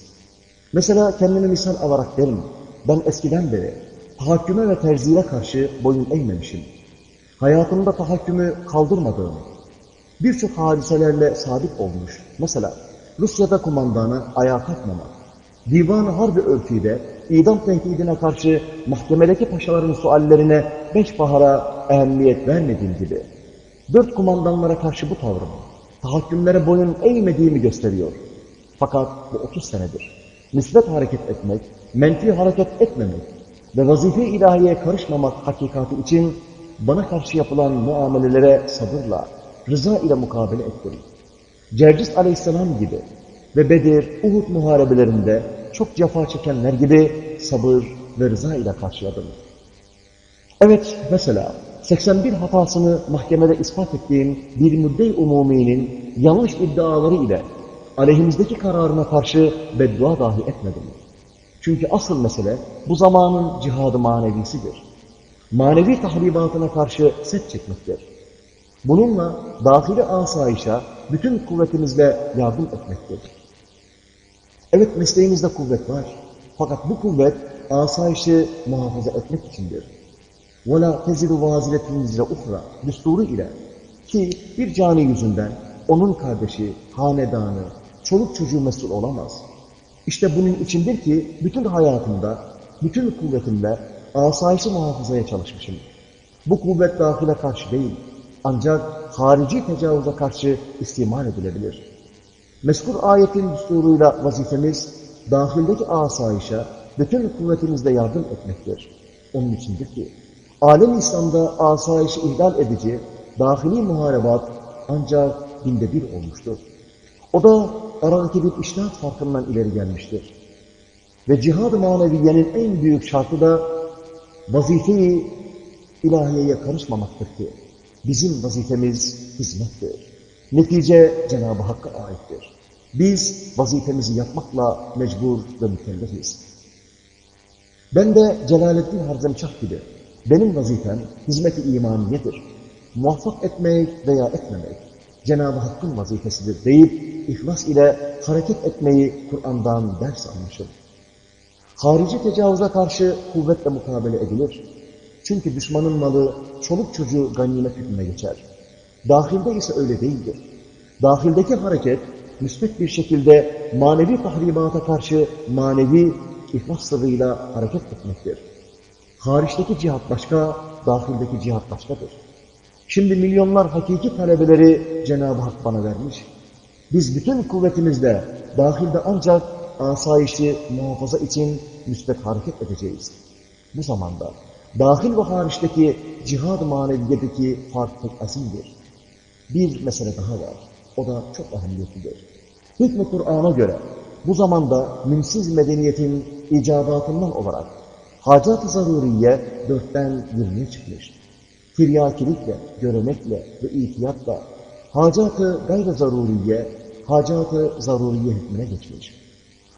Mesela kendimi misal alarak derim, ben eskiden beri tahakküme ve terzile karşı boyun eğmemişim. Hayatımda tahakkümü kaldırmadığım, birçok hadiselerle sabit olmuş. Mesela Rusya'da kumandanı ayağa kalkmamak, Divan-ı Harbi örtüyle idam tehdidine karşı mahkemedeki paşaların suallerine beş bahara ehemmiyet vermediğim gibi, dört kumandanlara karşı bu tavrım, tahakkümlere boyun eğmediğimi gösteriyor. Fakat bu 30 senedir. Müsbet hareket etmek, menfi hareket etmemek ve vazife ilahiyeye karışmamak hakikati için bana karşı yapılan muamelelere sabırla, rıza ile mukabele ettim. Cercis aleyhisselam gibi ve Bedir, Uhud muharebelerinde çok cefa çekenler gibi sabır ve rıza ile karşıladım. Evet, mesela 81 hatasını mahkemede ispat ettiğim bir müddei umuminin yanlış iddiaları ile aleyhimizdeki kararına karşı beddua dahi etmedim. Çünkü asıl mesele bu zamanın cihadı manevisidir. Manevi tahribatına karşı set çekmektir. Bununla dahili asayişe bütün kuvvetimizle yardım etmektir. Evet mesleğimizde kuvvet var. Fakat bu kuvvet asayişi muhafaza etmek içindir. وَلَا تَزِلُ وَازِلَةٌ وِزْرَ اُخْرَى Düsturu ile ki bir cani yüzünden onun kardeşi, hanedanı, çoluk çocuğu mesul olamaz. İşte bunun içindir ki bütün hayatımda, bütün kuvvetimle asayişi muhafazaya çalışmışım. Bu kuvvet dahile karşı değil, ancak harici tecavüze karşı istimal edilebilir. Meskur ayetin düsturuyla vazifemiz, dahildeki asayişe bütün kuvvetimizle yardım etmektir. Onun içindir ki, alem İslam'da asayişi ihlal edici, dahili muharebat ancak binde bir olmuştur. O da aradaki bir iştahat farkından ileri gelmiştir. Ve cihad-ı maneviyenin en büyük şartı da vazife-i ilahiyeye karışmamaktır ki bizim vazifemiz hizmettir. Netice Cenab-ı Hakk'a aittir. Biz vazifemizi yapmakla mecbur ve mükellefiz. Ben de Celaleddin Harzemşah gibi benim vazifem hizmet-i imaniyedir. Muvaffak etmek veya etmemek Cenab-ı Hakk'ın vazifesidir deyip ihlas ile hareket etmeyi Kur'an'dan ders almışım. Harici tecavüze karşı kuvvetle mukabele edilir. Çünkü düşmanın malı çoluk çocuğu ganimet hükmüne geçer. Dahilde ise öyle değildir. Dahildeki hareket müsbet bir şekilde manevi tahribata karşı manevi ihlas sırrıyla hareket etmektir. Hariçteki cihat başka, dahildeki cihat başkadır. Şimdi milyonlar hakiki talebeleri Cenab-ı Hak bana vermiş. Biz bütün kuvvetimizle dahilde ancak asayişi muhafaza için müsbet hareket edeceğiz. Bu zamanda dahil ve hariçteki cihad-ı maneviyedeki fark pek azimdir. Bir mesele daha var. O da çok önemlidir. Hükmü Kur'an'a göre bu zamanda mümsiz medeniyetin icabatından olarak hacat-ı zaruriye dörtten yirmiye çıkmış. Tiryakilikle, göremekle ve ihtiyatla hacat-ı gayr zaruriye, hacat-ı zaruriye hükmüne geçmiş.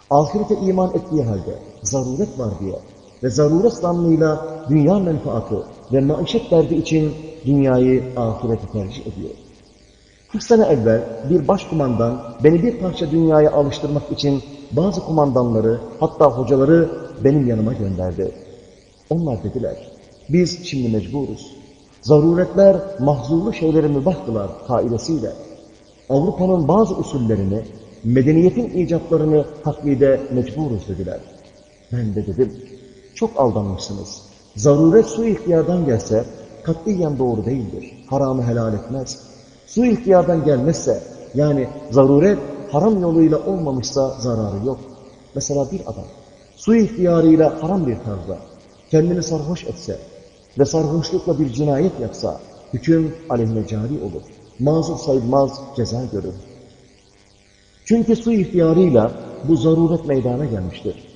Ahirete iman ettiği halde zaruret var diye ve zaruret zannıyla dünya menfaatı ve maişet derdi için dünyayı ahirete tercih ediyor. 40 sene evvel bir başkumandan beni bir parça dünyaya alıştırmak için bazı kumandanları hatta hocaları benim yanıma gönderdi. Onlar dediler, biz şimdi mecburuz. Zaruretler mahzurlu şeyleri mübah kılar kaidesiyle. Avrupa'nın bazı usullerini, medeniyetin icatlarını taklide mecburuz dediler. Ben de dedim, çok aldanmışsınız. Zaruret su ihtiyardan gelse katiyen doğru değildir. Haramı helal etmez. Su ihtiyardan gelmezse, yani zaruret haram yoluyla olmamışsa zararı yok. Mesela bir adam su ihtiyarıyla haram bir tarzda kendini sarhoş etse ve sarhoşlukla bir cinayet yapsa hüküm aleyhine cari olur. Mazur sayılmaz, ceza görür. Çünkü su ihtiyarıyla bu zaruret meydana gelmiştir.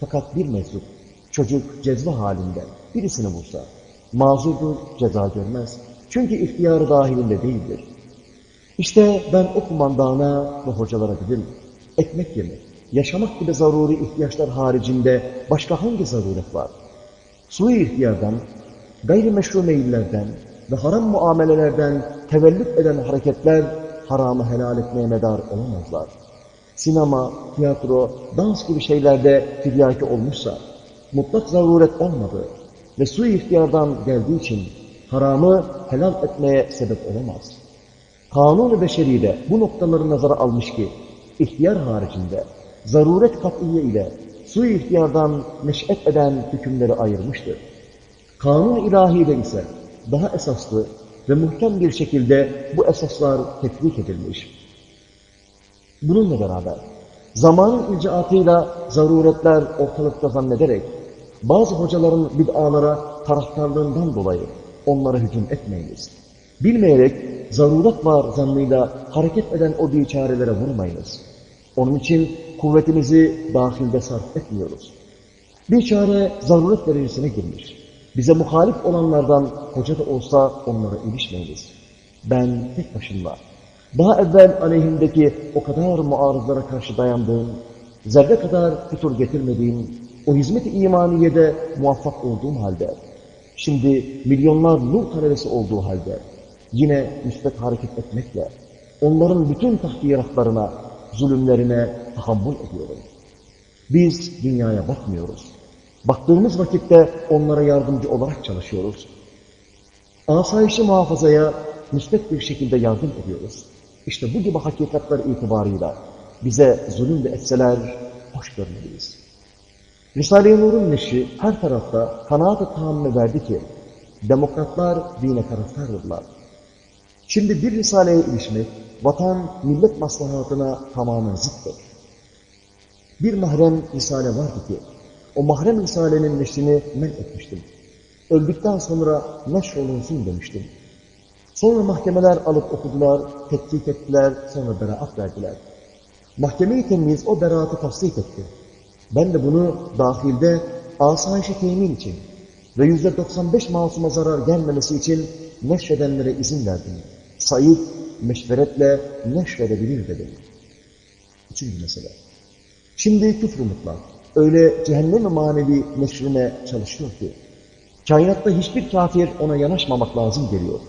Fakat bir meczup, çocuk cezve halinde birisini vursa, mazurdur, ceza görmez. Çünkü ihtiyarı dahilinde değildir. İşte ben o kumandana ve hocalara dedim, ekmek yemek, yaşamak gibi zaruri ihtiyaçlar haricinde başka hangi zaruret var? Su ihtiyardan, gayrimeşru meyillerden ve haram muamelelerden tevellüt eden hareketler haramı helal etmeye medar olamazlar. Sinema, tiyatro, dans gibi şeylerde tiryaki olmuşsa, mutlak zaruret olmadı ve su ihtiyardan geldiği için haramı helal etmeye sebep olamaz. Kanun-u beşeri de bu noktaları nazara almış ki, ihtiyar haricinde zaruret kat'iye ile su ihtiyardan neş'et eden hükümleri ayırmıştır. Kanun ilahide ise daha esaslı ve muhkem bir şekilde bu esaslar tetbik edilmiş. Bununla beraber zamanın icraatıyla zaruretler ortalıkta zannederek bazı hocaların bid'alara taraftarlığından dolayı onlara hücum etmeyiniz. Bilmeyerek zaruret var zannıyla hareket eden o biçarelere vurmayınız. Onun için kuvvetimizi dahilde sarf etmiyoruz. Bir çare zaruret derecesine girmiş. Bize muhalif olanlardan hoca da olsa onlara ilişmeyiniz. Ben tek başımla, daha evvel aleyhimdeki o kadar muarızlara karşı dayandığım, zerre kadar fütur getirmediğim, o hizmet-i imaniyede muvaffak olduğum halde, şimdi milyonlar nur talebesi olduğu halde, yine müsbet hareket etmekle, onların bütün tahkiratlarına, zulümlerine tahammül ediyorum. Biz dünyaya bakmıyoruz. Baktığımız vakitte onlara yardımcı olarak çalışıyoruz. Asayişi muhafazaya müsbet bir şekilde yardım ediyoruz. İşte bu gibi hakikatler itibarıyla bize zulüm de etseler hoş görmeliyiz. Risale-i Nur'un neşri her tarafta kanaat-ı tahammü verdi ki demokratlar dine taraftardırlar. Şimdi bir risaleye ilişmek vatan, millet maslahatına tamamen zıttır. Bir mahrem risale vardı ki o mahrem risalenin neşrini men etmiştim. Öldükten sonra neşrolunsun demiştim. Sonra mahkemeler alıp okudular, tetkik ettiler, sonra beraat verdiler. Mahkeme-i temiz o beraatı tasdik etti. Ben de bunu dahilde asayişi temin için ve yüzde 95 masuma zarar gelmemesi için neşredenlere izin verdim. Said meşveretle neşredebilir dedim. Üçüncü mesele. Şimdi küfrü mutlak öyle cehennem manevi neşrine çalışıyor ki, kainatta hiçbir kafir ona yanaşmamak lazım geliyor.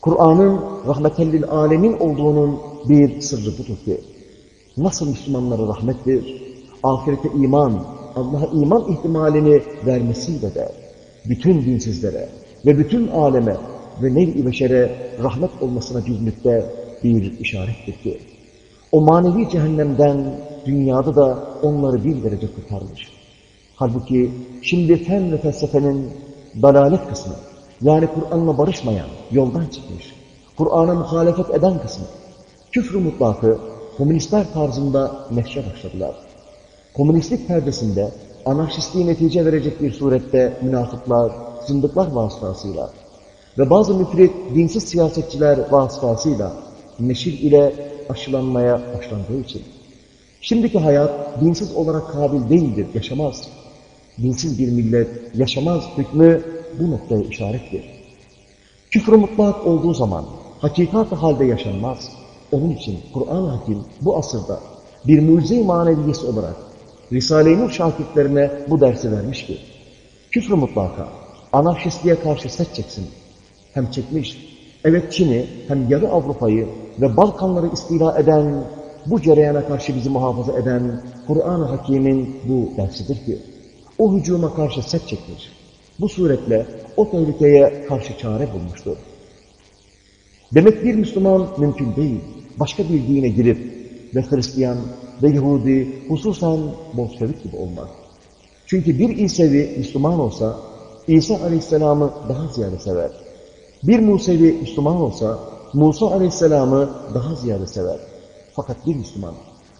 Kur'an'ın rahmetellil alemin olduğunun bir sırrı budur ki, nasıl Müslümanlara rahmettir, ahirete iman, Allah'a iman ihtimalini vermesiyle de, bütün dinsizlere ve bütün aleme ve nev-i beşere rahmet olmasına müddet bir işarettir ki, o manevi cehennemden dünyada da onları bir derece kurtarmış. Halbuki şimdi fen ve felsefenin dalalet kısmı, yani Kur'an'la barışmayan, yoldan çıkmış, Kur'an'a muhalefet eden kısmı, küfrü mutlakı komünistler tarzında neşre başladılar. Komünistlik perdesinde anarşistliği netice verecek bir surette münafıklar, zındıklar vasıtasıyla ve bazı müfrit dinsiz siyasetçiler vasıtasıyla neşir ile aşılanmaya başlandığı için Şimdiki hayat dinsiz olarak kabil değildir, yaşamaz. Dinsiz bir millet yaşamaz hükmü bu noktaya işarettir. Küfrü mutlak olduğu zaman hakikat halde yaşanmaz. Onun için Kur'an-ı Hakim bu asırda bir mucize maneviyesi olarak Risale-i Nur şakirtlerine bu dersi vermiş ki küfrü mutlaka anarşistliğe karşı set çeksin. Hem çekmiş, evet Çin'i hem yarı Avrupa'yı ve Balkanları istila eden bu cereyana karşı bizi muhafaza eden Kur'an-ı Hakim'in bu dersidir ki, o hücuma karşı set çekmiş. Bu suretle o tehlikeye karşı çare bulmuştur. Demek bir Müslüman mümkün değil, başka bir dine girip ve Hristiyan ve Yahudi hususen Bolşevik gibi olmak. Çünkü bir İsevi Müslüman olsa, İsa Aleyhisselam'ı daha ziyade sever. Bir Musevi Müslüman olsa, Musa Aleyhisselam'ı daha ziyade sever. Fakat bir Müslüman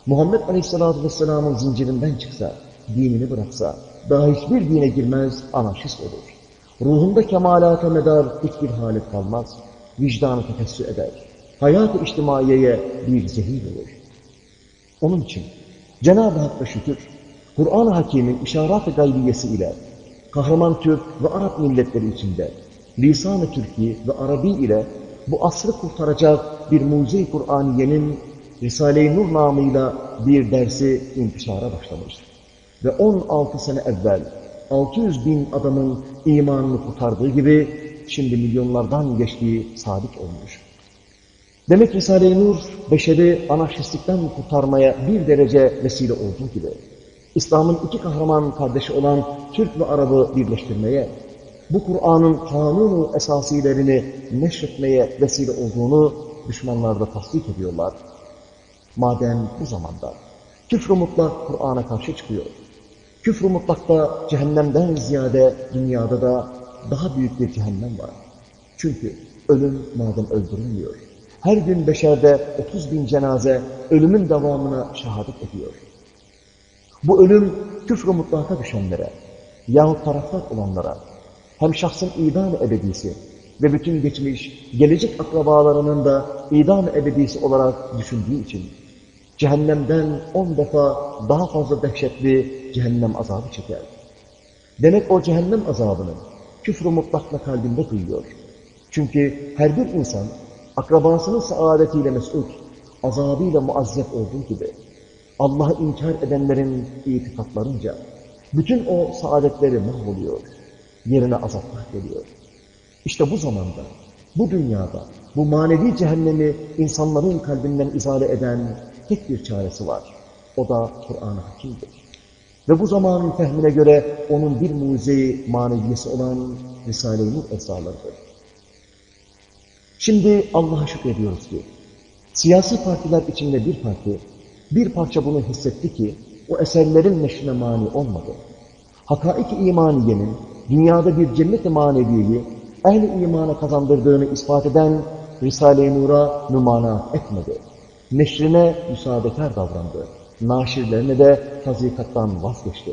Muhammed Aleyhisselatü Vesselam'ın zincirinden çıksa, dinini bıraksa, daha hiçbir dine girmez, anarşist olur. Ruhunda kemalata medar hiçbir halet kalmaz, vicdanı tefessü eder. Hayat-ı içtimaiyeye bir zehir olur. Onun için Cenab-ı Hakk'a şükür, Kur'an-ı Hakim'in işaret-i gaybiyesi ile kahraman Türk ve Arap milletleri içinde lisan-ı Türkiye ve Arabi ile bu asrı kurtaracak bir mucize-i Kur'aniyenin Risale-i Nur namıyla bir dersi intişara başlamıştır. Ve 16 sene evvel 600 bin adamın imanını kurtardığı gibi şimdi milyonlardan geçtiği sabit olmuş. Demek Risale-i Nur, beşeri anarşistlikten kurtarmaya bir derece vesile olduğu gibi, İslam'ın iki kahraman kardeşi olan Türk ve Arap'ı birleştirmeye, bu Kur'an'ın kanunu esasilerini neşretmeye vesile olduğunu düşmanlar da tasdik ediyorlar. Madem bu zamanda küfr-ü mutlak Kur'an'a karşı çıkıyor, küfr-ü mutlakta cehennemden ziyade dünyada da daha büyük bir cehennem var. Çünkü ölüm madem öldürülmüyor, her gün beşerde 30 bin cenaze ölümün devamına şehadet ediyor. Bu ölüm küfr-ü mutlaka düşenlere yahut taraftar olanlara hem şahsın idam ebedisi ve bütün geçmiş, gelecek akrabalarının da idam ebedisi olarak düşündüğü için cehennemden on defa daha fazla dehşetli cehennem azabı çeker. Demek o cehennem azabını küfr-ü mutlakla kalbinde duyuyor. Çünkü her bir insan akrabasının saadetiyle mesut, azabıyla muazzep olduğu gibi Allah'ı inkar edenlerin itikatlarınca bütün o saadetleri mahvoluyor. Yerine azaplar geliyor. İşte bu zamanda, bu dünyada, bu manevi cehennemi insanların kalbinden izale eden tek bir çaresi var. O da Kur'an-ı Hakim'dir. Ve bu zamanın fehmine göre onun bir mucize maneviyesi olan Risale-i Nur esralarıdır. Şimdi Allah'a şükrediyoruz ki, siyasi partiler içinde bir parti, bir parça bunu hissetti ki, o eserlerin neşrine mani olmadı. Hakaik-i imaniyenin dünyada bir cennet-i maneviyeyi ehl-i imana kazandırdığını ispat eden Risale-i Nur'a numana etmedi. Neşrine müsaadekar davrandı. Naşirlerine de tazikattan vazgeçti.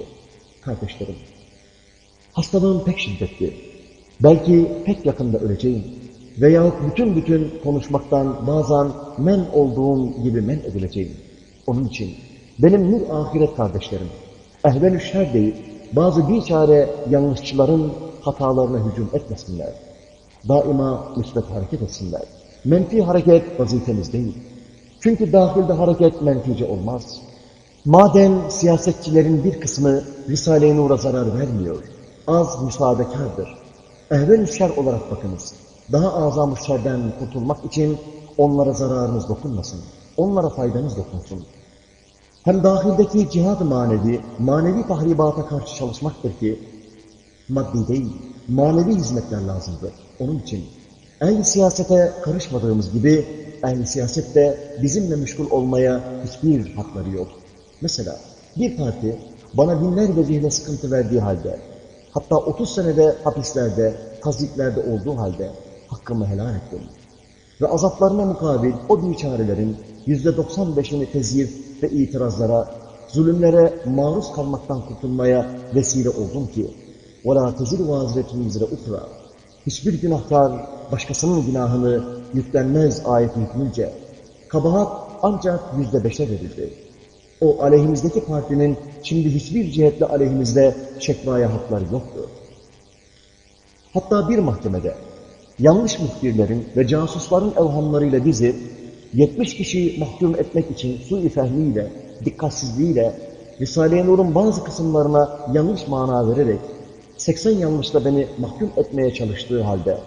Kardeşlerim, hastalığım pek şiddetli. Belki pek yakında öleceğim. Veyahut bütün bütün konuşmaktan bazen men olduğum gibi men edileceğim. Onun için benim nur ahiret kardeşlerim, ehven-ü şer deyip bazı bir çare yanlışçıların hatalarına hücum etmesinler. Daima müsbet hareket etsinler. Menfi hareket vazifemiz değil. Çünkü dahilde hareket menfice olmaz. Madem siyasetçilerin bir kısmı Risale-i Nur'a zarar vermiyor, az müsaadekardır. Ehven-ü şer olarak bakınız. Daha azam şerden kurtulmak için onlara zararınız dokunmasın. Onlara faydanız dokunsun. Hem dahildeki cihad manevi, manevi tahribata karşı çalışmaktır ki, maddi değil, manevi hizmetler lazımdır. Onun için ehl siyasete karışmadığımız gibi, ehl siyaset de bizimle meşgul olmaya hiçbir hakları yok. Mesela bir parti bana binlerce zihne sıkıntı verdiği halde, hatta 30 senede hapislerde, taziklerde olduğu halde hakkımı helal ettim. Ve azaplarına mukabil o biçarelerin yüzde doksan beşini tezyif ve itirazlara, zulümlere maruz kalmaktan kurtulmaya vesile oldum ki وَلَا تَزِلْ وَازِرَةٌ وِزْرَ اُخْرَى Hiçbir günahkar başkasının günahını yüklenmez ayet hükmünce kabahat ancak yüzde beşe verildi. O aleyhimizdeki partinin şimdi hiçbir cihetle aleyhimizde şekvaya hakları yoktu. Hatta bir mahkemede yanlış muhbirlerin ve casusların evhamlarıyla bizi 70 kişiyi mahkum etmek için sui fehmiyle, dikkatsizliğiyle, Risale-i Nur'un bazı kısımlarına yanlış mana vererek 80 yanlışla beni mahkum etmeye çalıştığı halde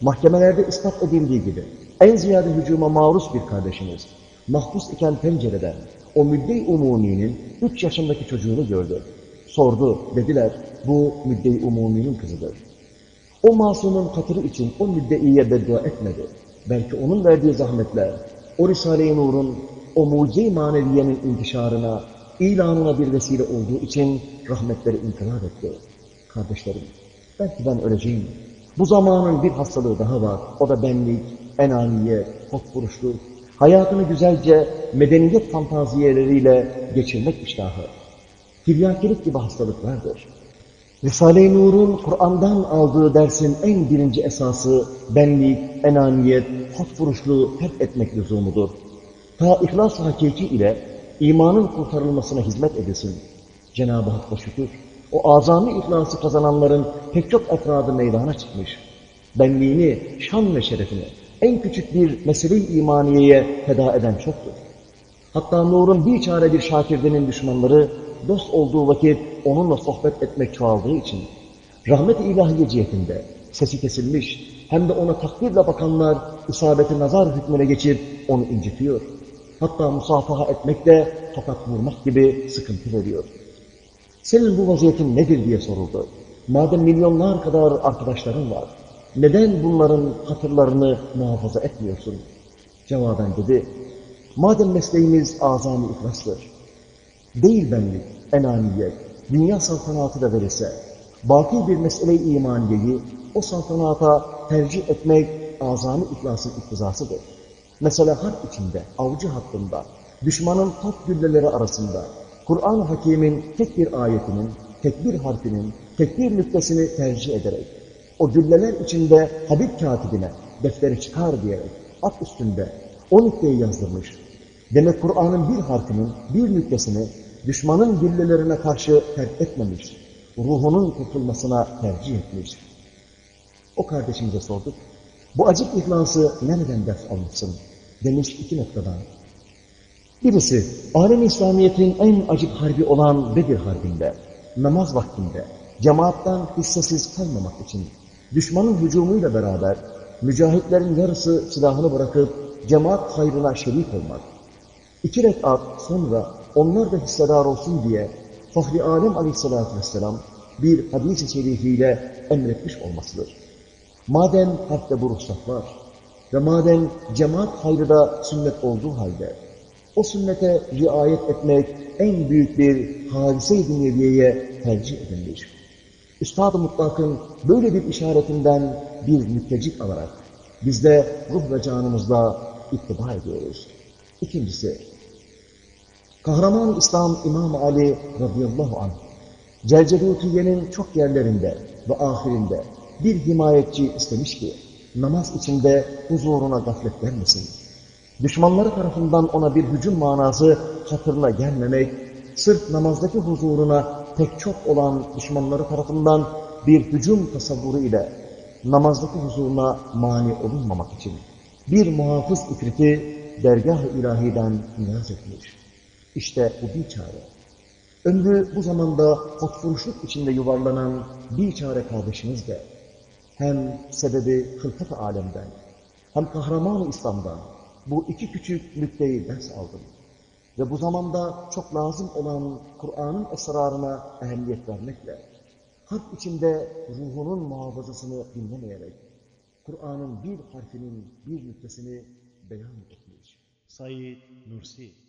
mahkemelerde ispat edildiği gibi en ziyade hücuma maruz bir kardeşimiz mahpus iken pencereden o müdde-i umuminin 3 yaşındaki çocuğunu gördü. Sordu, dediler bu müdde-i umuminin kızıdır. O masumun katırı için o müddeiye beddua etmedi. Belki onun verdiği zahmetler, o Risale-i Nur'un, o mucize-i maneviyenin intişarına, ilanına bir vesile olduğu için rahmetleri inkılap etti. Kardeşlerim, belki ben öleceğim. Bu zamanın bir hastalığı daha var. O da benlik, enaniye, hotburuşluk, hayatını güzelce medeniyet fantaziyeleriyle geçirmek iştahı, tiryakilik gibi hastalıklardır. Risale-i Nur'un Kur'an'dan aldığı dersin en birinci esası benlik, enaniyet, hot vuruşlu terk etmek lüzumudur. Ta ihlas hakiki ile imanın kurtarılmasına hizmet edilsin. Cenab-ı Hakk'a şükür, o azami ihlası kazananların pek çok efradı meydana çıkmış. Benliğini, şan ve şerefini en küçük bir mesele-i imaniyeye feda eden çoktur. Hatta Nur'un bir çare bir şakirdenin düşmanları dost olduğu vakit onunla sohbet etmek çoğaldığı için rahmet-i ilahiye cihetinde sesi kesilmiş hem de ona takdirle bakanlar isabeti nazar hükmüne geçip onu incitiyor. Hatta musafaha etmek de tokat vurmak gibi sıkıntı veriyor. Senin bu vaziyetin nedir diye soruldu. Madem milyonlar kadar arkadaşların var, neden bunların hatırlarını muhafaza etmiyorsun? Cevaben dedi, madem mesleğimiz azami ihlastır, değil benlik, enaniyet, dünya saltanatı da verirse, baki bir mesele-i imaniyeyi o saltanata tercih etmek azami ihlasın iktizasıdır. Mesela harp içinde, avcı hattında, düşmanın top gülleleri arasında, Kur'an-ı Hakim'in tek bir ayetinin, tek bir harfinin, tek bir nüktesini tercih ederek, o gülleler içinde Habib katibine defteri çıkar diyerek at üstünde o nükteyi yazdırmış. Demek Kur'an'ın bir harfinin, bir nüktesini düşmanın güllelerine karşı terk etmemiş. Ruhunun kurtulmasına tercih etmiş. O kardeşimize sorduk. Bu acık ihlası nereden def almışsın? Demiş iki noktadan. Birisi, alem İslamiyet'in en acık harbi olan Bedir Harbi'nde, namaz vaktinde, cemaattan hissesiz kalmamak için, düşmanın hücumuyla beraber, mücahitlerin yarısı silahını bırakıp, cemaat hayrına şerik olmak. İki rekat sonra onlar da hissedar olsun diye, Fahri Alem aleyhissalatü vesselam, bir hadis-i şerifiyle emretmiş olmasıdır. Madem harpte bu ruhsat var ve madem cemaat hayrı da sünnet olduğu halde, o sünnete riayet etmek en büyük bir hadise-i dünyeviyeye tercih edilmiş. Üstad-ı Mutlak'ın böyle bir işaretinden bir müttecik alarak biz de ruh ve canımızla ittiba ediyoruz. İkincisi, kahraman İslam İmam Ali radıyallahu anh, Celcelutiye'nin çok yerlerinde ve ahirinde bir himayetçi istemiş ki, namaz içinde huzuruna gaflet vermesin. Düşmanları tarafından ona bir hücum manası hatırına gelmemek, sırf namazdaki huzuruna pek çok olan düşmanları tarafından bir hücum tasavvuru ile namazdaki huzuruna mani olunmamak için bir muhafız ifriti dergah-ı ilahiden niyaz etmiş. İşte bu bir çare. Ömrü bu zamanda hotfuruşluk içinde yuvarlanan bir çare kardeşimiz de hem sebebi hılkat alemden hem kahraman İslam'dan bu iki küçük nükteyi ders aldım. Ve bu zamanda çok lazım olan Kur'an'ın esrarına ehemmiyet vermekle, harp içinde ruhunun muhafazasını dinlemeyerek, Kur'an'ın bir harfinin bir nüktesini beyan etmiş. Said Nursi